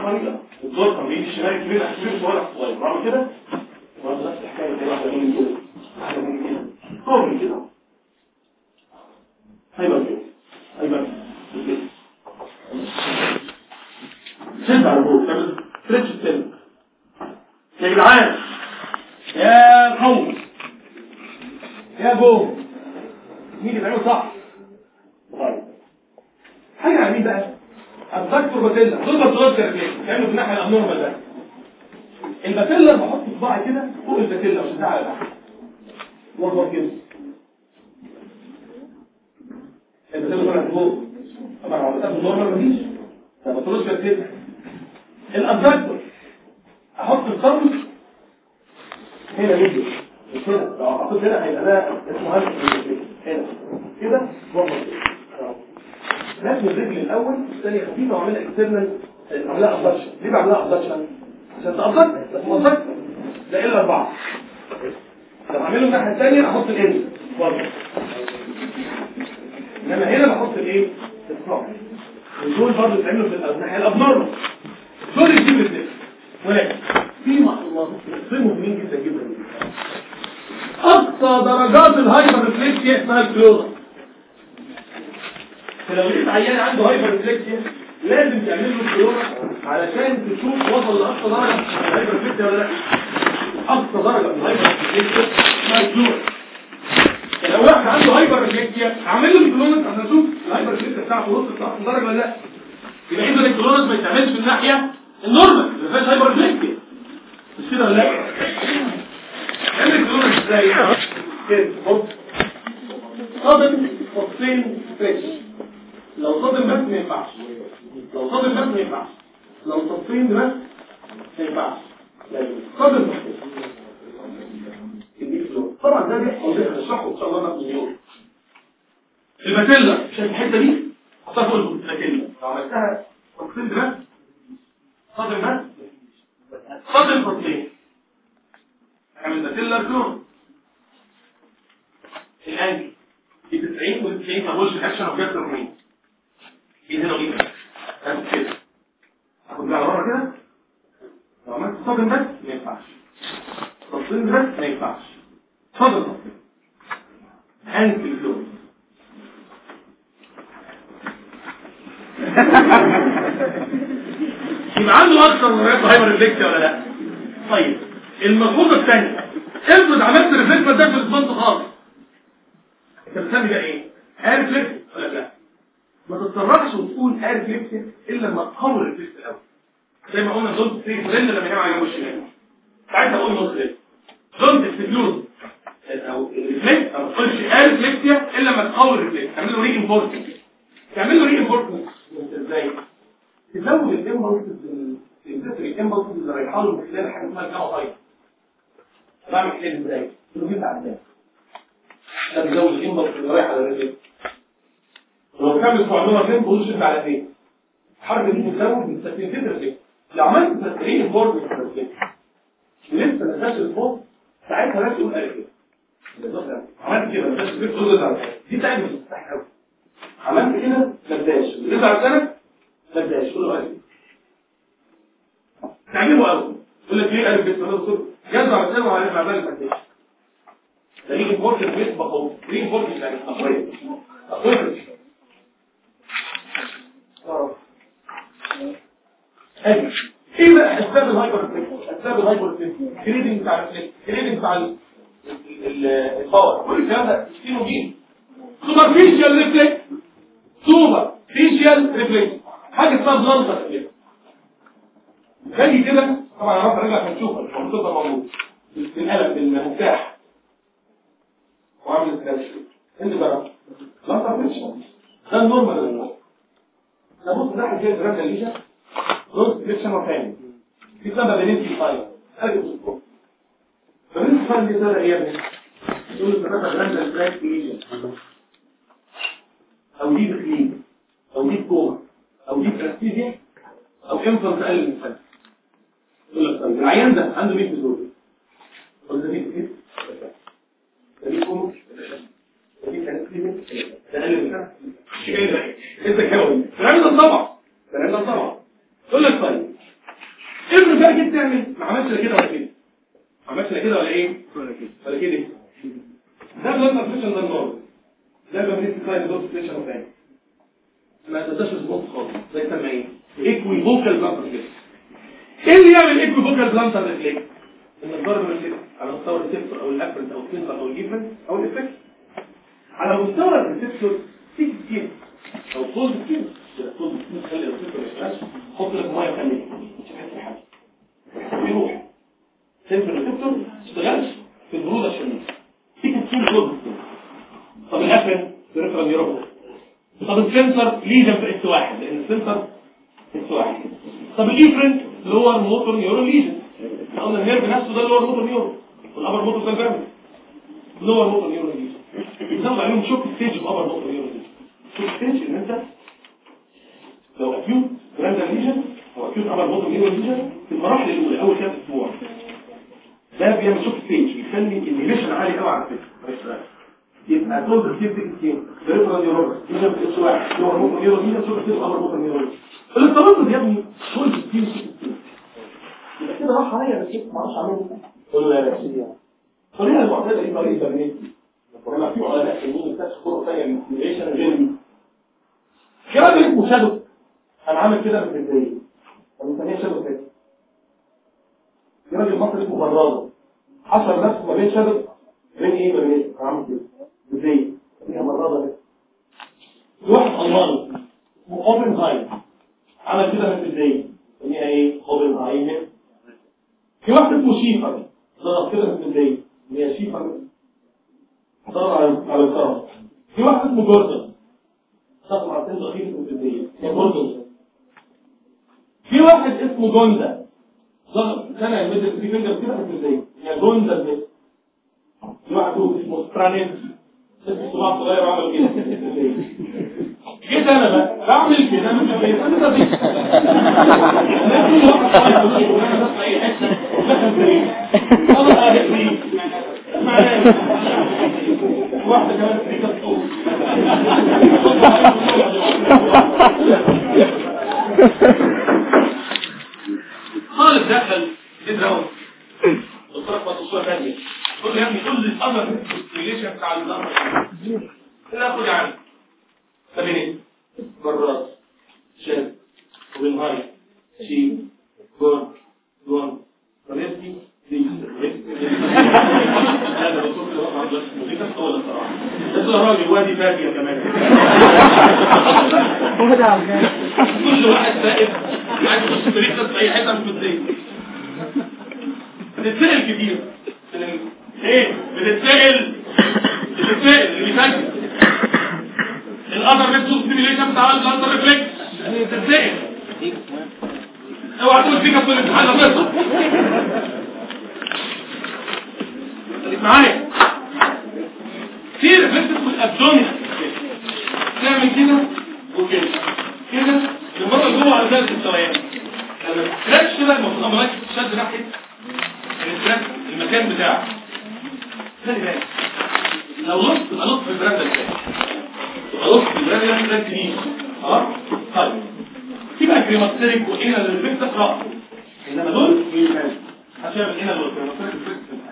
طويلة الدور تمرين الشمال كبير أحسن صغير طيب، صغير بعمل كده برضه نفس الحكاية كده العيان ده عنده 100 دول قلت ده 100؟ ده 100 كومو ده 100 كانت ده مش جاي ده انت كده الكلام ده طبعا الكلام ده طبعا يقول لك طيب. افرض بقى جيت تعمل. ما عملتش كده ولا كده. ما عملتش كده ولا إيه؟ ولا كده. ده بلاد ابليكيشن ده النور ده بلاد سايد دوت ستيشن ثاني ما تقدرش تظبط خالص. زي ما إيه equivocal plantar كده إيه اللي يعمل equivocal plantar إن الضرب reflex على مستوى ال receptor أو ال afferent أو ال center أو الجيفن أو ال effector على مستوى ال receptor thick skin أو cold skin cold skin خلي ال receptor ما يشتغلش حط لك مية وخليه مش هتحس بحاجه بيروح center ال receptor ما تشتغلش في البرودة الشديده thick skin cold skin طب ال afferent peripheral neuropathy طب ال center lesion في S واحد لأن ال center S واحد. طب ال efferent؟ اللي هو ال motor neuron lesion قلنا ال nerve نفسه ده اللي هو ال motor neuron وال upper motor ده ال pyramidal اللي هو ال motor neuron lesion بناخد عليهم shock stage ال upper motor neuron lesion shock stage إن أنت لو acute pyramidal lesion أو acute upper motor neuron lesion في المراحل الاولى أول كام أسبوع. ده بيعمل shock stage بيخلي ال inhibition عالي قوي على فكرة. يبقى كل كتير تكتين بريفرال نيورون يجب اس واحد هو الموتور نيورون يجب شو كتير أمر موتور نيورون الاضطراب يا ابني كل كتير يبقى كده راح عليا بس ما أعرفش اعمله. يا سيدي الطريقة المعتاده دي طريقة برنامج لما في علماء اكتشفوا طرق ثانية من غير دي في راجل اسمه شادو. أنا عامل كده من البدايه بنسميه شادو كده في راجل مصري اسمه براده حصل نفسه ما بين شادو بين إيه؟ وبين إيه؟ عامل كده. إزاي فيها مرضى بس واحد الماني اسمه اوبنهايم عمل كده بس إزاي سميها إيه اوبنهايم في واحد اسمه شيفر. ضرب كده بس إزاي هي شيفر. ضرب على على الكرم في واحد اسمه جوردن. ضرب على سن ضخيم بس إزاي هي جوردن. في واحد اسمه جوندا ضرب سنه يمد في فينجر كده بس إزاي هي جوندا في واحد اسمه سترانيت الصباع صغير وعمل كده جيت أنا بقى بعمل كده مش عارف أنا ده؟ واحدة كمان في كتب خالد دخل يدرون وصرف مطوشة ثانية قول ابني قول لي الأمر. ريليشن بتاع الأمر؟ لا خد عنه. سبينين مرات شاب وبنهاي شيء جون جون. رميتي دي. هذا بصوت الوضع بس مذيكا طول الصراحة بس راجل وادي فاجئة كمان كل واحد سائد عايز يخش طريقة في أي حتة مش بتزيد بتتسأل كتير. إيه؟ بتتسأل. بتتسأل. اللي بيفكر القدر نفسه ستيميليشن بتاع القدر ريفلكس بتتسأل اوعى تقول فيك في الامتحان لما خليك معايا. في ريفلكس اسمه الابدومين تعمل كده. وكده كده. المرة جوه على ثلاث مستويات لما تستريتش كده المفروض امراك تشد ناحية. الانسان المكان بتاعه خلي بالك لو نص يبقى نص البراند ده يبقى نص البراند ده ده تنين خلاص طيب. في بقى كريماتيريك وإنا للريفلكس تقرأ إنما دول؟ بيفهم هشامل هنا دول؟ كريماتيريك ريفلكس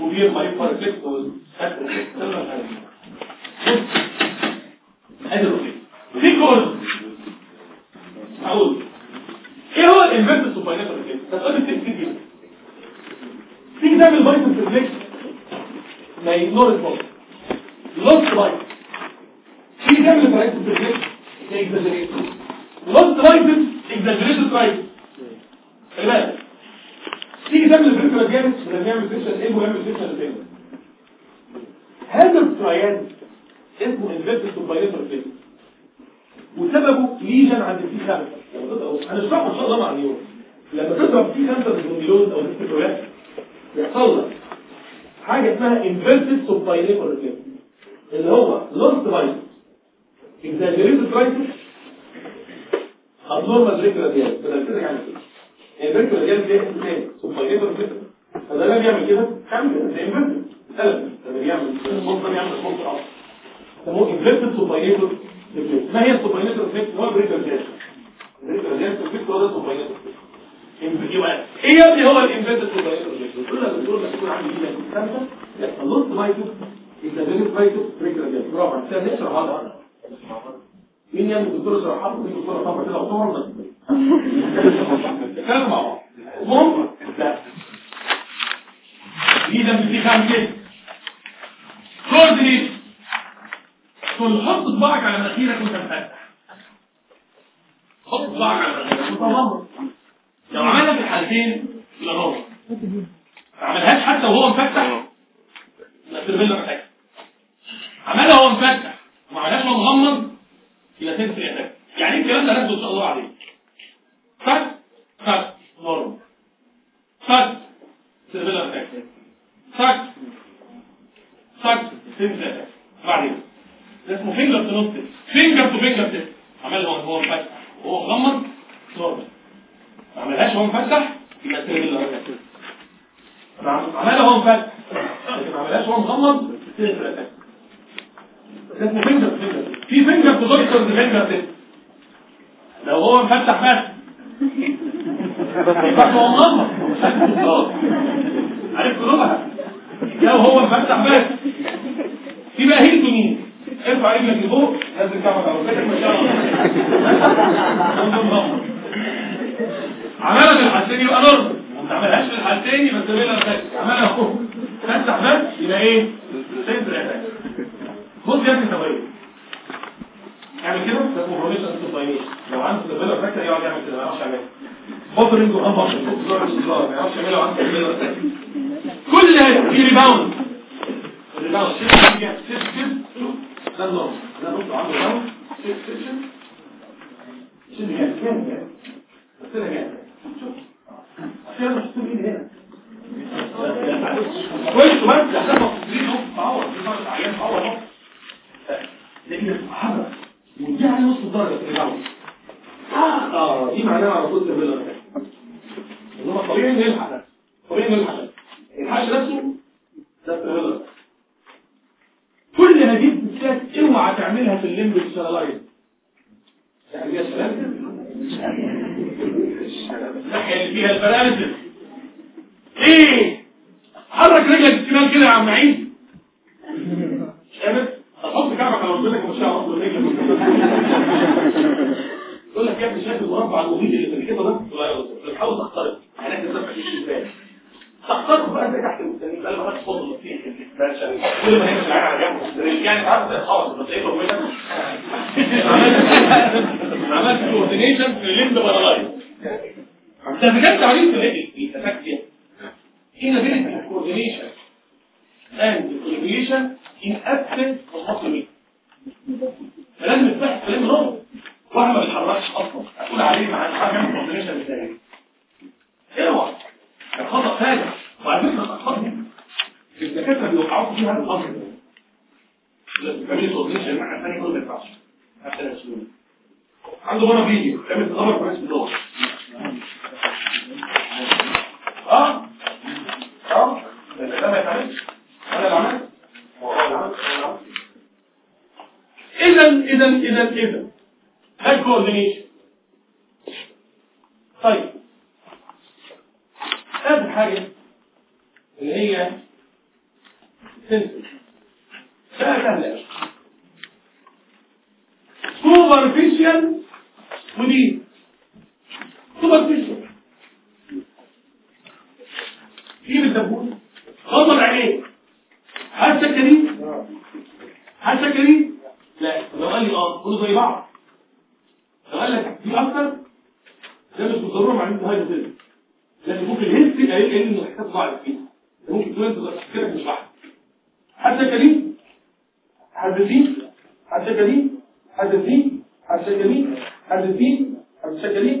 وبير ريفلكس والسات ريفلكس ادي الريفلكس في كورس. هقول إيه هو الانفيرس سوباينيتال ريفلكس هتقول لي تكتب كده تيجي تعمل بايثون ريفلكس ما يجنور البوست لوست تيجي تعمل بايثون ريفلكس ما اكزاجريت لوست اكزاجريت بايت خلي بالك تيجي تعمل فكره جامد لما يعمل فيشن إيه ويعمل فيشن تاني هذا الترايان اسمه انفيرس سوباينيتال ريفلكس وسببه ليجن عند السي 5 هنشرحه ان شاء الله مع اليوم؟ لما تضرب سي 5 بالمليون أو الاستيرويات يحصل لك حاجة اسمها inverted supinate reflex اللي هو bias exaggerated هتلص نورمال بريك راديال بدل كده يعني كده. يعني بريك راديال دي اسم تاني. سوباينيتور كده فده لما بيعمل كده. كمل كده. زي انفنتد قلب لما بيعمل مصدر يعمل مصدر أصلا سموه انفنتد سوباينيتور ما هي السوباينيتور افكت هو راديال بريك راديال افكت هو ده السوباينيتور يبقى إيه يا ابني هو الانفنتد افكت كل يكون عندي إيدك خمسه يحصل نص مايتو يبقى بين مايتو بريك راديال برافو. ده نشرح هذا مين يعمل الدكتور شرحات مين الدكتور طبعا كده وصور بس كلام مع بعض المهم لا دي ده في خمسه كوردينيت حط صباعك على مناخيرك وانت مفتح حط صباعك على مناخيرك وانت مغمض لو عملها في الحالتين يبقى غلط. ما عملهاش حتى وهو مفتح يبقى تربيلا محتاج عملها وهو مفتح وما عملهاش وهو مغمض يبقى تنسى يحتاج يعني إيه الكلام ده؟ ناخده ان شاء الله عليه. فت فت نورمال فت تربيلا محتاج فت فت تنسى يحتاج بعدين. ده اسمه فينجر تو فينجر تو فينجر تيست عملها وهو مفتح وهو مغمض نورمال ما عملهاش وهو مفتح يبقى محتاج عملها وهو مفتح لكن ما عملهاش وهو مغمض؟ يحتاج اسمه فينجر فينجر. في فينجر في فينجر لو هو مفتح بس يبقى هو مغمض. عارف قلوبها لو هو مفتح بس في بقى هيلتو مين؟ ارفع رجلك لفوق نزل على ركبتك ما شاء الله عملها في الحالتين يبقى نورمال ما عملهاش في الحالتين يبقى سبيلها اتاك عملها اهو. فتح بس يبقى إيه؟ سنتر اتاك بص يا ابني ثواني اعمل كده. لو عنده سبيلها فاكر يقعد يعمل كده ما يعرفش يعملها. بوبرنج وان بوبرنج ما يعرفش يعملها وعنده سبيلها فاكر كل هذا في ريباوند الريباوند كده ده النورمال ده نص عنده ريباوند جامد جامد جامد بس أنا شوف عشان تسيب هنا كويس بس عشان ما تصيروا تعور في فرق عيان تعور لأن الصحابه ودي على نص درجه في الجو آه دي معناها على طول تبلغ انما طبيعي نلحق ده طبيعي نلحق ده الحاج نفسه ده كل هذه التسات اوعى تعملها في الليمب السلالايز يعني يا سلام. اللي فيها البرامج. إيه؟ حرك رجلك الشمال كده يا عم عيد. شامل هتحط كعبك على رجلك ومش هعرف رجلك. يقول لك يا ابني شايف المربع المبيد اللي في الحيطة ده؟ بتحاول تخترق هناك الزفه في الشباك تخترق بقى انت تحت المستنيين بقى ما تفضل فيه كل ما مش عارف على جنب يعني زي خالص بس إيه ربنا عملت coordination في ال limb paralyzed ده بجد عمليه في التفكير inability of coordination and coordination in absence of muscle فلازم يفتح كلام واحد ما بيتحركش أصلا هتقول عليه مع حاجة من coordination إزاي اوعى الخطا ثاني وعلى فكره الاخطاء دي الدكاتره بيوقعوا فيها الخطا لازم تعمل coordination مع حد ثاني كله ما ينفعش. حتى سلوك عنده هنا فيديو تعمل تدرب كويس باللغة آه؟ ما عملت اذا اذا اذا اذا ده كوردينيشن طيب. اخر حاجة اللي هي سنسل سهله سوبرفيشال ودي سوبرفيشال جيب الدبوس غمض عينيه هل سكرين هل سكرين لا لو قال لي آه كله زي بعض لو قال لك دي أكتر ده مش بالضروره معناه هاي بتزيد لكن ممكن قايل قايل انه محتاج ضعف فيه ممكن تقول انت مش واحد هل سكرين حد فيه حد سكرين حد فيه حد فيه حد سكرين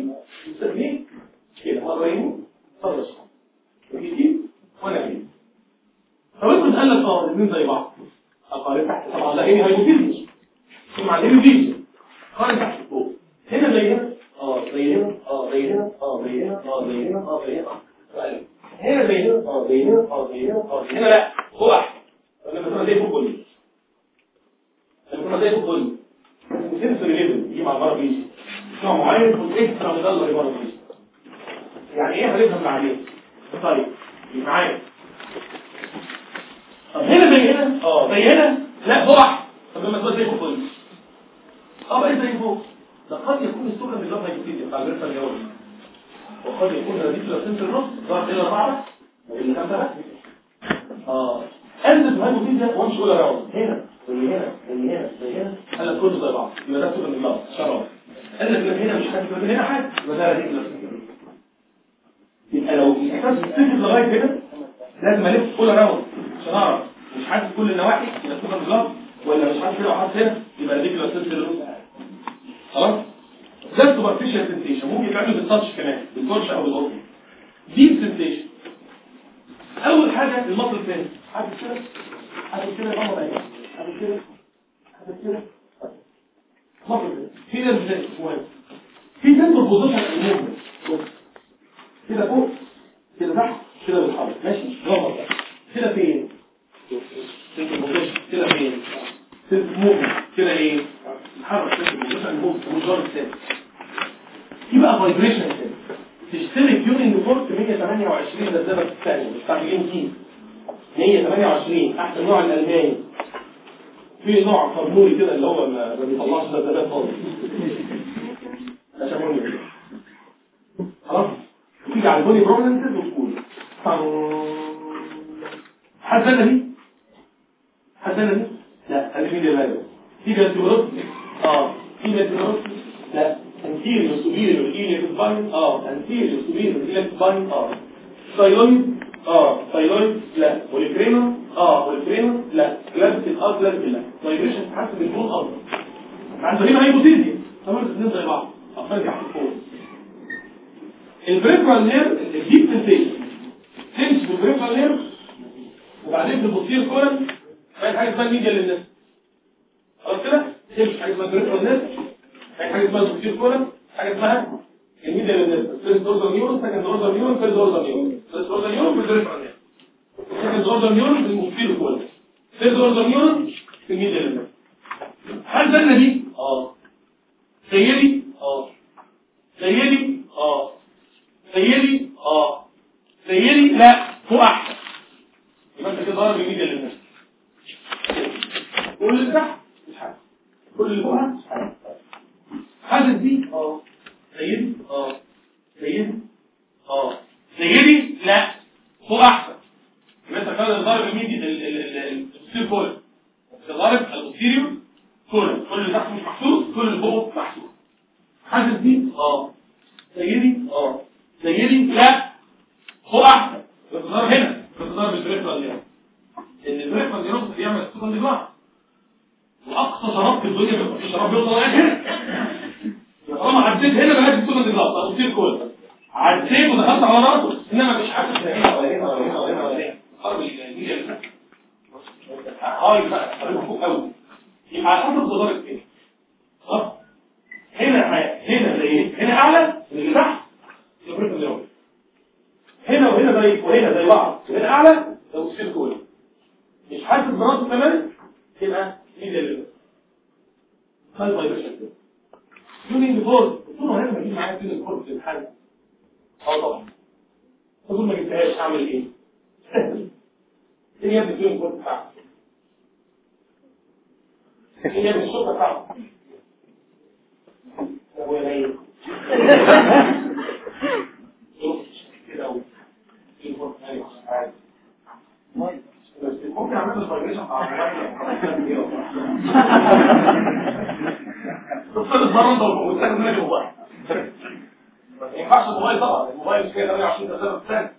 ما ينفعش الموبايل طبعا. الموبايل فيه 28 دقيقه في الثانية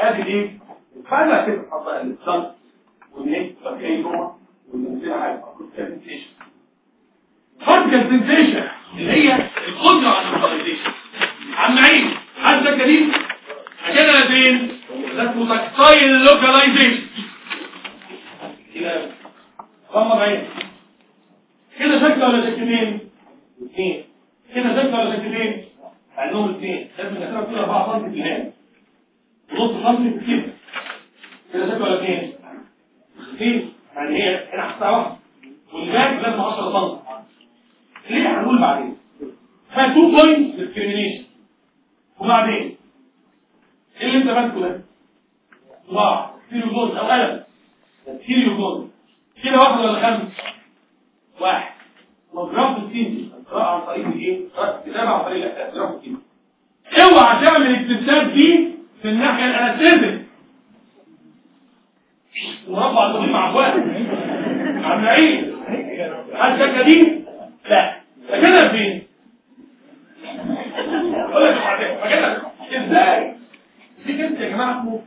ادي دي فانا كده. حاطه السم والنيت فكاي نوع والمنزله حاجة كونسنتريشن كونسنتريشن اللي هي القدرة على الكونسنتريشن. عم عيد حد كريم عشان أنا فين ذات متكتايل لوكاليزيشن كده غمض عينك كده شكله ولا شكلين؟ اثنين كده شكله ولا شكلين؟ عندهم اثنين. شكل الكثيرة بتقول 4 سم في الهام. ونص سم في كده كده شكل ولا اثنين؟ اثنين يعني هي هنا حتى واحد والباقي لازم 10 سم ليه هنقول بعدين؟ 2 بوينت ديسكريميشن وبعدين؟ إيه اللي أنت ماسكه ده؟ صباع كيلو جوز أو قلم كيلو جوز كده واحد ولا خمس واحد. وجراف الكيمي الكيمي اوعى تعمل الاكتشاف دي في الناحية الانستيزم مربع الضغيط مع اخوات مع النعيم هل شكة دي؟ لا. فكده فين؟ أقول لك فكده إزاي؟ دي كنت يا جماعة اسمه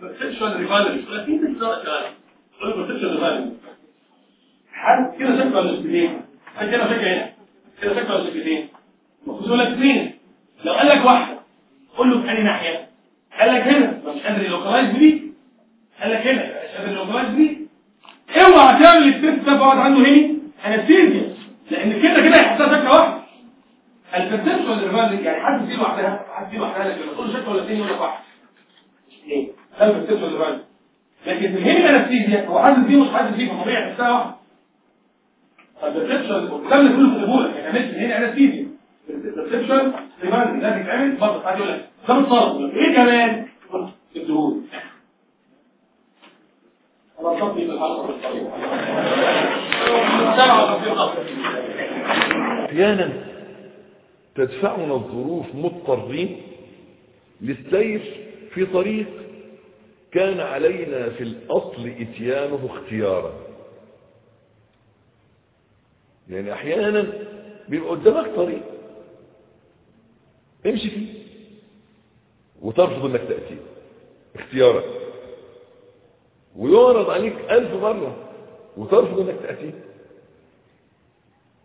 لكن انت شغال. قول perceptual rivalry حد كده شكة ولا شكتين حد كده شكك هنا. كده شكة ولا شكتين المفروض يقول لك اثنين لو قال لك واحدة قول له في أنهي ناحية؟ قال لك هنا. مش قادر ي localize دي قال لك هنا. مش قادر ي localize دي اوعى تعمل ال test ده بعد عنه hemianesthesia لأن كده كده هيحسها شكة واحد البرسبشن ريفاليك يعني حد دي لوحدها حد دي لوحدها لكن تقول شكل ولا اثنين لك واحد. اثنين ده البرسبشن ريفاليك لكن في الهيمي انستيزيا هو حد دي مش حد دي فطبيعي تحسها واحد قدامنا كله في البوله يعني هنا انستيزيا البرسبشن ريفاليك ده بيتعمل برضه حد يقول لك ده متصرف إيه كمان الدهون انا أحيانا تدفعنا الظروف مضطرين للسير في طريق كان علينا في الأصل اتيانه اختيارا يعني أحيانا بيبقى قدامك طريق. امشي فيه. وترفض انك تأتيه اختيارا ويعرض عليك ألف مرة. وترفض انك تأتيه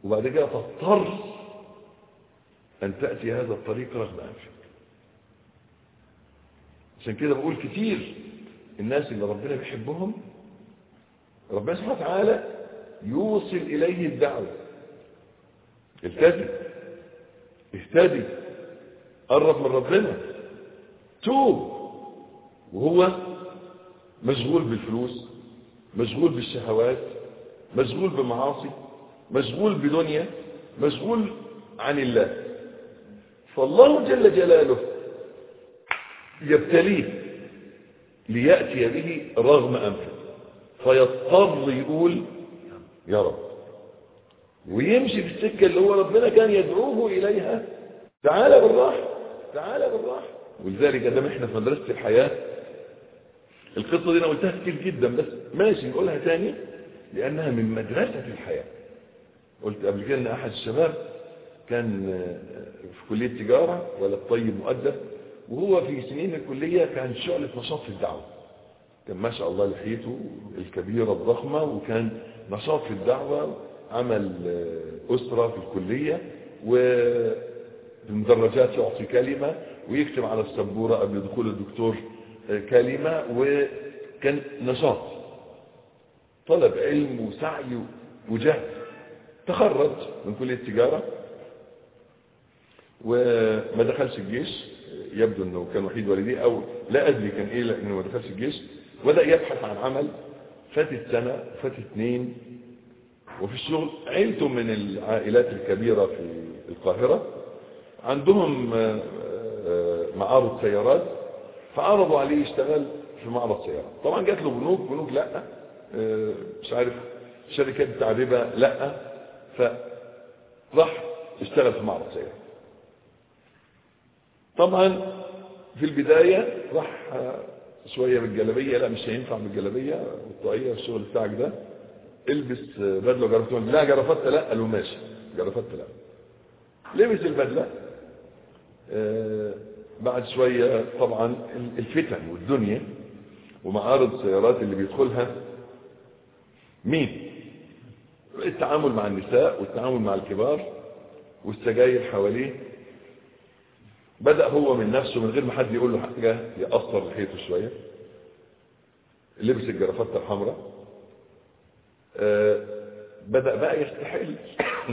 وبعد كده تضطر أن تأتي هذا الطريق رغم أنفك. عشان كده بقول كتير الناس اللي ربنا بيحبهم ربنا سبحانه وتعالى يوصل إليه الدعوة. التزم اهتدي قرب من ربنا. توب. وهو مشغول بالفلوس مشغول بالشهوات مشغول بمعاصي مشغول بدنيا مشغول عن الله. فالله جل جلاله يبتليه ليأتي به رغم أنفه فيضطر يقول يا رب. ويمشي في السكة اللي هو ربنا كان يدعوه إليها. تعالى بالراحة تعالى بالراحة. ولذلك دام إحنا في مدرسة الحياة القصة دي أنا قلتها كتير جدا بس ماشي نقولها تاني لأنها من مدرسة الحياة. قلت قبل كده إن أحد الشباب كان في كلية تجارة ولا طيب مؤدب وهو في سنين الكلية كان شعلة نشاط في الدعوة. كان ما شاء الله لحيته الكبيرة الضخمة وكان نشاط في الدعوة عمل أسرة في الكلية وبالمدرجات يعطي كلمة ويكتب على السبورة قبل دخول الدكتور كلمة وكان نشاط. طلب علم وسعي وجهد. تخرج من كلية التجارة وما دخلش الجيش. يبدو إنه كان وحيد والديه أو لا أدري كان إيه لأنه ما دخلش الجيش. بدأ يبحث عن عمل. فاتت سنة فاتت اثنين وفي الشغل عيلته من العائلات الكبيرة في القاهرة. عندهم معارض سيارات فعرضوا عليه يشتغل في معرض سيارات. طبعا جات له بنوك بنوك لأ مش عارف شركات ربا لأ فراح اشتغل في معرض سيارات. طبعا في البداية راح شوية بالجلبية لا مش هينفع بالجلبية والطاقية والشغل بتاعك ده. البس بدلة جرافته لا جرافته لا قالوا ماشي. جرافته لا. لبس البدلة. آه بعد شوية طبعا الفتن والدنيا ومعارض السيارات اللي بيدخلها. مين؟ التعامل مع النساء والتعامل مع الكبار والسجاير حواليه. بدأ هو من نفسه من غير ما حد يقول له حاجة يأثر لحيته شوية لبس الجرافات الحمراء آه بدأ بقى يستحل.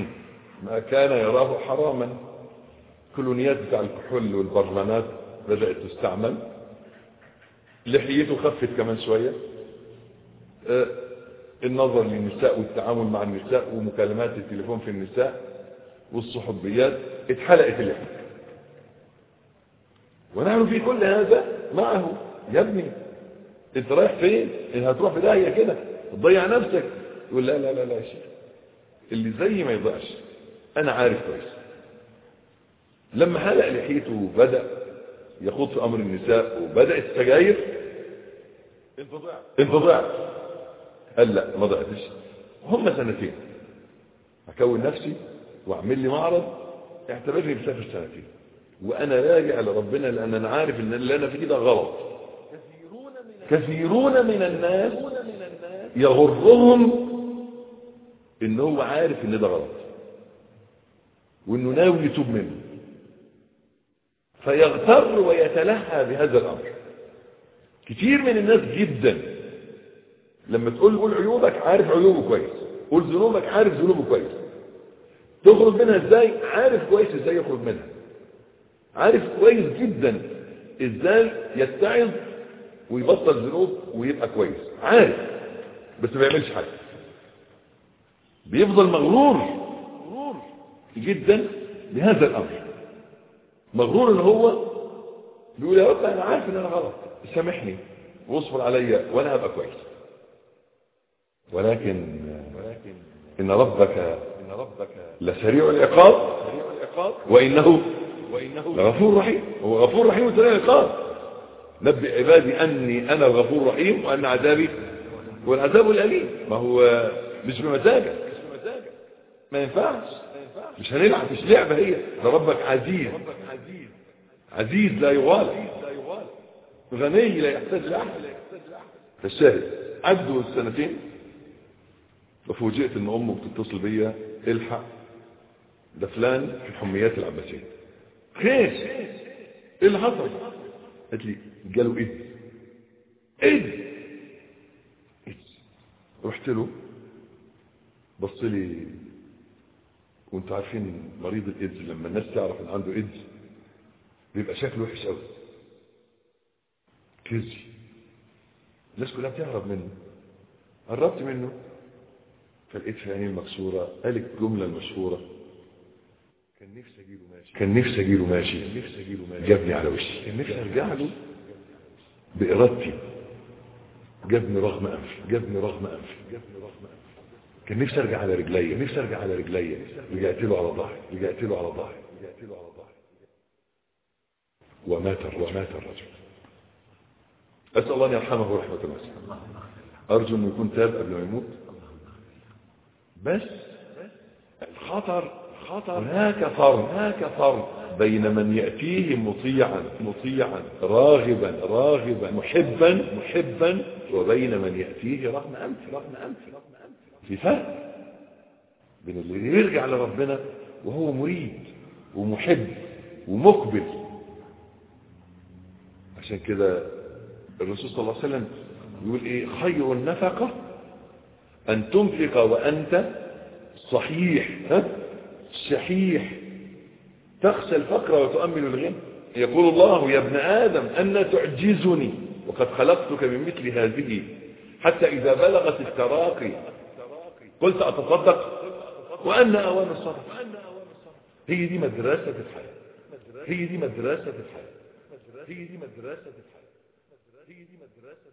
ما كان يراه حراما. كولونيات بتاع الكحول والبرلمانات بدأت تستعمل. لحيته خفت كمان شوية. آه، النظر للنساء والتعامل مع النساء ومكالمات التليفون في النساء والصحوبيات اتحلقت اللحية. ونحن في كل هذا معه. يا ابني انت رايح فين؟ انت هتروح في داهية كده؟ تضيع نفسك. يقول لا لا لا لا يا شيخ. اللي زي ما يضيعش. أنا عارف كويس. لما حلق لحيته وبدأ يخوض في أمر النساء وبدأت السجاير انت ضعت. انت ضعت. قال لا ما ضعتش. هم سنتين. أكون نفسي وأعمل لي معرض اعتبرني مسافر سنتين. وأنا راجع لربنا لأن أنا عارف إن اللي أنا فيه ده غلط. كثيرون من الناس يغرهم إن هو عارف إن ده غلط. وإنه ناوي يتوب منه. فيغتر ويتلهى بهذا الأمر. كتير من الناس جدا لما تقول قول عيوبك عارف عيوبه كويس. قول ذنوبك عارف ذنوبه كويس. تخرج منها إزاي؟ عارف كويس إزاي يخرج منها. عارف كويس جدا إزاي يتعظ ويبطل ذنوب ويبقى كويس. عارف بس ما يعملش حاجة. بيفضل مغرور جدا بهذا الأمر. مغرور ان هو بيقول يا رب أنا عارف إن أنا غلط. سامحني. واصبر عليا وأنا هبقى كويس. ولكن إن ربك إن ربك لسريع العقاب وإنه لغفور رحيم. هو غفور رحيم وسريع العقاب نبئ عبادي أني أنا الغفور الرحيم وأن عذابي هو العذاب الأليم. ما هو مش بمزاجك. ما ينفعش. مش هنلعب مش لعبة هي. ده ربك عزيز. عزيز لا يغالى غني لا يحتاج لأحد. فالشاهد عدوا السنتين وفوجئت أن امه بتتصل بيا الحق ده فلان في الحميات العباسيه خير. إيه اللي حصل؟ قالت لي جاله إيه؟ إيه؟ رحت له بص لي وأنتوا عارفين مريض الإيدز لما الناس تعرف إن عنده إيدز بيبقى شكله وحش قوي كزي الناس كلها بتهرب منه. قربت منه فلقيت في عينيه المكسورة قال الجملة المشهورة كان نفسي أجيله ماشي. جابني على وشي. كان نفسي أرجع له. بإرادتي. جابني رغم أنفي. جابني رغم أنفي. جابني رغم انفي كان نفسي أرجع على رجليا نفسي أرجع على رجليا رجعت له على ظهري رجعت له على ظهري رجعت له على ظهري ومات الرجل. ومات الرجل. أسأل الله أن يرحمه رحمة واسعه أرجو انه يكون تاب قبل ما يموت. بس الخطر خطر. هناك فرق هناك فرق بين من يأتيه مطيعا مطيعا راغبا راغبا محبا محبا وبين من يأتيه رغم أنف رغم أنف رغم أنف في فرق بين اللي يرجع لربنا وهو مريد ومحب ومقبل. عشان كده الرسول صلى الله عليه وسلم يقول إيه؟ خير النفقة أن تنفق وأنت صحيح. ها؟ شحيح تخشى الفقر وتؤمل الغنى. يقول الله يا ابن آدم أن تعجزني وقد خلقتك من مثل هذه. حتى إذا بلغت التراقي قلت أتصدق؟ وأن أوان الصدق. هي دي مدرسة الحياة. هي دي مدرسة الحياة. هي دي مدرسة الحياة. هي دي مدرسة